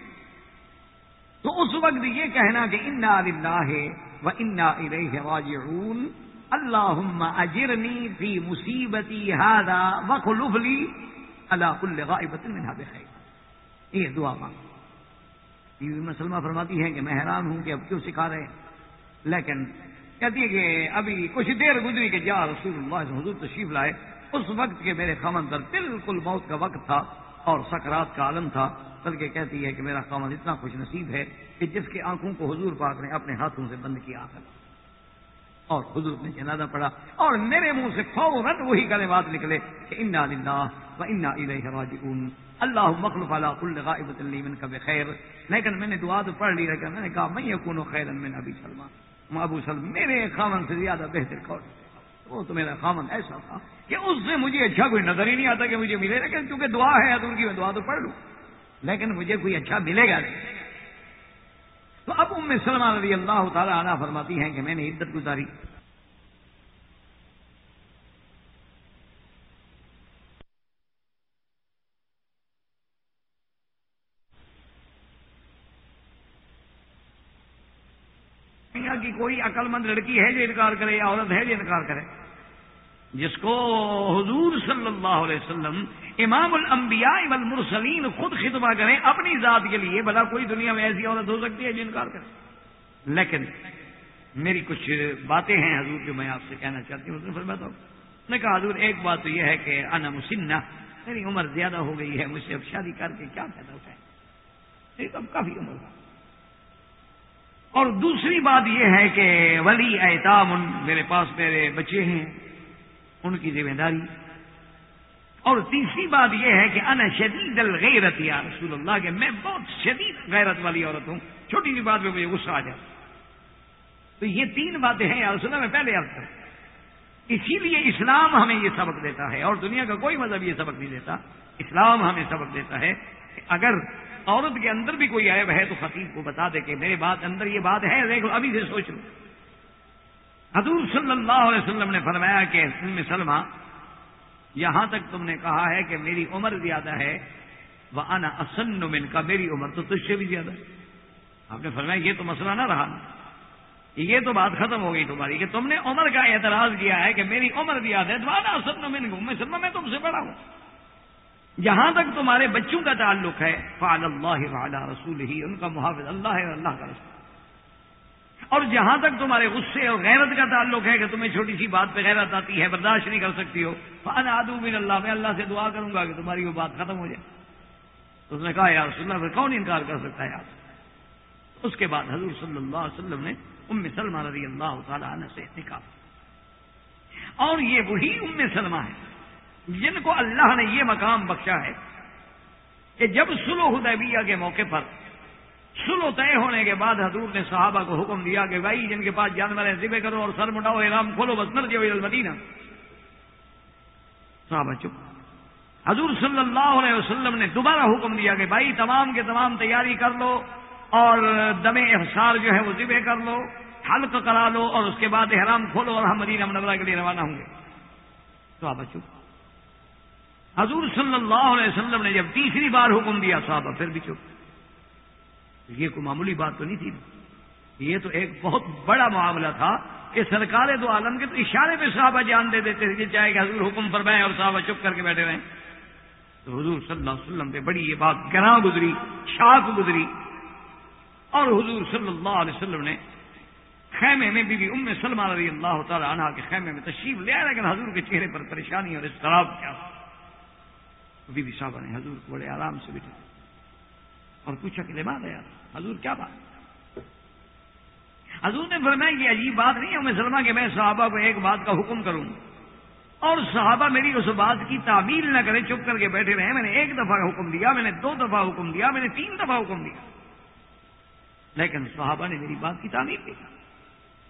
[SPEAKER 1] تو اس وقت یہ کہنا کہ انا للہ و انا الیہ راجعون۔ اللہم اجرنی فی مصیبتی هذا وخلف لی علی کل غائبت منها بخیر یہ دعا مانگو یہ مسلمہ فرماتی ہے کہ میں حیران ہوں کہ اب کیوں سکھا رہے ہیں۔ لیکن کہتی ہے کہ ابھی کچھ دیر گزری کہ جا رسول اللہ سے حضور تشریف لائے، اس وقت کے میرے خامن پر بالکل موت کا وقت تھا اور سکرات کا عالم تھا۔ بلکہ کہتی ہے کہ میرا خامن اتنا خوش نصیب ہے کہ جس کے آنکھوں کو حضور پاک نے اپنے ہاتھوں سے بند کیا کر اور حضور نے جنازہ پڑا اور میرے منہ سے فوراً وہی کرے بات نکلے کہ انا للہ و انا الیہ راجعون۔ اللہ مخلف علی کل غائبۃ لی من کب خیر لیکن میں نے دعا تو پڑھ لی، لیکن میں نے کہا میں یکون خیرا من ابی سلمہ ابو سلم میرے خامن سے زیادہ بہتر کون؟ وہ تو میرا خامن ایسا تھا کہ اس سے مجھے اچھا کوئی نظر ہی نہیں آتا کہ مجھے ملے لیکن کیونکہ دعا ہے حضور کی میں دعا تو پڑھ لوں۔ لیکن مجھے کوئی اچھا ملے گا نہیں۔ تو اب ام سلمہ رضی اللہ تعالی عنہ فرماتی ہیں کہ میں نے عدت گزاری۔ کی کوئی عقل مند لڑکی ہے جو انکار کرے یا عورت ہے جو انکار کرے؟ جس کو حضور صلی اللہ علیہ وسلم امام الانبیاء والمرسلین خود خطبہ کریں اپنی ذات کے لیے بلا کوئی دنیا میں ایسی عورت ہو سکتی ہے جو انکار کرے۔ لیکن میری کچھ باتیں ہیں حضور جو میں آپ سے کہنا چاہتی ہوں فرماتا ہوں۔ نے کہا، حضور، ایک بات تو یہ ہے کہ انا مسنہ، میری عمر زیادہ ہو گئی ہے، مجھ سے اب شادی کر کے کیا پیدا ہوتا ہے اب کافی عمر ہوا اور دوسری بات یہ ہے کہ ولی احتام میرے پاس میرے بچے ہیں، ان کی ذمہ داری۔ اور تیسری بات یہ ہے کہ ان شدید الغیرت، یا رسول اللہ کے، میں بہت شدید غیرت والی عورت ہوں۔ چھوٹی سی بات میں مجھے غصہ آ جائے تو یہ تین باتیں ہیں، یا رسول اللہ، میں پہلے عرض کروں۔ اسی لیے اسلام ہمیں یہ سبق دیتا ہے، اور دنیا کا کوئی مذہب یہ سبق نہیں دیتا۔ اسلام ہمیں سبق دیتا ہے کہ اگر عورت کے اندر بھی کوئی عیب ہے تو خطیب کو بتا دے کہ میرے بات اندر یہ بات ہے، دیکھو، ابھی سے سوچ لو۔ حضور صلی اللہ علیہ وسلم نے فرمایا کہ ام سلمہ، یہاں تک تم نے کہا ہے کہ میری عمر زیادہ ہے وہ انا اسن من کا میری عمر تو تجھ سے بھی زیادہ ہے۔ آپ نے فرمایا، یہ تو مسئلہ نہ رہا۔ یہ تو بات ختم ہو گئی تمہاری کہ تم نے عمر کا اعتراض کیا ہے کہ میری عمر زیادہ ہے تو انا اسن من میں سلمہ، میں تم سے بڑا ہوں۔ جہاں تک تمہارے بچوں کا تعلق ہے، فعل اللہ وعلا رسول ہی ان کا محافظ اللہ ہے اللہ کا رسول۔ اور جہاں تک تمہارے غصے اور غیرت کا تعلق ہے کہ تمہیں چھوٹی سی بات پہ غیرت آتی ہے، برداشت نہیں کر سکتی ہو فن آدو بن اللہ میں اللہ سے دعا کروں گا کہ تمہاری وہ بات ختم ہو جائے۔ تو اس نے کہا یار صلی اللہ کون انکار کر سکتا ہے آپ؟ اس کے بعد حضور صلی اللہ علیہ وسلم نے ام سلمہ رضی اللہ تعالیٰ عنہ سے نکالا اور یہ وہی ام سلمہ ہے۔ جن کو اللہ نے یہ مقام بخشا ہے کہ جب سلو حدیبیہ کے موقع پر سلو طے ہونے کے بعد حضور نے صحابہ کو حکم دیا کہ بھائی جن کے پاس جانور ہے ذبح کرو اور سر مٹاؤ، احرام کھولو، بس نر جو المدینہ۔ صحابہ چپ۔ حضور صلی اللہ علیہ وسلم نے دوبارہ حکم دیا کہ بھائی تمام کے تمام تیاری کر لو اور دم افسار جو ہے وہ ذبح کر لو، حلق کرا لو اور اس کے بعد احرام کھولو اور ہم مدینہ منورہ کے لیے روانہ ہوں گے۔ صحابہ چپ۔ حضور صلی اللہ علیہ وسلم نے جب تیسری بار حکم دیا، صحابہ پھر بھی چپ۔ یہ کوئی معمولی بات تو نہیں تھی۔ یہ تو ایک بہت بڑا معاملہ تھا کہ سرکار دو عالم کے تو اشارے پہ صحابہ جان دے دیتے تھے چاہے کہ حضور حکم فرمائے اور صحابہ چپ کر کے بیٹھے رہے تو حضور صلی اللہ علیہ وسلم پہ بڑی یہ بات گراں گزری شاخ گزری۔ اور حضور صلی اللہ علیہ وسلم نے خیمے میں بی بی ام سلمہ رضی اللہ تعالی عنہ کے خیمے میں تشریف لے آیا، لیکن حضور کے چہرے پر پریشانی اور اضطراب کیا۔ بی بی صاحبہ نے حضور کو بڑے آرام سے بٹھا اور پوچھا کہ لباس ہے یار، حضور کیا بات حضور نے فرمایا یہ عجیب بات نہیں ہے، میں سلما کہ میں صحابہ کو ایک بات کا حکم کروں۔ اور صحابہ میری اس بات کی تعمیل نہ کرے، چپ کر کے بیٹھے رہے۔ میں نے ایک دفعہ حکم دیا، میں نے دو دفعہ حکم دیا، میں نے تین دفعہ حکم دیا۔ لیکن صحابہ نے میری بات کی تعمیر کی۔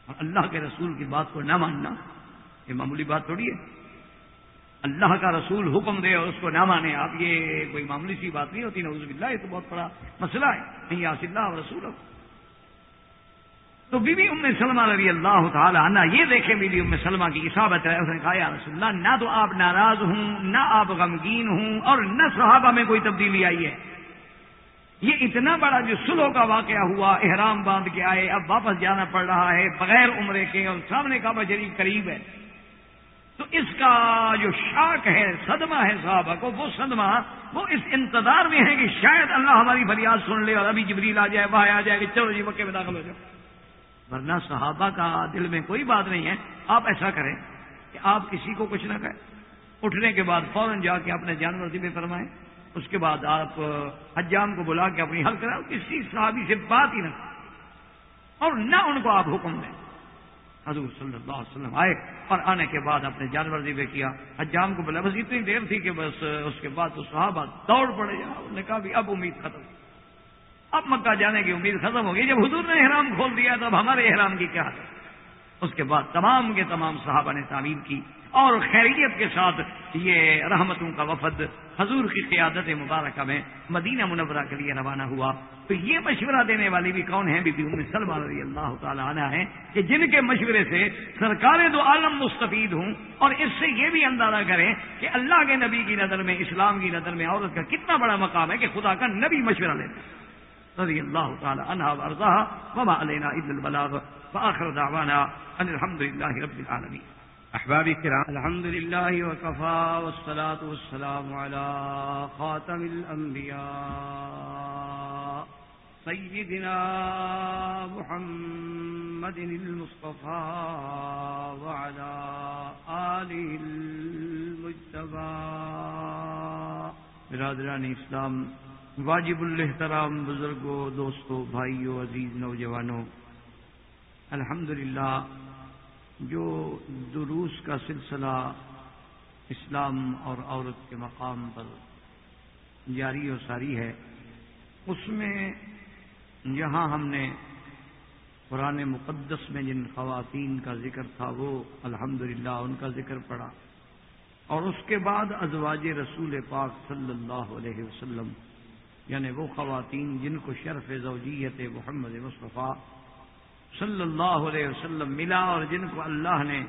[SPEAKER 1] اور اللہ کے رسول کی بات کو نہ ماننا، یہ معمولی بات تھوڑی ہے۔ اللہ کا رسول حکم دے اور اس کو نہ مانے آپ یہ کوئی معمولی سی بات نہیں ہوتی نوز باللہ، یہ تو بہت بڑا مسئلہ ہے۔ نہیں آص اللہ اور رسول تو بی بی ام سلمہ رضی اللہ تعالی عنہ یہ دیکھے بی بی ام سلمہ کی اصابت ہے، اس نے کہا، یا رسول اللہ، نہ تو آپ ناراض ہوں، نہ آپ غمگین ہوں اور نہ صحابہ میں کوئی تبدیلی آئی ہے۔ یہ اتنا بڑا جو سلو کا واقعہ ہوا، احرام باندھ کے آئے، اب واپس جانا پڑ رہا ہے، بغیر عمرے کے اور سامنے کا بجری قریب ہے۔ تو اس کا جو شاک ہے، صدمہ ہے صحابہ کو، وہ صدمہ، وہ اس انتظار میں ہے کہ شاید اللہ ہماری فریاد سن لے اور ابھی جبریل آ جائے، وہاں آ جائے کہ چلو جی مکے میں داخل ہو جاؤ۔ ورنہ صحابہ کا دل میں کوئی بات نہیں ہے۔ آپ ایسا کریں کہ آپ کسی کو کچھ نہ کہیں۔ اٹھنے کے بعد فوراً جا کے اپنے جانور ذبح فرمائیں۔ اس کے بعد آپ حجام کو بلا کے اپنی حل کریں کسی صحابی سے بات ہی نہ اور نہ ان کو آپ حکم دیں۔
[SPEAKER 2] حضور صلی اللہ علیہ وسلم آئے اور آنے کے بعد اپنے جانور ذبح کیا۔ حجام کو بلا بس اتنی دیر تھی کہ بس اس کے بعد تو صحابہ دوڑ پڑے۔ انہوں نے کہا بھی اب امید ختم۔ اب مکہ جانے کی امید ختم ہو گئی۔ جب حضور نے احرام کھول دیا تب ہمارے احرام کی کیا حالت اس کے بعد تمام کے تمام صحابہ نے تعمیر کی۔ اور خیریت کے ساتھ یہ رحمتوں کا وفد حضور کی قیادت مبارکہ میں مدینہ منورہ کے لیے روانہ ہوا۔ تو یہ مشورہ دینے والی بھی کون ہیں؟ بی بی ام سلمہ رضی اللہ تعالی عنہ ہیں کہ جن کے مشورے سے سرکار دو عالم مستفید ہوں اور اس سے یہ بھی اندازہ کریں کہ اللہ کے نبی کی نظر میں، اسلام کی نظر میں عورت کا کتنا بڑا مقام ہے کہ خدا کا نبی مشورہ لیتے رضی اللہ تعالی عنہ وارضاہ وما علینا اذ البلاغ، فآخر دعوانا ان الحمدللہ رب العالمین۔
[SPEAKER 1] احبابی کرام
[SPEAKER 2] الحمد لله وكفى والصلاة والسلام على خاتم الأنبياء سيدنا محمد المصطفى وعلى آله المجتبى برادران اسلام، واجب الاحترام بزرگوں، دوستوں، بھائیوں، عزیز نوجوانوں، الحمدللہ جو دروس کا سلسلہ اسلام اور عورت کے مقام پر جاری و ساری ہے، اس میں جہاں ہم نے قرآن مقدس میں جن خواتین کا ذکر تھا، وہ الحمدللہ ان کا ذکر پڑا اور اس کے بعد ازواج رسول پاک صلی اللہ علیہ وسلم یعنی وہ خواتین جن کو شرف زوجیت محمد مصطفیٰ صلی اللہ علیہ وسلم ملا اور جن کو اللہ نے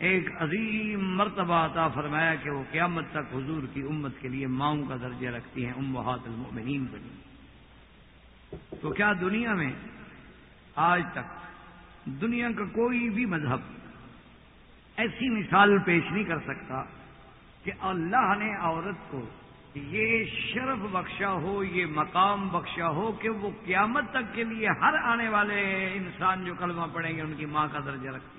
[SPEAKER 2] ایک عظیم مرتبہ عطا فرمایا کہ وہ قیامت تک حضور کی امت کے لیے ماؤں کا درجہ رکھتی ہیں ام المؤمنین بنی جی۔ تو کیا دنیا میں آج تک دنیا کا کوئی بھی مذہب ایسی مثال پیش نہیں کر سکتا کہ اللہ نے عورت کو یہ شرف بخشا ہو، یہ مقام بخشا ہو کہ وہ قیامت تک کے لیے ہر آنے والے انسان جو کلمہ پڑیں گے، ان کی ماں کا درجہ رکھتی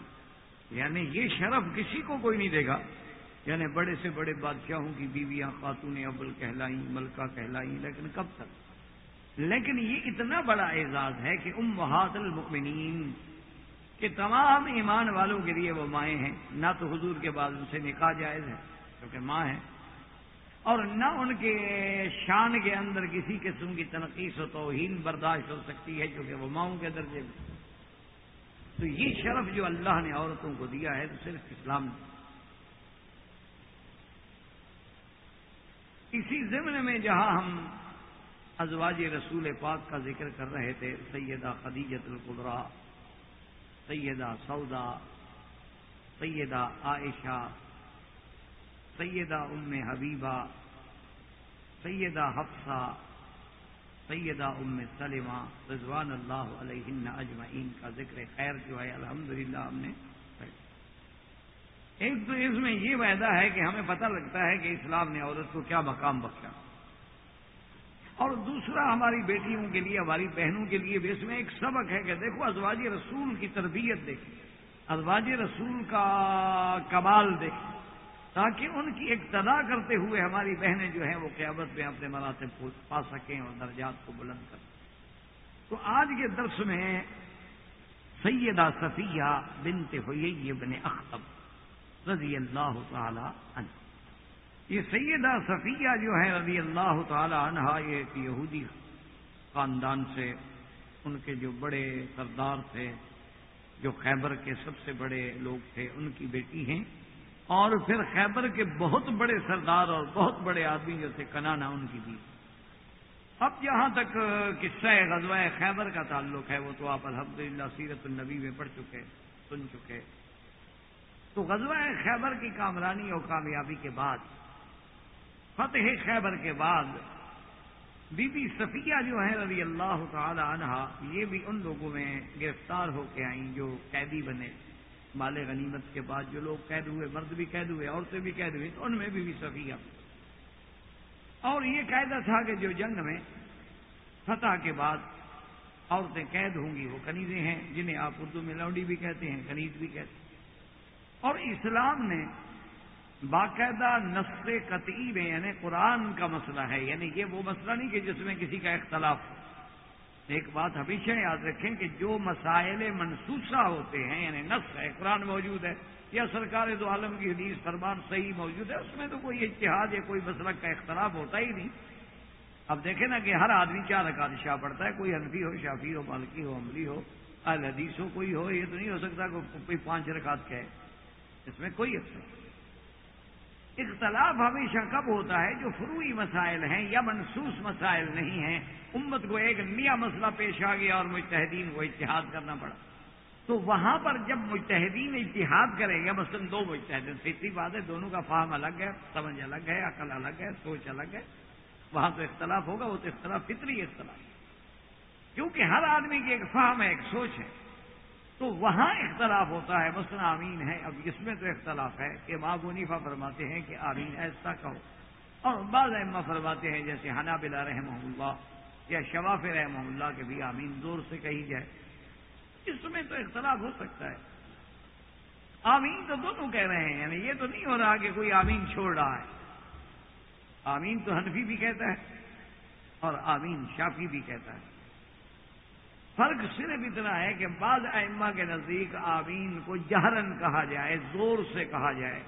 [SPEAKER 2] یعنی یہ شرف کسی کو کوئی نہیں دے گا۔ یعنی بڑے سے بڑے بادشاہوں کی بیویاں خاتون ابل کہلائیں، ملکہ کہلائیں، لیکن کب تک؟ لیکن یہ اتنا بڑا اعزاز ہے کہ ام المؤمنین کے تمام ایمان والوں کے لیے وہ مائیں ہیں۔ نہ تو حضور کے بعد ان سے نکاح جائز ہے کیونکہ ماں ہیں۔ اور نہ ان کے شان کے اندر کسی قسم کی تنقید و توہین برداشت ہو سکتی ہے، کیونکہ وہ ماؤں کے درجے میں۔ تو یہ شرف جو اللہ نے عورتوں کو دیا ہے تو صرف اسلام۔ نے اسی ضمن میں جہاں ہم ازواج رسول پاک کا ذکر کر رہے تھے، سیدہ خدیجت القبرا سیدہ سودا، سیدہ عائشہ سیدہ ام حبیبہ، سیدہ حفصہ، سیدہ ام سلمہ رضوان اللہ علیہ اجمعین کا ذکر خیر جو ہے، الحمدللہ ہم نے ایک تو اس میں یہ وعدہ ہے کہ ہمیں پتہ لگتا ہے کہ اسلام نے عورت کو کیا مقام بخشا۔ اور دوسرا، ہماری بیٹیوں کے لیے، ہماری بہنوں کے لیے بھی اس میں ایک سبق ہے کہ دیکھو، ازواج رسول کی تربیت دیکھیں۔ ازواج رسول کا کمال دیکھیں۔ تاکہ ان کی اقتدا کرتے ہوئے ہماری بہنیں جو ہیں وہ قیامت میں اپنے مراتب پا سکیں اور درجات کو بلند کر تو آج کے درس میں سیدہ صفیہ بنت ہوئی ابن اختب رضی اللہ تعالی عنہ۔ یہ سیدہ صفیہ جو ہے رضی اللہ تعالی عنہ، یہ ایک یہودی خاندان سے، ان کے جو بڑے سردار تھے، جو خیبر کے سب سے بڑے لوگ تھے، ان کی بیٹی ہیں۔ اور پھر خیبر کے بہت بڑے سردار اور بہت بڑے آدمی جو تھے، کنانا ان کی بھی۔ اب جہاں تک قصہ غزوہ خیبر کا تعلق ہے، وہ تو آپ الحمدللہ سیرت النبی میں پڑھ چکے، سن چکے۔ تو غزوہ خیبر کی کامرانی اور کامیابی کے بعد، فتح خیبر کے بعد، بی بی صفیہ جو ہے رضی اللہ تعالی عنہ یہ بھی ان لوگوں میں گرفتار ہو کے آئیں جو قیدی بنے۔ مال غنیمت کے بعد جو لوگ قید ہوئے مرد بھی قید ہوئے عورتیں بھی قید ہوئی تو ان میں بھی, بھی صفیہ۔ اور یہ قاعدہ تھا کہ جو جنگ میں فتح کے بعد عورتیں قید ہوں گی وہ کنیزیں ہیں جنہیں آپ اردو میں لوڈی بھی کہتے ہیں کنیز بھی کہتے ہیں۔ اور اسلام نے باقاعدہ نسل قطعی میں یعنی قرآن کا مسئلہ ہے یعنی یہ وہ مسئلہ نہیں کہ جس میں کسی کا اختلاف ہو۔ ایک بات ہمیشہ یاد رکھیں کہ جو مسائل منسوسہ ہوتے ہیں یعنی نص ہے، قرآن موجود ہے، یا سرکار دو عالم کی حدیث، فرمان صحیح موجود ہے، اس میں تو کوئی اتحاد یا کوئی مسلک کا اختلاف ہوتا ہی نہیں۔ اب دیکھیں نا کہ ہر آدمی چار رکعت شاہ پڑتا ہے، کوئی حنفی ہو، شافی ہو، مالکی ہو، عملی ہو الحدیث ہو، کوئی ہو، یہ تو نہیں ہو سکتا کہ کوئی پانچ رکعت کہے۔ اس میں کوئی اختلاف اختلاف ہمیشہ کب ہوتا ہے جو فروئی مسائل ہیں یا منسوس مسائل نہیں ہیں؟ امت کو ایک نیا مسئلہ پیش آ گیا اور مجتہدین کو اتحاد کرنا پڑا۔ تو وہاں پر جب مجتہدین اتحاد کریں گے، مثلاً دو مجتہدین، فطری بات ہے، دونوں کا فہم الگ ہے، سمجھ الگ ہے، عقل الگ ہے، سوچ الگ ہے، وہاں تو اختلاف ہوگا، وہ تو اختلاف، فطری اختلاف کیونکہ ہر آدمی کی ایک فہم ہے، ایک سوچ ہے۔ تو وہاں اختلاف ہوتا ہے۔ مثلا آمین ہے۔ اب اس میں تو اختلاف ہے کہ ماں منیفا فرماتے ہیں کہ آمین ایسا کہو۔ اور بعض اما فرماتے ہیں جیسے حنا بلا رحمہ اللہ یا شواف رحمہ اللہ کے بھی آمین زور سے کہی جائے۔ اس میں تو اختلاف ہو سکتا ہے۔ آمین تو دونوں کہہ رہے ہیں۔ یعنی یہ تو نہیں ہو رہا کہ کوئی آمین چھوڑ رہا ہے۔ آمین تو حنفی بھی کہتا ہے اور آمین شافی بھی کہتا ہے۔ فرق صرف اتنا ہے کہ بعض ائمہ کے نزدیک آمین کو جہرن کہا جائے، زور سے کہا جائے۔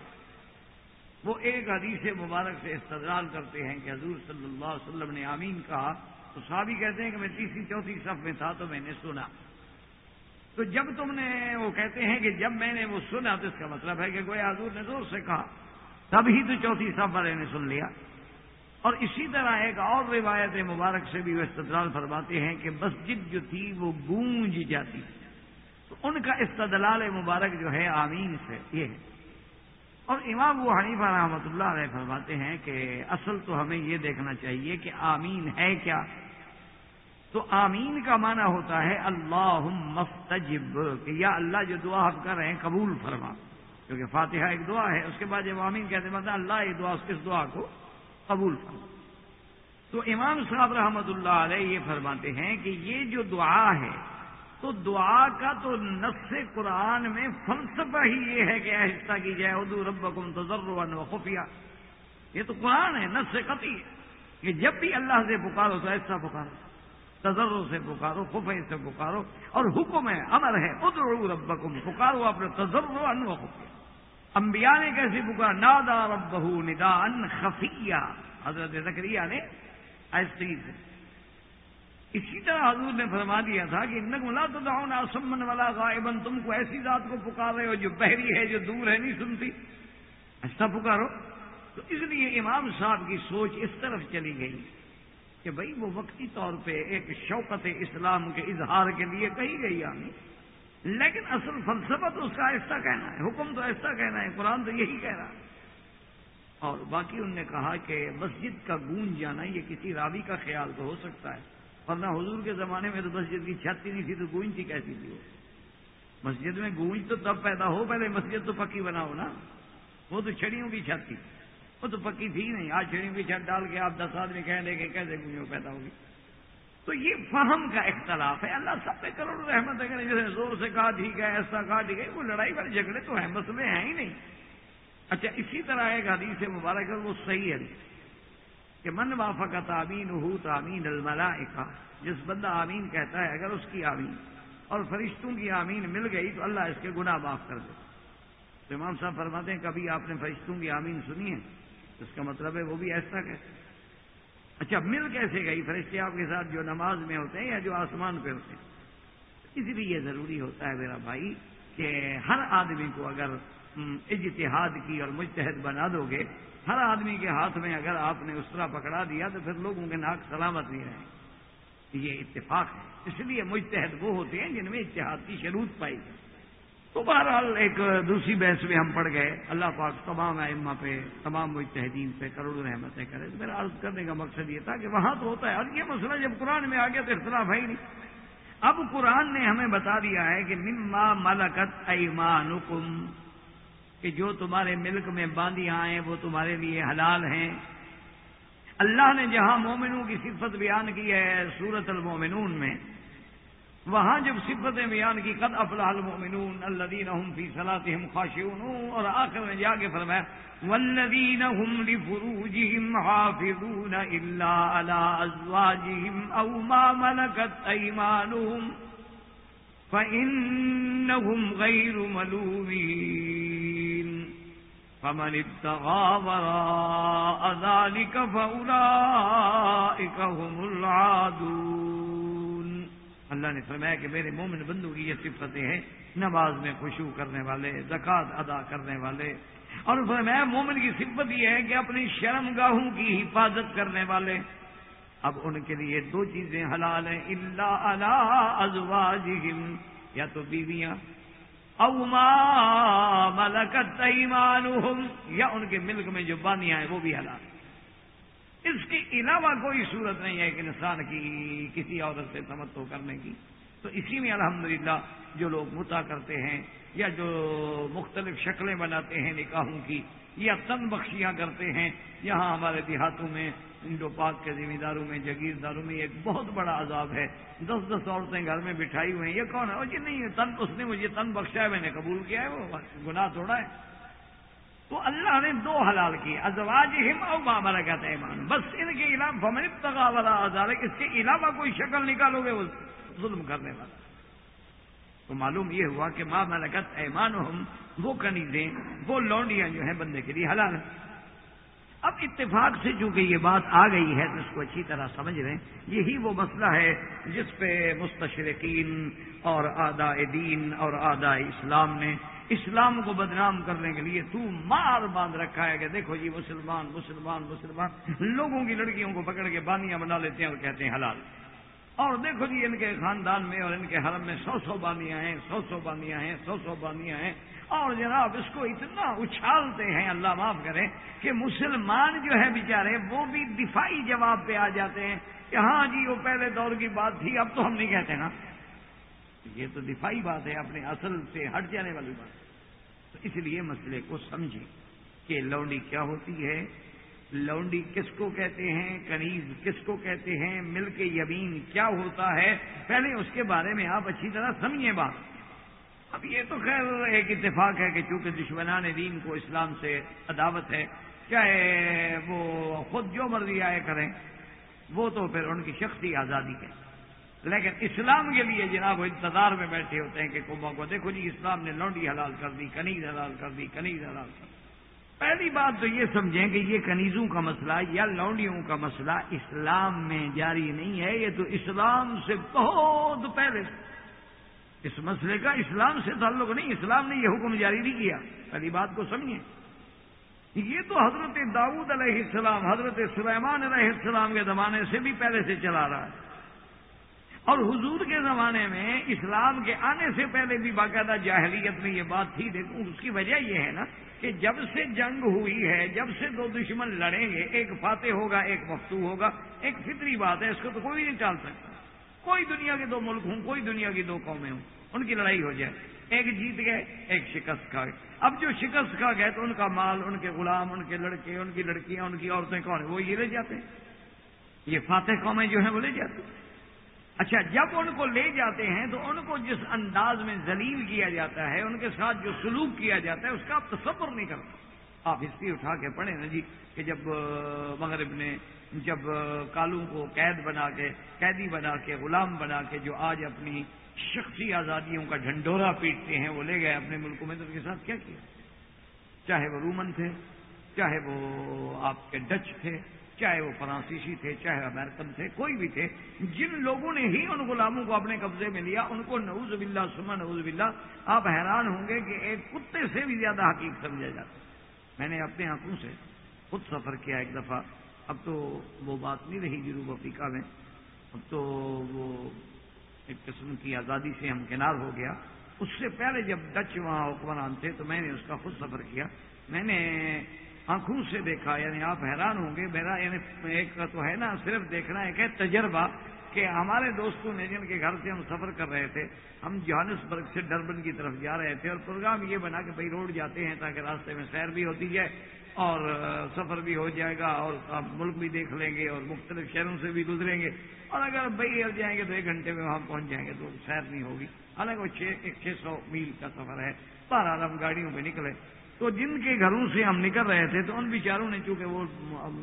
[SPEAKER 2] وہ ایک حدیث مبارک سے استدلال کرتے ہیں کہ حضور صلی اللہ علیہ وسلم نے آمین کہا۔ تو صحابی کہتے ہیں کہ میں تیسری، چوتھی صف میں تھا تو میں نے سنا۔ تو جب تم نے، وہ کہتے ہیں کہ جب میں نے وہ سنا تو اس کا مطلب ہے کہ کوئی حضور نے زور سے کہا۔ تب ہی تو چوتھی صف والے نے سن لیا۔ اور اسی طرح ایک اور روایت مبارک سے بھی وہ استدلال فرماتے ہیں کہ مسجد جو تھی وہ گونج جاتی تو ان کا استدلال مبارک جو ہے آمین سے یہ ہے۔ اور امام وہ حنیفہ رحمۃ اللہ علیہ فرماتے ہیں کہ اصل تو ہمیں یہ دیکھنا چاہیے کہ آمین ہے کیا۔ تو آمین کا معنی ہوتا ہے اللہ مستجب کہ یا اللہ جو دعا ہم کر رہے ہیں قبول فرما۔ کیونکہ فاتحہ ایک دعا ہے، اس کے بعد جب آمین کہتے ہیں مطلب اللہ یہ دعا، اس دعا کو قبول فرما تو امام صاحب رحمۃ اللہ علیہ یہ فرماتے ہیں کہ یہ جو دعا ہے، تو دعا کا تو نفس قرآن میں فلسفہ ہی یہ ہے کہ آہستہ کی جائے اردو رب تجربہ و خفیہ یہ تو قرآن ہے نفس قطعی ہے۔ کہ جب بھی اللہ سے پکارو تو ایسا پکارو تجروں سے پکارو خفے سے پکارو، اور حکم ہے، امر ہے ادرو ربکم، پکارو اپنے تجرب ان خفیہ انبیاء نے کیسے پکارا نادا رب ندا ان خفیہ حضرت زکریہ نے ایسی سے اسی طرح حضور نے فرما دیا تھا کہ نگ ملا تو داؤن آسمن والا غائبن تم کو ایسی ذات کو پکار رہے ہو جو بحری ہے، جو دور ہے، نہیں سنتی۔ ایسا پکارو۔ تو اس لیے امام صاحب کی سوچ اس طرف چلی گئی کہ بھائی وہ وقتی طور پہ ایک شوکت اسلام کے اظہار کے لیے کہی گئی آمی لیکن اصل فلسفہ تو اس کا ایسا کہنا ہے، حکم تو ایسا کہنا ہے، قرآن تو یہی کہہ رہا ہے۔ اور باقی ان نے کہا کہ مسجد کا گونج جانا یہ کسی راوی کا خیال تو ہو سکتا ہے، ورنہ حضور کے زمانے میں تو مسجد کی چھت ہی نہیں تھی تو گونج تھی کیسی تھی وہ۔ مسجد میں گونج تو تب پیدا ہو، پہلے مسجد تو پکی بنا ہو نا۔ وہ تو چھڑیوں کی چھت تھی۔ وہ تو پکی تھی نہیں۔ آج چھڑیوں کی چھت ڈال کے آپ دس آدمی کہہ دیں کہ کیسے گونجوں پیدا ہوگی؟ تو یہ فہم کا اختلاف ہے۔ اللہ سب پہ کروڑ رحمت ہے۔ جیسے زور سے کہا ٹھیک ہے، ایسا کہا ٹھیک ہے، وہ لڑائی والے جھگڑے تو ہیں مسئلے ہیں ہی نہیں۔ اچھا اسی طرح ایک حدیث مبارک ہے، وہ صحیح ہے۔ کہ من وافق تعمین ہو تعمین الملائکہ، جس بندہ آمین کہتا ہے، اگر اس کی آمین اور فرشتوں کی آمین مل گئی تو اللہ اس کے گناہ معاف کر دے۔ تو امام صاحب فرماتے ہیں، کبھی آپ نے فرشتوں کی آمین سنی ہے؟ اس کا مطلب ہے وہ بھی ایسا کہتے ہیں اچھا مل کیسے گئی؟ فرشتے آپ کے ساتھ جو نماز میں ہوتے ہیں یا جو آسمان پہ ہوتے ہیں؟ اسی لیے یہ ضروری ہوتا ہے میرا بھائی کہ ہر آدمی کو اگر اجتہاد کی اور مجتہد بنا دو گے، ہر آدمی کے ہاتھ میں اگر آپ نے اس طرح پکڑا دیا تو پھر لوگوں کے ناک سلامت نہیں رہیں یہ اتفاق ہے۔ اس لیے مجتہد وہ ہوتے ہیں جن میں اتحاد کی شروط پائی گئی تو بہرحال ایک دوسری بحث میں ہم پڑ گئے۔ اللہ پاک تمام ائمہ پہ، تمام مجتہدین پہ کروڑ رحمتیں کرے۔ تو میرا عرض کرنے کا مقصد یہ تھا کہ وہاں تو ہوتا ہے۔ اور یہ مسئلہ جب قرآن میں آ گیا تو اختلاف ہے ہی نہیں۔ اب قرآن نے ہمیں بتا دیا ہے کہ مما ملکت ایمانکم کہ جو تمہارے ملک میں باندیاں ہیں، وہ تمہارے لیے حلال ہیں۔ اللہ نے جہاں مومنوں کی صفت بیان کی ہے سورت المومنون میں
[SPEAKER 1] وہاں جب صفتیں بیان کی، قد افلاح المؤمنون الذین هم فی صلاتهم خاشعون اور آخر میں جا کے فرمایا والذین هم لفروجهم حافظون الا على ازواجهم او ما ملكت ايمانهم فإنهم غير ملومين فمن ابتغى وراء ذلك فأولئك هم العادون اللہ نے فرمایا کہ میرے مومن بندو کی یہ صفتیں ہیں، نماز میں خوشو کرنے والے، زکوٰۃ ادا کرنے والے۔ اور فرمایا، مومن کی صفت یہ ہے کہ اپنی شرم گاہوں کی حفاظت کرنے والے۔ اب ان کے لیے دو چیزیں حلال ہیں اللہ اللہ ازواجہم یا تو بیویاں او ما ملکت ایمانہم یا ان کے ملک میں جو بانیاں ہیں، وہ بھی حلال اس کے علاوہ کوئی صورت نہیں ہے کہ انسان کی کسی عورت سے تمتو کرنے کی۔ تو اسی میں الحمدللہ جو لوگ متا کرتے ہیں یا جو مختلف شکلیں بناتے ہیں نکاحوں کی، یا تن بخشیاں کرتے ہیں، یہاں ہمارے دیہاتوں میں، انڈو پاک کے ذمہ داروں میں جگیرداروں میں ایک بہت بڑا عذاب ہے۔ دس دس عورتیں گھر میں بٹھائی ہوئی ہیں یہ کون ہے؟ جی نہیں، تن اس نے مجھے تن بخشا ہے، میں نے قبول کیا ہے، وہ گناہ توڑا ہے۔ تو اللہ نے دو حلال کیے ازواج ہم اور مامرا کہتے ایمان بس ان کے علاوہ فمن والا آزاد ہے اس کے علاوہ کوئی شکل نکالو گے، وہ ظلم کرنے والا۔ تو معلوم یہ ہوا کہ ماں ملکت ایمان ہم وہ کنیزیں، وہ لونڈیاں جو ہیں بندے کے لیے حلال ہیں۔ اب اتفاق سے چونکہ یہ بات آ گئی ہے، تو اس کو اچھی طرح سمجھ لیں، یہی وہ مسئلہ ہے جس پہ مستشرقین اور آدھا دین اور آدھا اسلام نے اسلام کو بدنام کرنے کے لیے تو مار باندھ رکھا ہے کہ دیکھو جی مسلمان مسلمان مسلمان۔ لوگوں کی لڑکیوں کو پکڑ کے بانیاں بنا لیتے ہیں اور کہتے ہیں حلال۔ اور دیکھو جی ان کے خاندان میں اور ان کے حرم میں سو سو بانیاں ہیں، سو سو بانیاں ہیں، سو سو بانیاں ہیں۔ اور جناب، اس کو اتنا اچھالتے ہیں، اللہ معاف کرے، کہ مسلمان جو ہے بیچارے، وہ بھی دفاعی جواب پہ آ جاتے ہیں کہ ہاں جی وہ پہلے دور کی بات تھی، اب تو ہم نہیں کہتے نا ہاں، یہ تو دفاعی بات ہے، اپنے اصل سے ہٹ جانے والی بات۔ تو اس لیے مسئلے کو سمجھیں کہ لونڈی کیا ہوتی ہے؟ لونڈی کس کو کہتے ہیں؟ کنیز کس کو کہتے ہیں؟ مل کے یمین کیا ہوتا ہے؟ پہلے اس کے بارے میں آپ اچھی طرح سمجھیں بات۔ اب یہ تو خیر ایک اتفاق ہے کہ چونکہ دشمنان دین کو اسلام سے عداوت ہے، چاہے وہ خود جو مرضی آئے کریں، وہ تو پھر ان کی شخصی آزادی ہے۔ لیکن اسلام کے لیے جناب وہ انتظار میں بیٹھے ہوتے ہیں کہ کمبوں کو دیکھو جی اسلام نے لونڈی حلال کر دی، کنیز حلال کر دی، کنیز حلال کر دی۔ پہلی بات تو یہ سمجھیں کہ یہ کنیزوں کا مسئلہ یا لونڈیوں کا مسئلہ اسلام میں جاری نہیں ہے، یہ تو اسلام سے بہت پہلے۔ اس مسئلے کا اسلام سے تعلق نہیں، اسلام نے یہ حکم جاری نہیں کیا۔ پہلی بات کو سمجھیں۔ یہ تو حضرت داؤد علیہ السلام، حضرت سلیمان علیہ السلام کے زمانے سے بھی پہلے سے چلا رہا ہے۔ اور حضور کے زمانے میں اسلام کے آنے سے پہلے بھی باقاعدہ جاہلیت میں یہ بات تھی دیکھوں اس کی وجہ یہ ہے نا کہ جب سے جنگ ہوئی ہے، جب سے دو دشمن لڑیں گے، ایک فاتح ہوگا، ایک مفتو ہوگا، ایک فطری بات ہے، اس کو تو کوئی نہیں ٹال سکتا۔ کوئی دنیا کے دو ملک ہوں، کوئی دنیا کی دو قومیں ہوں، ان کی لڑائی ہو جائے۔ ایک جیت گئے، ایک شکست کھا گئے۔ اب جو شکست کھا گئے تو ان کا مال، ان کے غلام، ان کے لڑکے، ان کی لڑکیاں، ان کی عورتیں کون ہیں؟ وہ یہ لے جاتے ہیں۔ یہ فاتح قومیں جو ہیں وہ لے جاتے ہیں۔ اچھا جب ان کو لے جاتے ہیں تو ان کو جس انداز میں ذلیل کیا جاتا ہے، ان کے ساتھ جو سلوک کیا جاتا ہے، اس کا آپ تصور نہیں کرتے۔ آپ ہسٹری اٹھا کے پڑھیں نا جی کہ جب مغرب نے جب کالوں کو قید بنا کے، قیدی بنا کے، غلام بنا کے جو آج اپنی شخصی آزادیوں کا ڈھنڈورا پیٹتے ہیں، وہ لے گئے اپنے ملکوں میں، تو ان کے ساتھ کیا کیا؟ چاہے وہ رومن تھے، چاہے وہ آپ کے ڈچ تھے چاہے وہ فرانسیسی تھے، چاہے امریکن تھے، کوئی بھی تھے، جن لوگوں نے ہی ان غلاموں کو اپنے قبضے میں لیا، ان کو نعوذ باللہ سما نعوذ باللہ آپ حیران ہوں گے کہ ایک کتے سے بھی زیادہ حقیق سمجھا جاتا میں نے اپنے آنکھوں سے خود سفر کیا ایک دفعہ، اب تو وہ بات نہیں رہی جنوب افریقہ میں، اب تو وہ ایک قسم کی آزادی سے ہم کنار ہو گیا۔ اس سے پہلے جب ڈچ وہاں حکمران تھے تو میں نے اس کا خود سفر کیا۔ میں نے آنکھوں سے دیکھا یعنی آپ حیران ہوں گے، میرا یعنی ایک تو ہے نا، صرف دیکھنا ایک ہے تجربہ کہ ہمارے دوستوں نے جن کے گھر سے ہم سفر کر رہے تھے، ہم جوہانس برگ سے ڈربن کی طرف جا رہے تھے اور پروگرام یہ بنا کہ بھائی روڈ جاتے ہیں تاکہ راستے میں سیر بھی ہوتی جائے اور سفر بھی ہو جائے گا اور آپ ملک بھی دیکھ لیں گے اور مختلف شہروں سے بھی گزریں گے۔ اور اگر بھائی جائیں گے تو ایک گھنٹے میں وہاں پہنچ جائیں گے تو سیر نہیں ہوگی۔ حالانکہ وہ چھ سو میل کا سفر ہے۔ بہرحال ہم گاڑیوں پہ نکلے۔ تو جن کے گھروں سے ہم نکل رہے تھے تو ان بیچاروں نے چونکہ وہ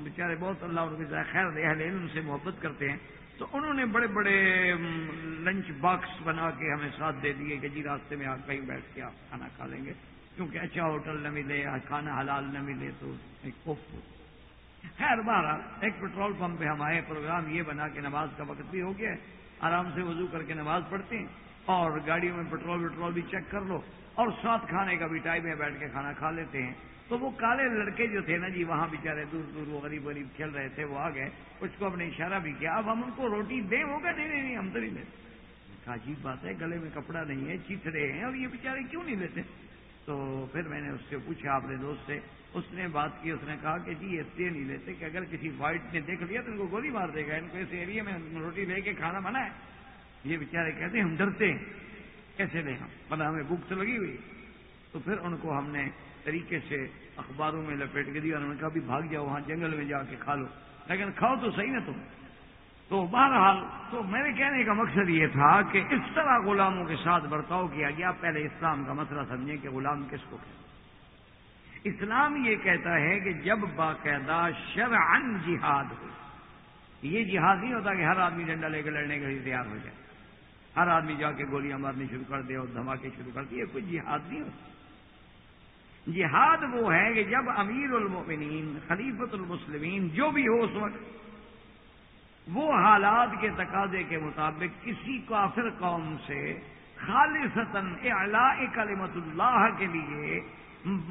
[SPEAKER 1] بیچارے بہت اللہ اور خیر اہل علم سے محبت کرتے ہیں، تو انہوں نے بڑے بڑے لنچ باکس بنا کے ہمیں ساتھ دے دیے کہ جی راستے میں آپ کہیں بیٹھ کے آپ کھانا کھا لیں گے۔ کیونکہ اچھا ہوٹل نہ ملے کھانا حلال نہ ملے تو ایک خیر بارہ ایک پیٹرول پمپ پہ ہم آئے، پروگرام یہ بنا کہ نماز کا وقت بھی ہو گیا ہے۔ آرام سے وضو کر کے نماز پڑھتے ہیں اور گاڑیوں میں پیٹرول ویٹرول بھی چیک کر لو۔ اور ساتھ کھانے کا بھی ٹائم ہے، بیٹھ کے کھانا کھا لیتے ہیں۔ تو وہ کالے لڑکے جو تھے نا جی وہاں بےچارے دور دور وہ غریب غریب کھیل رہے تھے، وہ آ گئے۔ کچھ کو اپنے اشارہ بھی کیا، اب ہم ان کو روٹی دیں؟ ہوگا نہیں نہیں نہیں، ہم تو نہیں لیتے عجیب بات ہے، گلے میں کپڑا نہیں ہے، چیتڑے ہیں، اور یہ بےچارے کیوں نہیں لیتے؟ تو پھر میں نے اس سے پوچھا اپنے دوست سے۔ اس نے بات کی، اس نے کہا کہ جی اس لیے نہیں لیتے کہ اگر کسی وائٹ نے دیکھ لیا تو ان کو گولی مار دے گا، ان کو اس ایریے میں روٹی لے کے کھانا بنا ہے یہ بےچارے کہتے ہیں، ہم ڈرتے ہیں۔ کیسے لیں ہم؟ بنا ہمیں بھوک تو لگی ہوئی۔ تو پھر ان کو ہم نے طریقے سے اخباروں میں لپیٹ کے دیا انہوں نے کہا بھی بھاگ جاؤ، وہاں جنگل میں جا کے کھا لو۔ لیکن کھاؤ تو صحیح نا تم۔ تو بہرحال، تو میرے کہنے کا مقصد یہ تھا کہ اس طرح غلاموں کے ساتھ برتاؤ کیا گیا۔ پہلے اسلام کا مسئلہ سمجھیں کہ غلام کس کو کہ اسلام یہ کہتا ہے کہ جب باقاعدہ شرعن جہاد ہو، یہ جہاد نہیں ہوتا کہ ہر آدمی ڈنڈا لے کے لڑنے کے لیے تیار ہو جائے۔ ہر آدمی جا کے گولیاں مارنی شروع کر دے اور دھماکے شروع کر دے، یہ کوئی جہاد نہیں ہوتا۔ جہاد وہ ہے کہ جب امیر المؤمنین خلیفت المسلمین جو بھی ہو اس وقت، وہ حالات کے تقاضے کے مطابق کسی کافر قوم سے خالصتاً اعلاء کلمت اللہ کے لیے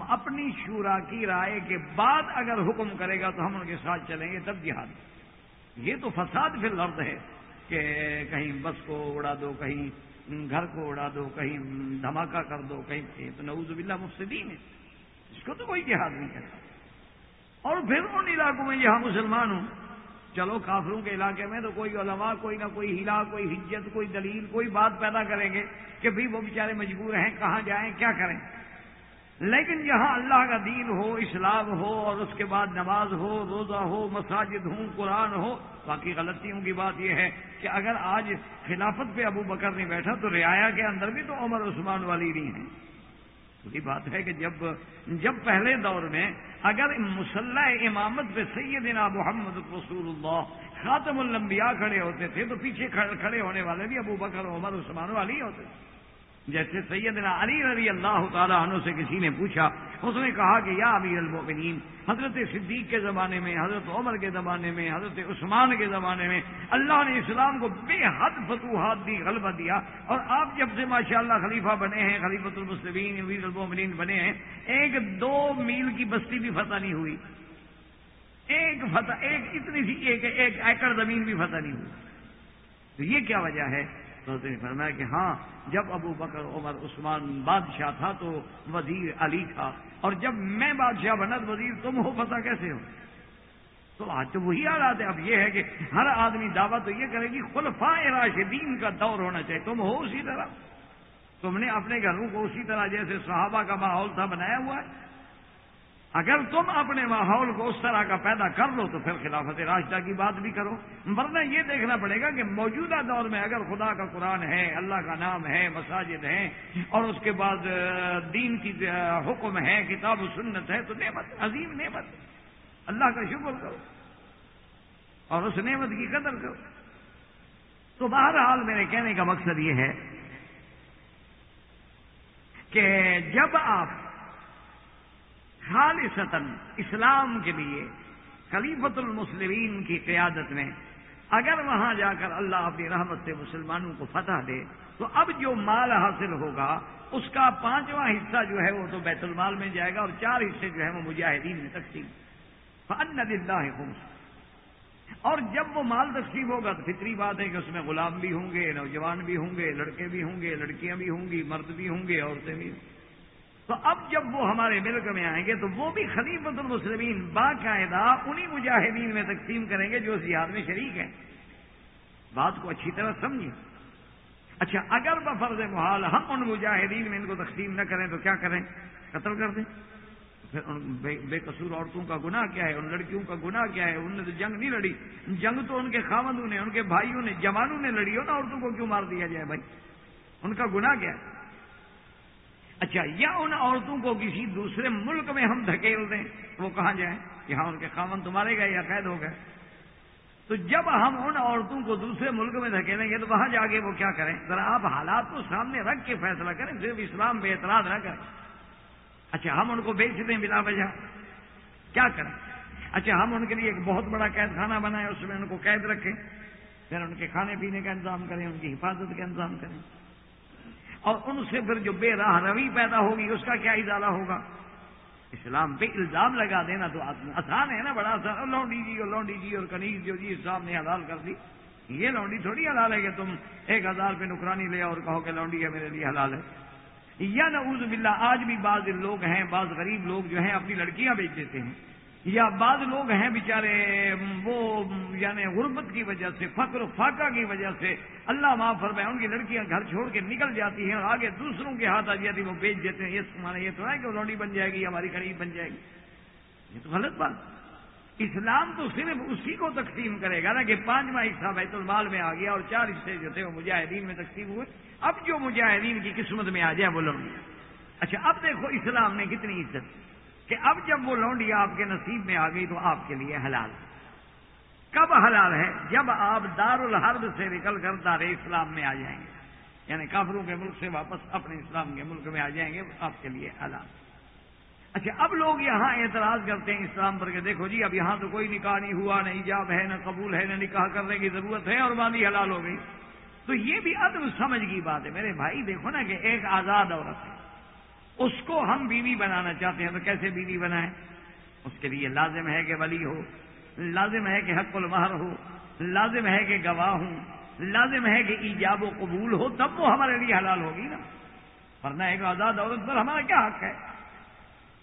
[SPEAKER 1] اپنی شورا کی رائے کے بعد اگر حکم کرے گا تو ہم ان کے ساتھ چلیں گے، تب جہاد۔ یہ تو فساد پھر لفظ ہے۔ کہ کہیں بس کو اڑا دو، کہیں گھر کو اڑا دو، کہیں دھماکہ کر دو، کہیں تو نعوذ باللہ مفسدین ہے اس کو تو کوئی جہاد نہیں کرتا۔ اور پھر ان علاقوں میں جہاں مسلمان ہوں، چلو کافروں کے علاقے میں تو کوئی علماء، کوئی نہ کوئی ہلا، کوئی حجت، کوئی دلیل، کوئی بات پیدا کریں گے کہ بھئی وہ بیچارے مجبور ہیں، کہاں جائیں، کیا کریں؟ لیکن جہاں اللہ کا دین ہو، اسلام ہو اور اس کے بعد نماز ہو، روزہ ہو، مساجد ہوں، قرآن ہو، باقی غلطیوں کی بات یہ ہے کہ اگر آج خلافت پہ ابو بکر نہیں بیٹھا تو رعایا کے اندر بھی تو عمر عثمان والی نہیں ہے۔ بڑی بات ہے کہ جب جب پہلے دور میں اگر مسلح امامت پہ سیدنا محمد رسول اللہ خاتم الانبیاء کھڑے ہوتے تھے تو پیچھے کھڑے ہونے والے بھی ابو بکر، عمر، عثمان والی ہوتے تھے۔ جیسے سیدنا علی رضی اللہ تعالیٰ عنہ سے کسی نے پوچھا، اس نے کہا کہ یا امیر المؤمنین، حضرت صدیق کے زمانے میں، حضرت عمر کے زمانے میں، حضرت عثمان کے زمانے میں اللہ نے اسلام کو بے حد فتوحات دی، غلبہ دیا۔ اور آپ جب سے ماشاء اللہ خلیفہ بنے ہیں، خلیفۃ المسلمین، امیر المؤمنین بنے ہیں، ایک دو میل کی بستی بھی فتح نہیں ہوئی۔ ایک فتح، ایک اتنی سی، ایک ایک ایکڑ زمین بھی فتح نہیں ہوئی۔ تو یہ کیا وجہ ہے؟ تو نے فرمایا کہ ہاں جب ابو بکر، عمر، عثمان بادشاہ تھا تو وزیر علی تھا۔ اور جب میں بادشاہ بنا تو وزیر تم ہو، پتہ کیسے ہو؟ تو آج تو وہی حالات ہے اب یہ ہے کہ ہر آدمی دعویٰ تو یہ کرے گی خلفاء راشدین کا دور ہونا چاہیے۔ تم ہو اسی طرح۔ تم نے اپنے گھروں کو اسی طرح جیسے صحابہ کا ماحول تھا، بنایا ہوا ہے۔ اگر تم اپنے ماحول کو اس طرح کا پیدا کر لو تو پھر خلافت راشدہ کی بات بھی کرو۔ ورنہ یہ دیکھنا پڑے گا کہ موجودہ دور میں اگر خدا کا قرآن ہے، اللہ کا نام ہے، مساجد ہے اور اس کے بعد دین کی حکم ہے، کتاب و سنت ہے، تو نعمت، عظیم نعمت۔ اللہ کا شکر کرو اور اس نعمت کی قدر کرو۔ تو بہرحال میرے کہنے کا مقصد یہ ہے کہ جب آپ خالصتاً اسلام کے لیے خلیفت المسلمین کی قیادت میں اگر وہاں جا کر اللہ اپنی رحمت سے مسلمانوں کو فتح دے، تو اب جو مال حاصل ہوگا، اس کا پانچواں حصہ جو ہے وہ تو بیت المال میں جائے گا اور چار حصے جو ہے وہ مجاہدین میں تقسیم۔ فن اللہ خمس۔ اور جب وہ مال تقسیم ہوگا، تو فطری بات ہے کہ اس میں غلام بھی ہوں گے، نوجوان بھی ہوں گے، لڑکے بھی ہوں گے، لڑکیاں بھی ہوں گی، مرد بھی ہوں گے، عورتیں بھی ہوں گی۔ تو اب جب وہ ہمارے ملک میں آئیں گے تو وہ بھی خلیفت المسلمین باقاعدہ انہی مجاہدین میں تقسیم کریں گے جو اس جہاد میں شریک ہیں۔ بات کو اچھی طرح سمجھیں۔ اچھا اگر بفرض محال ہم ان مجاہدین میں ان کو تقسیم نہ کریں تو کیا کریں؟ قتل کر دیں۔ پھر بے قصور عورتوں کا گناہ کیا ہے؟ ان لڑکیوں کا گناہ کیا ہے؟ انہوں نے تو جنگ نہیں لڑی۔ جنگ تو ان کے خامندوں نے، ان کے بھائیوں نے، جوانوں نے لڑی ہو نا عورتوں کو کیوں مار دیا جائے بھائی؟ ان کا گناہ کیا ہے؟ اچھا یا ان عورتوں کو کسی دوسرے ملک میں ہم دھکیل دیں، وہ کہاں جائیں؟ یہاں ان کے خامن تمہارے گئے یا قید ہو گئے۔ تو جب ہم ان عورتوں کو دوسرے ملک میں دھکیلیں گے، تو وہاں جا کے وہ کیا کریں؟ ذرا آپ حالات کو سامنے رکھ کے فیصلہ کریں، صرف اسلام بے اعتراض نہ کریں۔ اچھا ہم ان کو بیچ دیں بلا وجہ۔ کیا کریں؟ اچھا ہم ان کے لیے ایک بہت بڑا قید خانہ بنائیں، اس میں ان کو قید رکھیں، پھر ان کے کھانے پینے کا انتظام کریں، ان کی حفاظت کا انتظام کریں۔ اور ان سے پھر جو بے راہ روی پیدا ہوگی، اس کا کیا ادارہ ہوگا؟ اسلام پہ الزام لگا دینا تو آسان ہے نا، بڑا آسان لونڈی جی اور لونڈی جی اور کنیز جو جی اسلام نے حلال کر دی۔ یہ لونڈی تھوڑی حلال ہے کہ تم ایک ہزار پہ نکرانی لے اور کہو کہ لونڈی ہے میرے لیے حلال ہے۔ یا نعوذ باللہ، آج بھی بعض لوگ ہیں، بعض غریب لوگ جو ہیں، اپنی لڑکیاں بیچ دیتے ہیں۔ یا بعض لوگ ہیں بیچارے، وہ یعنی غربت کی وجہ سے، فقر و فاقہ کی وجہ سے اللہ معاف فرمائے، ان کی لڑکیاں گھر چھوڑ کے نکل جاتی ہیں اور آگے دوسروں کے ہاتھ آ جاتی وہ بیچ دیتے ہیں، یہ تمہارا یہ تو ہے کہ لوڈی بن جائے گی، ہماری قریب بن جائے گی۔ یہ تو غلط بات۔ اسلام تو صرف اسی کو تقسیم کرے گا نا کہ پانچواں حصہ بیت المال میں آ گیا اور چار حصے جو تھے وہ مجاہدین میں تقسیم ہوئے۔ اب جو مجاہدین کی قسمت میں آ جائے وہ لوڈی اچھا اب دیکھو اسلام نے کتنی عزت۔ کہ اب جب وہ لونڈی آپ کے نصیب میں آ گئی تو آپ کے لیے حلال کب حلال ہے؟ جب آپ دار الحرب سے نکل کر دار اسلام میں آ جائیں گے۔ یعنی کافروں کے ملک سے واپس اپنے اسلام کے ملک میں آ جائیں گے، آپ کے لیے حلال۔ اچھا اب لوگ یہاں اعتراض کرتے ہیں اسلام پر کہ دیکھو جی اب یہاں تو کوئی نکاح نہیں ہوا، نہ ایجاب ہے، نہ قبول ہے، نہ نکاح کرنے کی ضرورت ہے اور باندھی حلال ہو گئی۔ تو یہ بھی عدم سمجھ کی بات ہے۔ میرے بھائی، دیکھو نا کہ ایک آزاد عورت ہے۔ اس کو ہم بیوی بنانا چاہتے ہیں تو کیسے بیوی بنائیں؟ اس کے لیے لازم ہے کہ ولی ہو، لازم ہے کہ حق المہر ہو، لازم ہے کہ گواہ ہوں، لازم ہے کہ ایجاب و قبول ہو، تب وہ ہمارے لیے حلال ہوگی نا۔ ورنہ ایک آزاد عورت پر ہمارا کیا حق ہے؟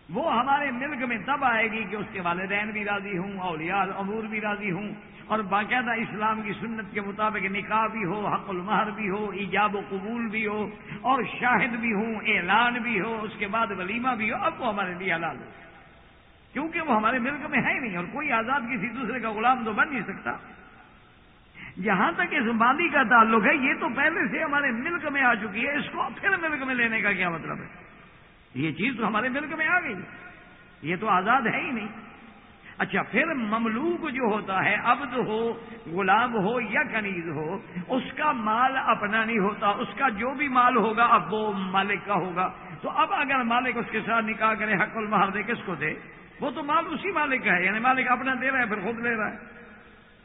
[SPEAKER 1] وہ ہمارے ملک میں تب آئے گی کہ اس کے والدین بھی راضی ہوں، اولیاء امور بھی راضی ہوں، اور باقاعدہ اسلام کی سنت کے مطابق نکاح بھی ہو، حق المہر بھی ہو، ایجاب و قبول بھی ہو، اور شاہد بھی ہوں، اعلان بھی ہو، اس کے بعد ولیمہ بھی ہو، اب وہ ہمارے لیے حلال ہو کیونکہ وہ ہمارے ملک میں ہے نہیں، اور کوئی آزاد کسی دوسرے کا غلام تو بن نہیں سکتا۔ جہاں تک اس بادی کا تعلق ہے، یہ تو پہلے سے ہمارے ملک میں آ چکی ہے، اس کو پھر ملک میں لینے کا کیا مطلب ہے؟ یہ چیز تو ہمارے ملک میں آ گئی۔ یہ تو آزاد ہے ہی نہیں۔ اچھا پھر مملوک جو ہوتا ہے، عبد ہو، غلام ہو یا کنیز ہو، اس کا مال اپنا نہیں ہوتا، اس کا جو بھی مال ہوگا، اب وہ مالک کا ہوگا۔ تو اب اگر مالک اس کے ساتھ نکاح کرے، حق المہر دے، کس کو دے؟ وہ تو مال اسی مالک کا ہے یعنی مالک اپنا دے رہا ہے، پھر خود لے رہا ہے۔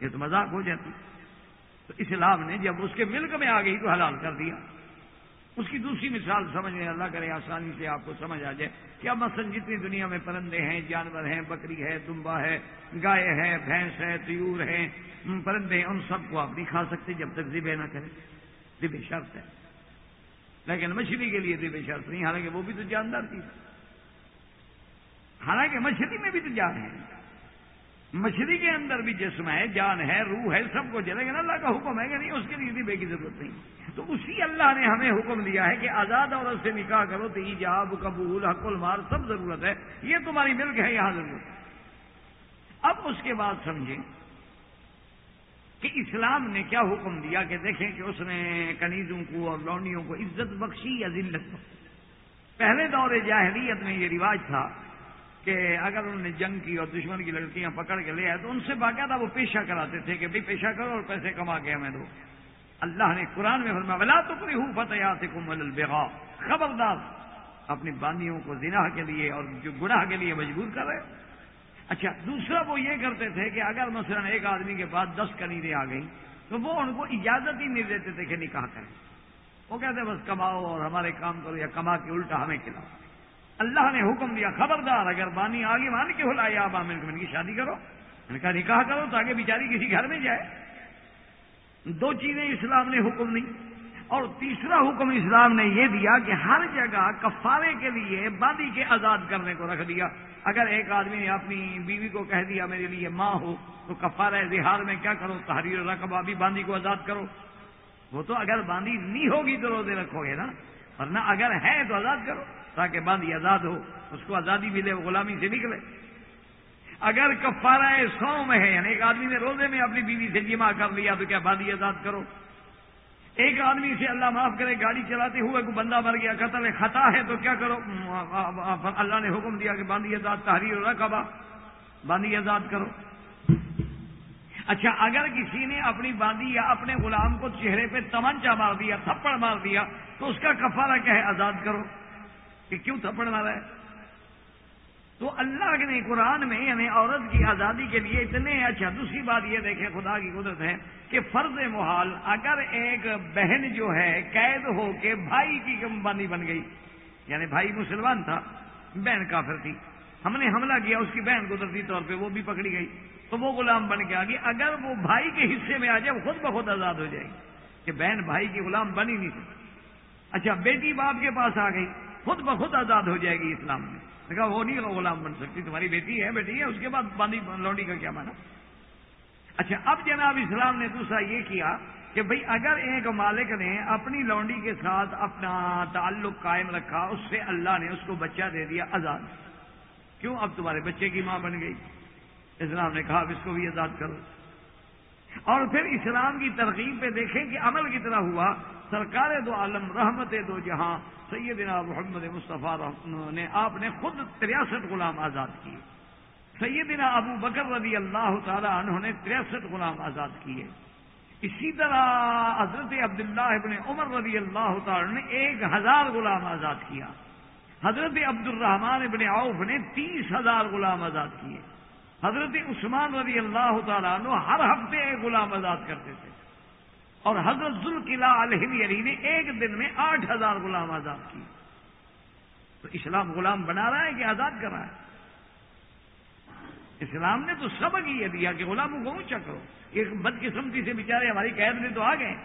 [SPEAKER 1] یہ تو مذاق ہو جاتی۔ تو اسلام نے جب اس کے ملک میں آ گئی تو حلال کر دیا۔ اس کی دوسری مثال سمجھ اللہ کرے آسانی سے آپ کو سمجھ آ جائے کیا مثلا جتنی دنیا میں پرندے ہیں، جانور ہیں، بکری ہے، دمبا ہے، گائے ہے، بھینس ہے تیور ہے پرندے ہیں، ان سب کو آپ نہیں کھا سکتے جب تک ذبح نہ کریں۔ ذبح شرط ہے۔ لیکن مچھلی کے لیے ذبح شرط نہیں، حالانکہ وہ بھی تو جاندار تھی حالانکہ مچھلی میں بھی تو جان ہے۔ مچھلی کے اندر بھی جسم ہے، جان ہے، روح ہے، سب کو جلے گا نا، اللہ کا حکم ہے کہ نہیں، اس کے لیے ذبح کی ضرورت نہیں۔ تو اسی اللہ نے ہمیں حکم دیا ہے کہ آزاد عورت سے نکاح کرو تو ایجاب قبول، حق المار سب ضرورت ہے۔ یہ تمہاری ملک ہے، یہاں ضرورت ہے۔ اب اس کے بعد سمجھیں کہ اسلام نے کیا حکم دیا کہ دیکھیں کہ اس نے کنیزوں کو اور لونڈیوں کو عزت بخشی یا ذلت پہلے دور جاہلیت میں یہ رواج تھا کہ اگر انہوں نے جنگ کی اور دشمن کی لڑکیاں پکڑ کے لے آئے تو ان سے باقاعدہ وہ پیشہ کراتے تھے کہ بھائی پیشہ کرو اور پیسے کما کے ہمیں دو۔ اللہ نے قرآن میں فرمایا بلا تو کوئی ہوں فتح البغا خبردار، اپنی باندیوں کو زنا کے لیے اور جو گناہ کے لیے مجبور کر رہے اچھا دوسرا وہ یہ کرتے تھے کہ اگر مثلا ایک آدمی کے پاس دس کنیریں آ گئی تو وہ ان کو اجازت ہی نہیں دیتے تھے کہ نکاح کریں۔ وہ کہتے بس کماؤ اور ہمارے کام کرو یا کما کے الٹا ہمیں کھلاؤ۔ اللہ نے حکم دیا، خبردار، اگر بانی آگے مان کے ہو آپ عامر کو کی شادی کرو۔ ان کا نکاح کرو تاکہ بیچاری کسی گھر میں جائے۔ دو چیزیں اسلام نے حکم دی اور تیسرا حکم اسلام نے یہ دیا کہ ہر جگہ کفارے کے لیے بادی کے آزاد کرنے کو رکھ دیا۔ اگر ایک آدمی نے اپنی بیوی کو کہہ دیا، میرے لیے ماں ہو، تو کفارہ اظہار میں کیا کرو؟ تحریر رقبہ بھی باندھی کو آزاد کرو۔ وہ تو اگر باندھی نہیں ہوگی تو روزے رکھو گے نا، ورنہ اگر ہے تو آزاد کرو۔ تاکہ باندھی آزاد ہو، اس کو آزادی ملے، وہ غلامی سے نکلے۔ اگر کفارہ سوم ہے یعنی ایک آدمی نے روزے میں اپنی بیوی سے جمع کر لیا، تو کیا باندھی آزاد کرو؟ ایک آدمی سے اللہ معاف کرے، گاڑی چلاتے ہوئے کوئی بندہ مر گیا، قتل خطا ہے، تو کیا کرو؟ اللہ نے حکم دیا کہ باندھی آزاد، تحریر رقبہ باندھی آزاد کرو۔ اچھا اگر کسی نے اپنی باندھی یا اپنے غلام کو چہرے پہ تمنچا مار دیا، تھپڑ مار دیا، تو اس کا کفارہ کیا ہے؟ آزاد کرو۔ کہ کیوں تھپڑ مارا ہے؟ تو اللہ نے قرآن میں یعنی عورت کی آزادی کے لیے اتنے اچھا دوسری بات یہ دیکھیں، خدا کی قدرت ہے کہ فرض محال اگر ایک بہن جو ہے قید ہو کے بھائی کی باندھی بن گئی یعنی بھائی مسلمان تھا، بہن کافر تھی، ہم نے حملہ کیا، اس کی بہن قدرتی طور پہ وہ بھی پکڑی گئی، تو وہ غلام بن کے آ گئی اگر وہ بھائی کے حصے میں آ جائے، وہ خود بخود آزاد ہو جائے گی کہ بہن بھائی کی غلام بنی نہیں سکتی۔ اچھا بیٹی باپ کے پاس آ گئی خود بخود آزاد ہو جائے گی اسلام میں۔ کہا وہ نہیں غلام بن سکتی، تمہاری بیٹی ہے بیٹی ہے، اس کے بعد باندھی لونڈی کا کیا مانا اچھا اب جناب اسلام نے دوسرا یہ کیا کہ بھئی اگر ایک مالک نے اپنی لونڈی کے ساتھ اپنا تعلق قائم رکھا، اس سے اللہ نے اس کو بچہ دے دیا آزاد۔ کیوں؟ اب تمہارے بچے کی ماں بن گئی۔ اسلام نے کہا اب اس کو بھی آزاد کرو۔ اور پھر اسلام کی ترغیب پہ دیکھیں کہ عمل کتنا ہوا۔ سرکار دو عالم، رحمت دو جہاں سیدنا محمد مصطفیٰ نے آپ نے خود تریاسٹھ غلام آزاد کیے۔ سیدنا ابو بکر رضی اللہ تعالی عنہ نے تریاسٹھ غلام آزاد کیے۔ اسی طرح حضرت عبداللہ ابن عمر رضی اللہ تعالی نے ایک ہزار غلام آزاد کیا۔ حضرت عبد الرحمان ابن عوف نے تیس ہزار غلام آزاد کیے۔ حضرت عثمان رضی اللہ تعالیٰ عنہ ہر ہفتے ایک غلام آزاد کرتے تھے۔ اور حضرت ذوالقلعہ علیہ علی نے ایک دن میں آٹھ ہزار غلام آزاد کیے۔ تو اسلام غلام بنا رہا ہے کہ آزاد کر رہا ہے؟ اسلام نے تو سبق یہ دیا کہ غلاموں کو اونچا کرو۔ ایک بدقسمتی سے بیچارے ہماری قید میں تو آ گئے۔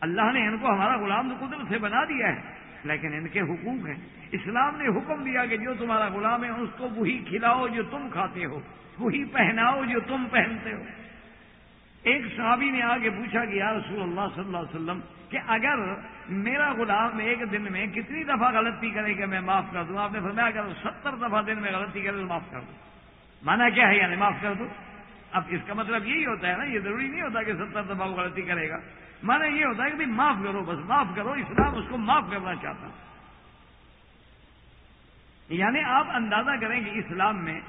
[SPEAKER 1] اللہ نے ان کو ہمارا غلام تو قدرت سے بنا دیا ہے، لیکن ان کے حقوق ہیں۔ اسلام نے حکم دیا کہ جو تمہارا غلام ہے اس کو وہی کھلاؤ جو تم کھاتے ہو، وہی پہناؤ جو تم پہنتے ہو۔ ایک صحابی نے آگے پوچھا کہ یا رسول اللہ صلی اللہ علیہ وسلم کہ اگر میرا غلام ایک دن میں کتنی دفعہ غلطی کرے کہ میں معاف کر دوں، آپ نے فرمایا اگر ستر دفعہ دن میں غلطی کرے تو معاف کر دوں۔ مانا کیا ہے؟ یعنی معاف کر دوں۔ اب اس کا مطلب یہی ہوتا ہے نا، یہ ضروری نہیں ہوتا کہ ستر دفعہ وہ غلطی کرے گا۔ مانا یہ ہوتا ہے کہ معاف کرو، بس معاف کرو اسلام اس کو معاف کرنا چاہتا یعنی آپ اندازہ کریں کہ اسلام میں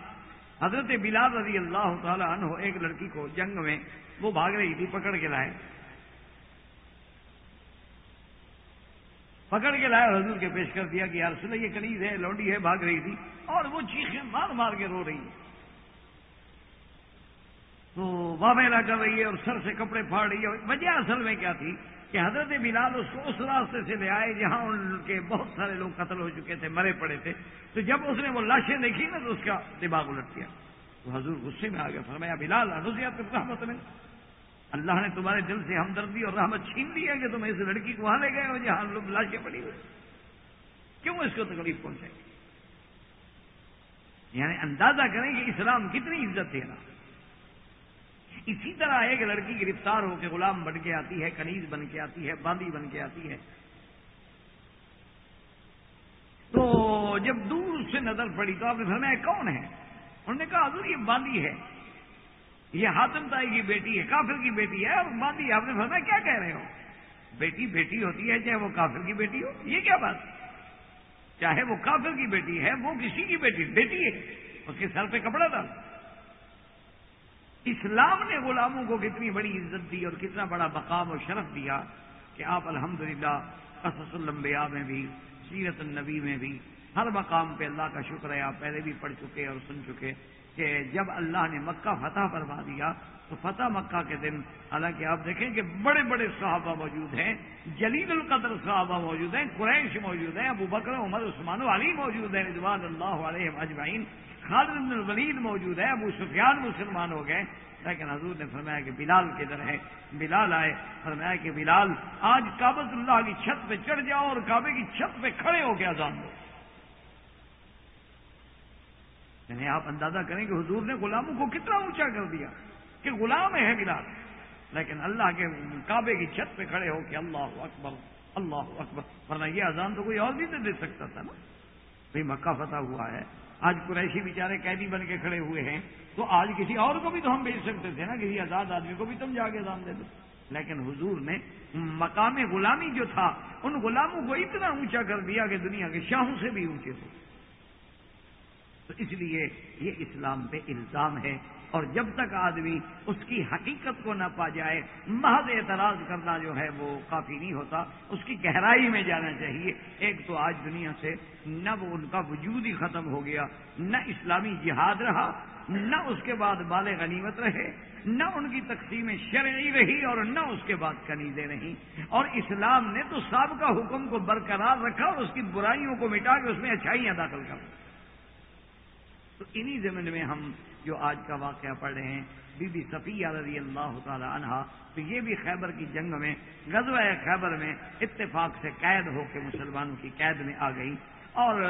[SPEAKER 1] حضرت بلال رضی اللہ تعالی عنہ ایک لڑکی کو جنگ میں وہ بھاگ رہی تھی، پکڑ کے لائے۔ پکڑ کے لائے اور حضور کے پیش کر دیا کہ یار سن یہ کنیز ہے لوڈی ہے، بھاگ رہی تھی۔ اور وہ چیخیں مار مار کے رو رہی۔ ہے تو وامیلا کر رہی ہے اور سر سے کپڑے پھاڑ رہی ہے۔ وجہ اصل میں کیا تھی؟ کہ حضرت بلال اس کو اس راستے سے لے آئے جہاں ان کے بہت سارے لوگ قتل ہو چکے تھے، مرے پڑے تھے۔ تو جب اس نے وہ لاشیں دیکھی نا، تو اس کا دماغ الٹ گیا۔ تو حضور غصے میں آ گیا، فرمایا، بلال انوزیات رحمت میں۔ اللہ نے تمہارے دل سے ہمدردی اور رحمت چھین لی ہے کہ تم اس لڑکی کو وہاں لے گئے ہو جہاں لوگ لاشیں پڑی ہوئی۔ کیوں اس کو تکلیف پہنچائے یعنی اندازہ کریں کہ اسلام کتنی عزت دے رہا اسی طرح ایک لڑکی گرفتار ہو کے غلام بن کے آتی ہے، کنیز بن کے آتی ہے باندھی بن کے آتی ہے۔ تو جب دور اس سے نظر پڑی تو آپ نے فرمایا کون ہے؟ انہوں نے کہا، حضور، یہ باندھی ہے۔ یہ ہاتم تائی کی بیٹی ہے، کافر کی بیٹی ہے اور باندھی آپ نے فرمایا، کیا کہہ رہے ہو؟ بیٹی بیٹی ہوتی ہے، چاہے وہ کافر کی بیٹی ہو، یہ کیا بات؟ چاہے وہ کافر کی بیٹی ہے، وہ کسی کی بیٹی بیٹی ہے۔ اس کے سر پہ کپڑا ڈال۔ اسلام نے غلاموں کو کتنی بڑی عزت دی اور کتنا بڑا مقام و شرف دیا کہ آپ الحمدللہ قصص الانبیاء میں بھی، سیرت النبی میں بھی، ہر مقام پہ اللہ کا شکر ہے، آپ پہلے بھی پڑھ چکے اور سن چکے کہ جب اللہ نے مکہ فتح فرما دیا تو فتح مکہ کے دن، حالانکہ آپ دیکھیں کہ بڑے بڑے صحابہ موجود ہیں، جلیل القدر صحابہ موجود ہیں، قریش موجود ہیں، ابو بکر، عمر، عثمان، علی موجود ہیں، رضوان اللہ علیہ اجمعین۔ خالد بن الولید موجود ہے، ابو سفیان مسلمان ہو گئے۔ لیکن حضور نے فرمایا کہ بلال کدھر ہے۔ بلال آئے، فرمایا کہ بلال، آج کابت اللہ کی چھت پہ چڑھ جاؤ اور کعبے کی چھت پہ کھڑے ہو کے اذان دو۔ یعنی آپ اندازہ کریں کہ حضور نے غلاموں کو کتنا اونچا کر دیا کہ غلام ہے بلال۔ لیکن اللہ کے کعبے کی چھت پہ کھڑے ہو کے اللہ اکبر اللہ اکبر۔ ورنہ یہ اذان تو کوئی اور بھی تو دے سکتا تھا نا۔ بھائی مکہ فتح ہوا ہے۔ آج قریشی بیچارے قیدی بن کے کھڑے ہوئے ہیں، تو آج کسی اور کو بھی تو ہم بیچ سکتے تھے نا، کسی آزاد آدمی کو بھی تم جا کے دام دے دو۔ لیکن حضور نے مقام غلامی جو تھا، ان غلاموں کو اتنا اونچا کر دیا کہ دنیا کے شاہوں سے بھی اونچے تھے۔ تو اس لیے یہ اسلام پہ الزام ہے۔ اور جب تک آدمی اس کی حقیقت کو نہ پا جائے، محض اعتراض کرنا جو ہے وہ کافی نہیں ہوتا۔ اس کی گہرائی میں جانا چاہیے۔ ایک تو آج دنیا سے نہ وہ ان کا وجود ہی ختم ہو گیا، نہ اسلامی جہاد رہا، نہ اس کے بعد بال غنیمت رہے، نہ ان کی تقسیم شرعی رہی اور نہ اس کے بعد کنیزیں رہیں۔ اور اسلام نے تو سابقہ حکم کو برقرار رکھا اور اس کی برائیوں کو مٹا کے اس میں اچھائیاں داخل کر تو انہی زمین میں ہم جو آج کا واقعہ پڑھ رہے ہیں، بی بی صفیہ رضی اللہ تعالی عنہا، تو یہ بھی خیبر کی جنگ میں، غزوہ خیبر میں اتفاق سے قید ہو کے مسلمانوں کی قید میں آ گئی اور،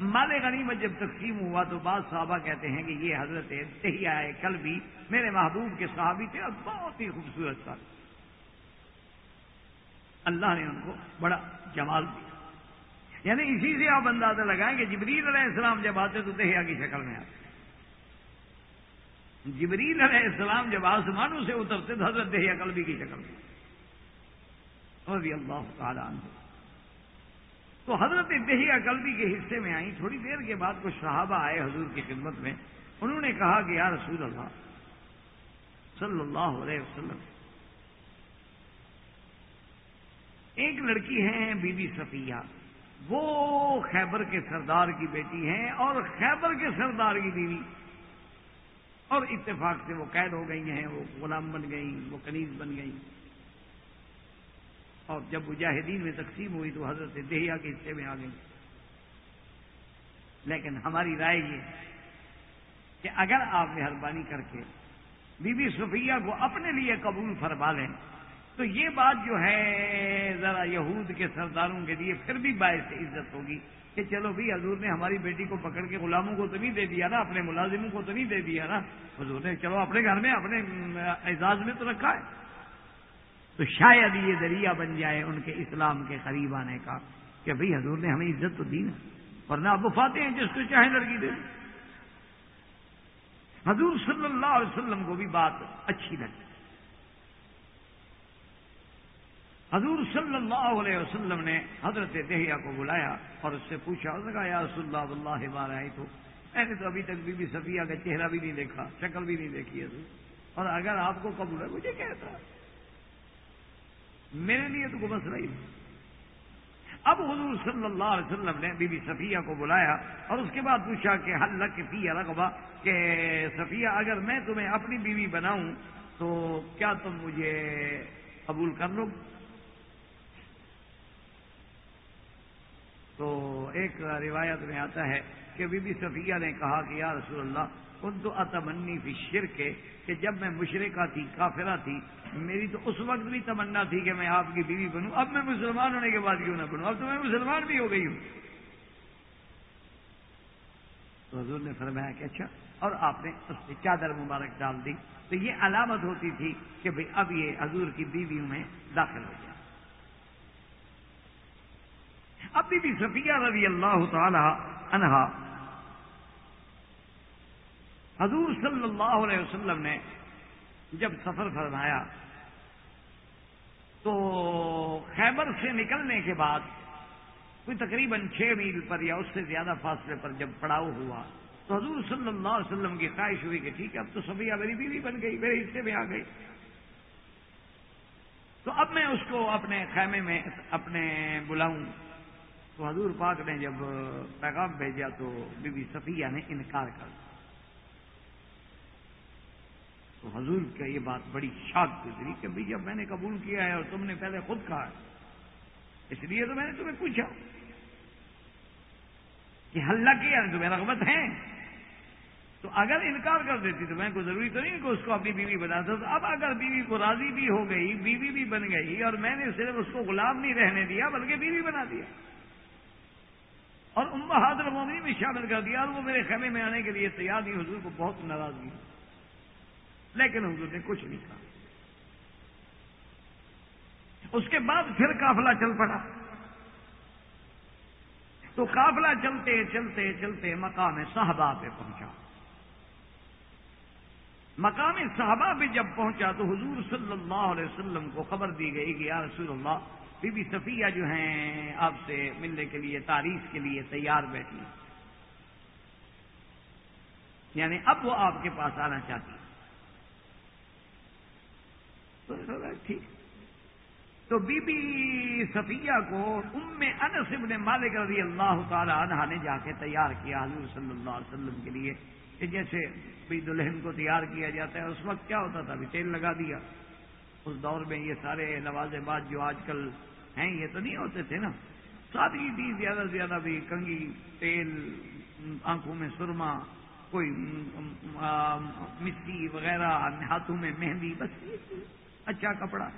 [SPEAKER 1] مال غنیمت جب تقسیم ہوا تو بعض صحابہ کہتے ہیں کہ یہ حضرت تہیا کل بھی میرے محبوب کے صحابی تھے، اور بہت ہی خوبصورت تھا۔ اللہ نے ان کو بڑا جمال دیا۔ یعنی اسی سے آپ اندازہ لگائیں کہ جبریل علیہ السلام جب آتے تو دہیا کی شکل میں آتے۔ جبریل علیہ السلام جب آسمانوں سے اترتے تو حضرت دہیا قلبی کی شکل میں رضی اللہ تعالیٰ عنہ۔ تو حضرت دہیا قلبی کے حصے میں آئی تھوڑی دیر کے بعد کچھ صحابہ آئے حضور کی خدمت میں۔ انہوں نے کہا کہ یا رسول اللہ، صلی اللہ علیہ وسلم، ایک لڑکی ہے بی بی صفیہ۔ وہ خیبر کے سردار کی بیٹی ہیں اور خیبر کے سردار کی بیوی۔ اور اتفاق سے وہ قید ہو گئی ہیں، وہ غلام بن گئی وہ کنیز بن گئی اور جب مجاہدین میں تقسیم ہوئی تو حضرت دہیا کے حصے میں آ گئی لیکن ہماری رائے یہ کہ اگر آپ مہربانی کر کے بی بی صفیہ کو اپنے لیے قبول فرما لیں، تو یہ بات جو ہے ذرا یہود کے سرداروں کے لیے پھر بھی باعث عزت ہوگی۔ کہ چلو بھی حضور نے ہماری بیٹی کو پکڑ کے غلاموں کو تو نہیں دے دیا نا، اپنے ملازموں کو تو نہیں دے دیا نا۔ حضور نے چلو اپنے گھر میں، اپنے اعزاز میں تو رکھا ہے۔ تو شاید یہ ذریعہ بن جائے ان کے اسلام کے قریب آنے کا کہ بھئی حضور نے ہمیں عزت تو دی نا۔ ورنہ آپ وفاتے ہیں، جس کو چاہے لڑکی دے۔ حضور صلی اللہ علیہ وسلم کو بھی بات اچھی لگی حضور صلی اللہ علیہ وسلم نے حضرت دہیا کو بلایا اور اس سے پوچھا اس نے کہا یا رسول اللہ اللہ بار آئی تو میں نے تو ابھی تک بی بی صفیہ کا چہرہ بھی نہیں دیکھا، شکل بھی نہیں دیکھی حضور. اور اگر آپ کو قبول ہے، مجھے کہتا میرے لیے تو کوئی مسئلہ ہی نہیں. اب حضور صلی اللہ علیہ وسلم نے بی بی صفیہ کو بلایا اور اس کے بعد پوچھا کہ حل لک فی رقبہ کہ صفیہ، اگر میں تمہیں اپنی بیوی بناؤں تو کیا تم مجھے قبول کر لو؟ تو ایک روایت میں آتا ہے کہ بی بی صفیہ نے کہا کہ یا رسول اللہ ان تو اتمنی فی شرک کہ جب میں مشرقہ تھی، کافرہ تھی، میری تو اس وقت بھی تمنا تھی کہ میں آپ کی بیوی بنوں۔ اب میں مسلمان ہونے کے بعد کیوں نہ بنوں؟ اب تو میں مسلمان بھی ہو گئی ہوں۔ تو حضور نے فرمایا کہ اچھا اور آپ نے اس سے چادر مبارک ڈال دی۔ تو یہ علامت ہوتی تھی کہ بھئی اب یہ حضور کی بیویوں میں داخل ہو جائے اب بی صفیہ رضی اللہ تعالی عنہا حضور صلی اللہ علیہ وسلم نے جب سفر فرمایا تو خیبر سے نکلنے کے بعد کوئی تقریباً چھ میل پر یا اس سے زیادہ فاصلے پر جب پڑاؤ ہوا تو حضور صلی اللہ علیہ وسلم کی خواہش ہوئی کہ ٹھیک ہے، اب تو سبھی میری بیوی بن گئی، میرے حصے میں آ گئی۔ تو اب میں اس کو اپنے خیمے میں، اپنے بلاؤں تو حضور پاک نے جب پیغام بھیجا تو بی بی صفیہ نے انکار کر دیا۔ تو حضور کا یہ بات بڑی شاک گزری کہ بھئی جب میں نے قبول کیا ہے اور تم نے پہلے خود کہا ہے، اس لیے تو میں نے تمہیں پوچھا کہ حلہ کیا تمہیں رغبت ہے؟ تو اگر انکار کر دیتی تو میں کو ضروری تو نہیں کہ اس کو اپنی بیوی بنا دو اب اگر بیوی کو راضی بھی ہو گئی، بیوی بھی بن گئی اور میں نے صرف اس کو غلام نہیں رہنے دیا، بلکہ بیوی بنا دیا۔ اور ام حاضر مومنی میں شامل کر دیا اور وہ میرے خیمے میں آنے کے لیے تیار نہیں حضور کو بہت ناراضگی لیکن حضور نے کچھ نہیں کہا۔ اس کے بعد پھر قافلہ چل پڑا۔ تو قافلہ چلتے چلتے چلتے مقام صحابہ پہ پہنچا۔ مقام صحابہ پہ جب پہنچا تو حضور صلی اللہ علیہ وسلم کو خبر دی گئی کہ یا رسول اللہ بی بی صفیہ جو ہیں، آپ سے ملنے کے لیے تعریف کے لیے تیار بیٹھی یعنی اب وہ آپ کے پاس آنا چاہتی ٹھیک۔ تو بی بی صفیہ کو ام انس ابن مالک رضی اللہ تعالی عنہ نے جا کے تیار کیا حضور صلی اللہ علیہ وسلم کے لیے کہ جیسے بھی دلہن کو تیار کیا جاتا ہے، اس وقت کیا ہوتا تھا؟ ابھی تیل لگا دیا۔ اس دور میں یہ سارے نواز بعد جو آج کل ہیں، یہ تو نہیں ہوتے تھے نا۔ سادگی تھی، زیادہ سے زیادہ بھی کنگھی، تیل، آنکھوں میں سرما، کوئی مٹی وغیرہ، ہاتھوں میں مہندی، بس اچھا کپڑا۔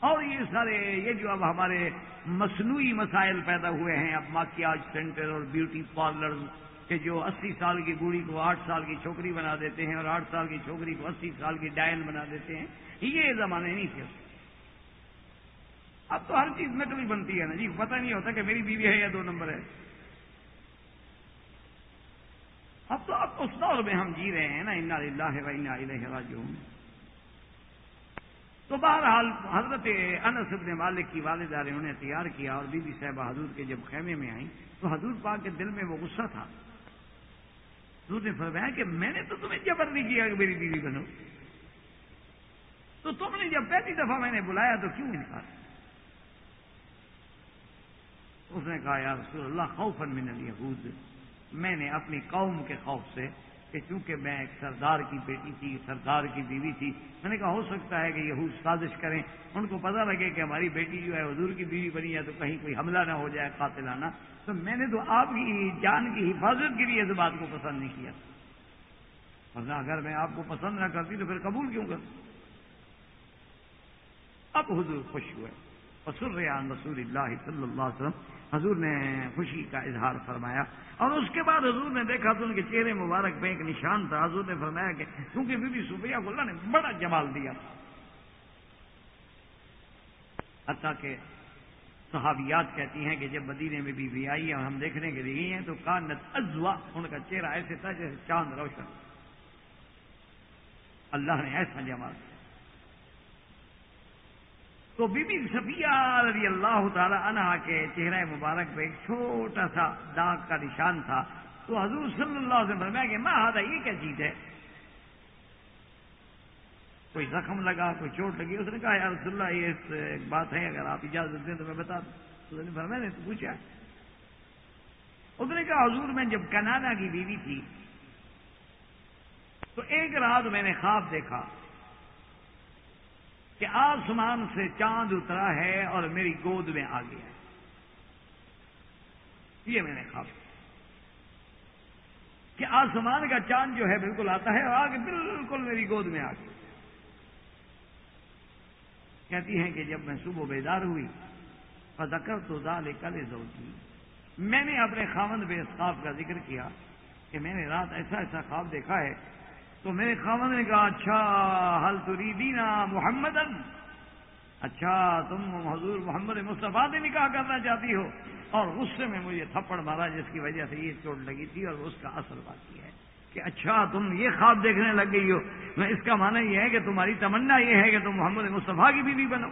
[SPEAKER 1] اور یہ سارے، یہ جو اب ہمارے مصنوعی مسائل پیدا ہوئے ہیں، اب ماکیاج سینٹر اور بیوٹی پارلر کہ جو اسی سال کی بوڑھی کو آٹھ سال کی چھوکری بنا دیتے ہیں اور آٹھ سال کی چھوکری کو اسی سال کی ڈائل بنا دیتے ہیں، یہ زمانے نہیں تھے۔ اب تو ہر چیز نکلی بنتی ہے نا جی پتہ نہیں ہوتا کہ میری بیوی ہے یا دو نمبر ہے۔ اب تو، اب اس دور میں ہم جی رہے ہیں نا، انا اللہ راجعون۔ تو بہرحال حضرت انس ابن مالک کی والدہ نے انہیں تیار کیا اور بی بی صاحبہ حضور کے جب خیمے میں آئیں تو حضور پاک کے دل میں وہ غصہ تھا۔ حضور نے فرمایا کہ میں نے تو تمہیں جبر نہیں کیا کہ میری بیوی بنو۔ تو تم نے جب پہلی دفعہ میں نے بلایا تو کیوں انکار؟ اس نے کہا، یا رسول اللہ خوفن من الیہود. میں نے اپنی قوم کے خوف سے کہ چونکہ میں ایک سردار کی بیٹی تھی، سردار کی بیوی تھی، میں نے کہا، ہو سکتا ہے کہ یہ سازش کریں۔ ان کو پتہ لگے کہ ہماری بیٹی جو ہے، حضور کی بیوی بنی ہے، تو کہیں کوئی حملہ نہ ہو جائے، قاتلانہ۔ تو میں نے تو آپ کی جان کی حفاظت کے لیے اس بات کو پسند نہیں کیا۔ ورنہ اگر میں آپ کو پسند نہ کرتی تو پھر قبول کیوں کرتی اب حضور خوش ہوئے۔ رسول رسول اللہ صلی اللہ علیہ وسلم، حضور نے خوشی کا اظہار فرمایا۔ اور اس کے بعد حضور نے دیکھا تو ان کے چہرے مبارک پہ ایک نشان تھا۔ حضور نے فرمایا کہ کیونکہ بی بی صوفیہ کو اللہ نے بڑا جمال دیا حتیٰ کہ صحابیات کہتی ہیں کہ جب مدینے میں بھی بھی آئی اور ہم دیکھنے کے لیے ہیں تو کانت ازوا ان کا چہرہ ایسے تھا جیسے چاند روشن۔ اللہ نے ایسا جمال دیا۔ تو بی بی صفیہ رضی اللہ تعالی عنہ کے چہرہ مبارک پہ ایک چھوٹا سا داغ کا نشان تھا۔ تو حضور صلی اللہ علیہ وسلم کہ ماں آدھا یہ کیا چیز ہے؟ کوئی زخم لگا، کوئی چوٹ لگی؟ اس نے کہا، یا رسول اللہ، یہ ایک بات ہے، اگر آپ اجازت دیں تو میں بتا دوں۔ میں نے تو پوچھا۔ اس نے کہا، حضور، میں جب کنانا کی بیوی تھی، تو ایک رات میں نے خواب دیکھا۔ کہ آسمان سے چاند اترا ہے اور میری گود میں آ گیا یہ میں نے خواب کہ آسمان کا چاند جو ہے بالکل آتا ہے اور آگے بالکل میری گود میں آ گیا کہتی ہیں کہ جب میں صبح بیدار ہوئی فذکر تو دال کل زوجی میں نے اپنے خامند بے خواب کا ذکر کیا کہ میں نے رات ایسا ایسا خواب دیکھا ہے تو میرے خامد نے کہا اچھا حل تریدینا محمد اچھا تم حضور محمد مصطفیٰ سے نکاح کرنا چاہتی ہو۔ اور غصے میں مجھے تھپڑ مارا جس کی وجہ سے یہ چوٹ لگی تھی اور اس کا اثر باقی ہے کہ اچھا تم یہ خواب دیکھنے لگ گئی ہو۔ میں اس کا معنی یہ ہے کہ تمہاری تمنا یہ ہے کہ تم محمد مصطفیٰ کی بیوی بنو۔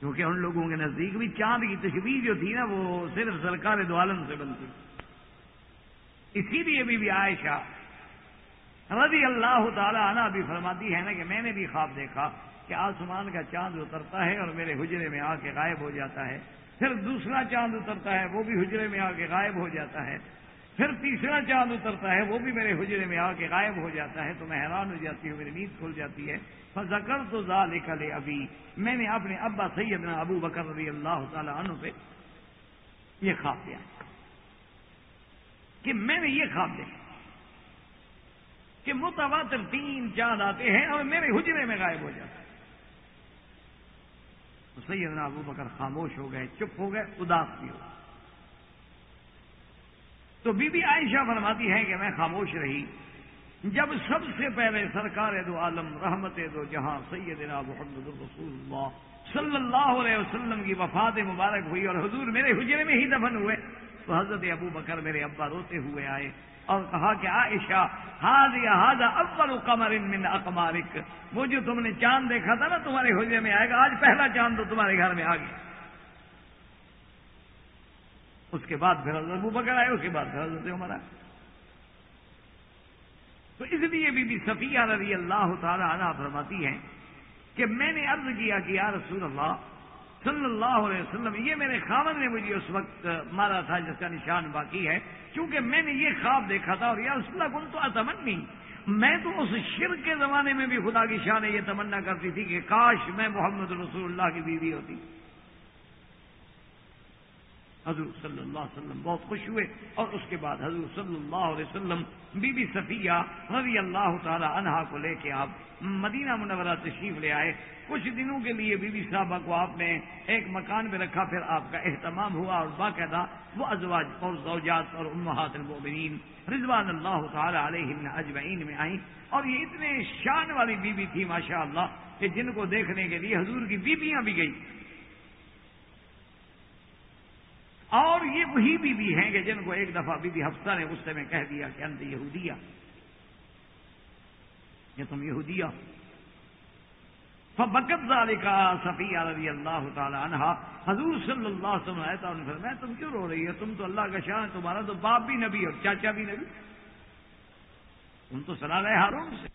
[SPEAKER 1] کیونکہ ان لوگوں کے نزدیک بھی چاند کی تشبیح جو تھی نا وہ صرف سرکار دو عالم سے بنتی۔ اسی لیے بھی, بھی عائشہ رضی اللہ تعالی عنہ بھی فرماتی ہے نا کہ میں نے بھی خواب دیکھا کہ آسمان کا چاند اترتا ہے اور میرے حجرے میں آ کے غائب ہو جاتا ہے۔ پھر دوسرا چاند اترتا ہے، وہ بھی حجرے میں آ کے غائب ہو جاتا ہے۔ پھر تیسرا چاند اترتا ہے، وہ بھی میرے حجرے میں آ کے غائب ہو جاتا ہے۔ تو میں حیران ہو جاتی ہوں، میری نیند کھل جاتی ہے۔ فضکر تو ذال ابھی میں نے اپنے ابا سیدنا ابو بکر رضی اللہ تعالی عنہ پہ یہ خواب دیا کہ میں نے یہ خواب دیکھا۔ کہ متواتر تین چاند آتے ہیں اور میرے حجرے میں غائب ہو جاتے ہیں۔ سیدنا ابو بکر خاموش ہو گئے، چپ ہو گئے، اداس بھی ہو تو بی بی عائشہ فرماتی ہے کہ میں خاموش رہی۔ جب سب سے پہلے سرکار دو عالم، رحمت دو جہاں سیدنا محمد رسول اللہ صلی اللہ علیہ وسلم کی وفات مبارک ہوئی اور حضور میرے حجرے میں ہی دفن ہوئے، تو حضرت ابو بکر میرے ابا روتے ہوئے آئے۔ اور کہا کہ عائشہ ہاد یا ہاد اول قمر من اقمارک. وہ جو تم نے چاند دیکھا تھا نا تمہارے حجرے میں آئے گا۔ آج پہلا چاند تو تمہارے گھر میں آ گیا۔ اس کے بعد پھر حضرت ابو بکر آئے اس کے بعد پھر حضرت عمر آئے۔ تو اس لیے بھی, بھی صفیہ رضی اللہ تعالی عنہ فرماتی ہیں کہ میں نے عرض کیا کہ یا رسول اللہ صلی اللہ علیہ وسلم، یہ میرے خامن نے مجھے اس وقت مارا تھا جس کا نشان باقی ہے۔ کیونکہ میں نے یہ خواب دیکھا تھا اور یا رسول اللہ کن تو اتمنی۔ میں تو اس شر کے زمانے میں بھی خدا کی شان یہ تمنا کرتی تھی کہ کاش میں محمد رسول اللہ کی بیوی ہوتی۔ حضور صلی اللہ علیہ وسلم بہت خوش ہوئے اور اس کے بعد حضور صلی اللہ علیہ وسلم بی بی صفیہ رضی اللہ تعالی عنہا کو لے کے آپ مدینہ منورہ تشریف لے آئے۔ کچھ دنوں کے لیے بی بی صاحبہ کو آپ نے ایک مکان میں رکھا، پھر آپ کا اہتمام ہوا اور باقاعدہ وہ ازواج اور زوجات اور امہات المؤمنین رضوان اللہ تعالی علیہ اجمعین میں آئیں۔ اور یہ اتنے شان والی بیوی تھی ماشاء اللہ کہ جن کو دیکھنے کے لیے حضور کی بیویاں بھی گئی اور یہ وہی بی بی ہیں کہ جن کو ایک دفعہ بی بی حفصہ نے غصے میں کہہ دیا کہ انت یہودیا یہ تم یہودیا فبکت ذالکا صفیہ رضی اللہ تعالی عنہ حضور صلی اللہ علیہ وسلم آئے نے میں تم کیوں رو رہی ہے تم تو اللہ کا شان تمہارا تو باپ بھی نبی اور چاچا بھی نبی۔ تم تو سنا رہے ہارون سے۔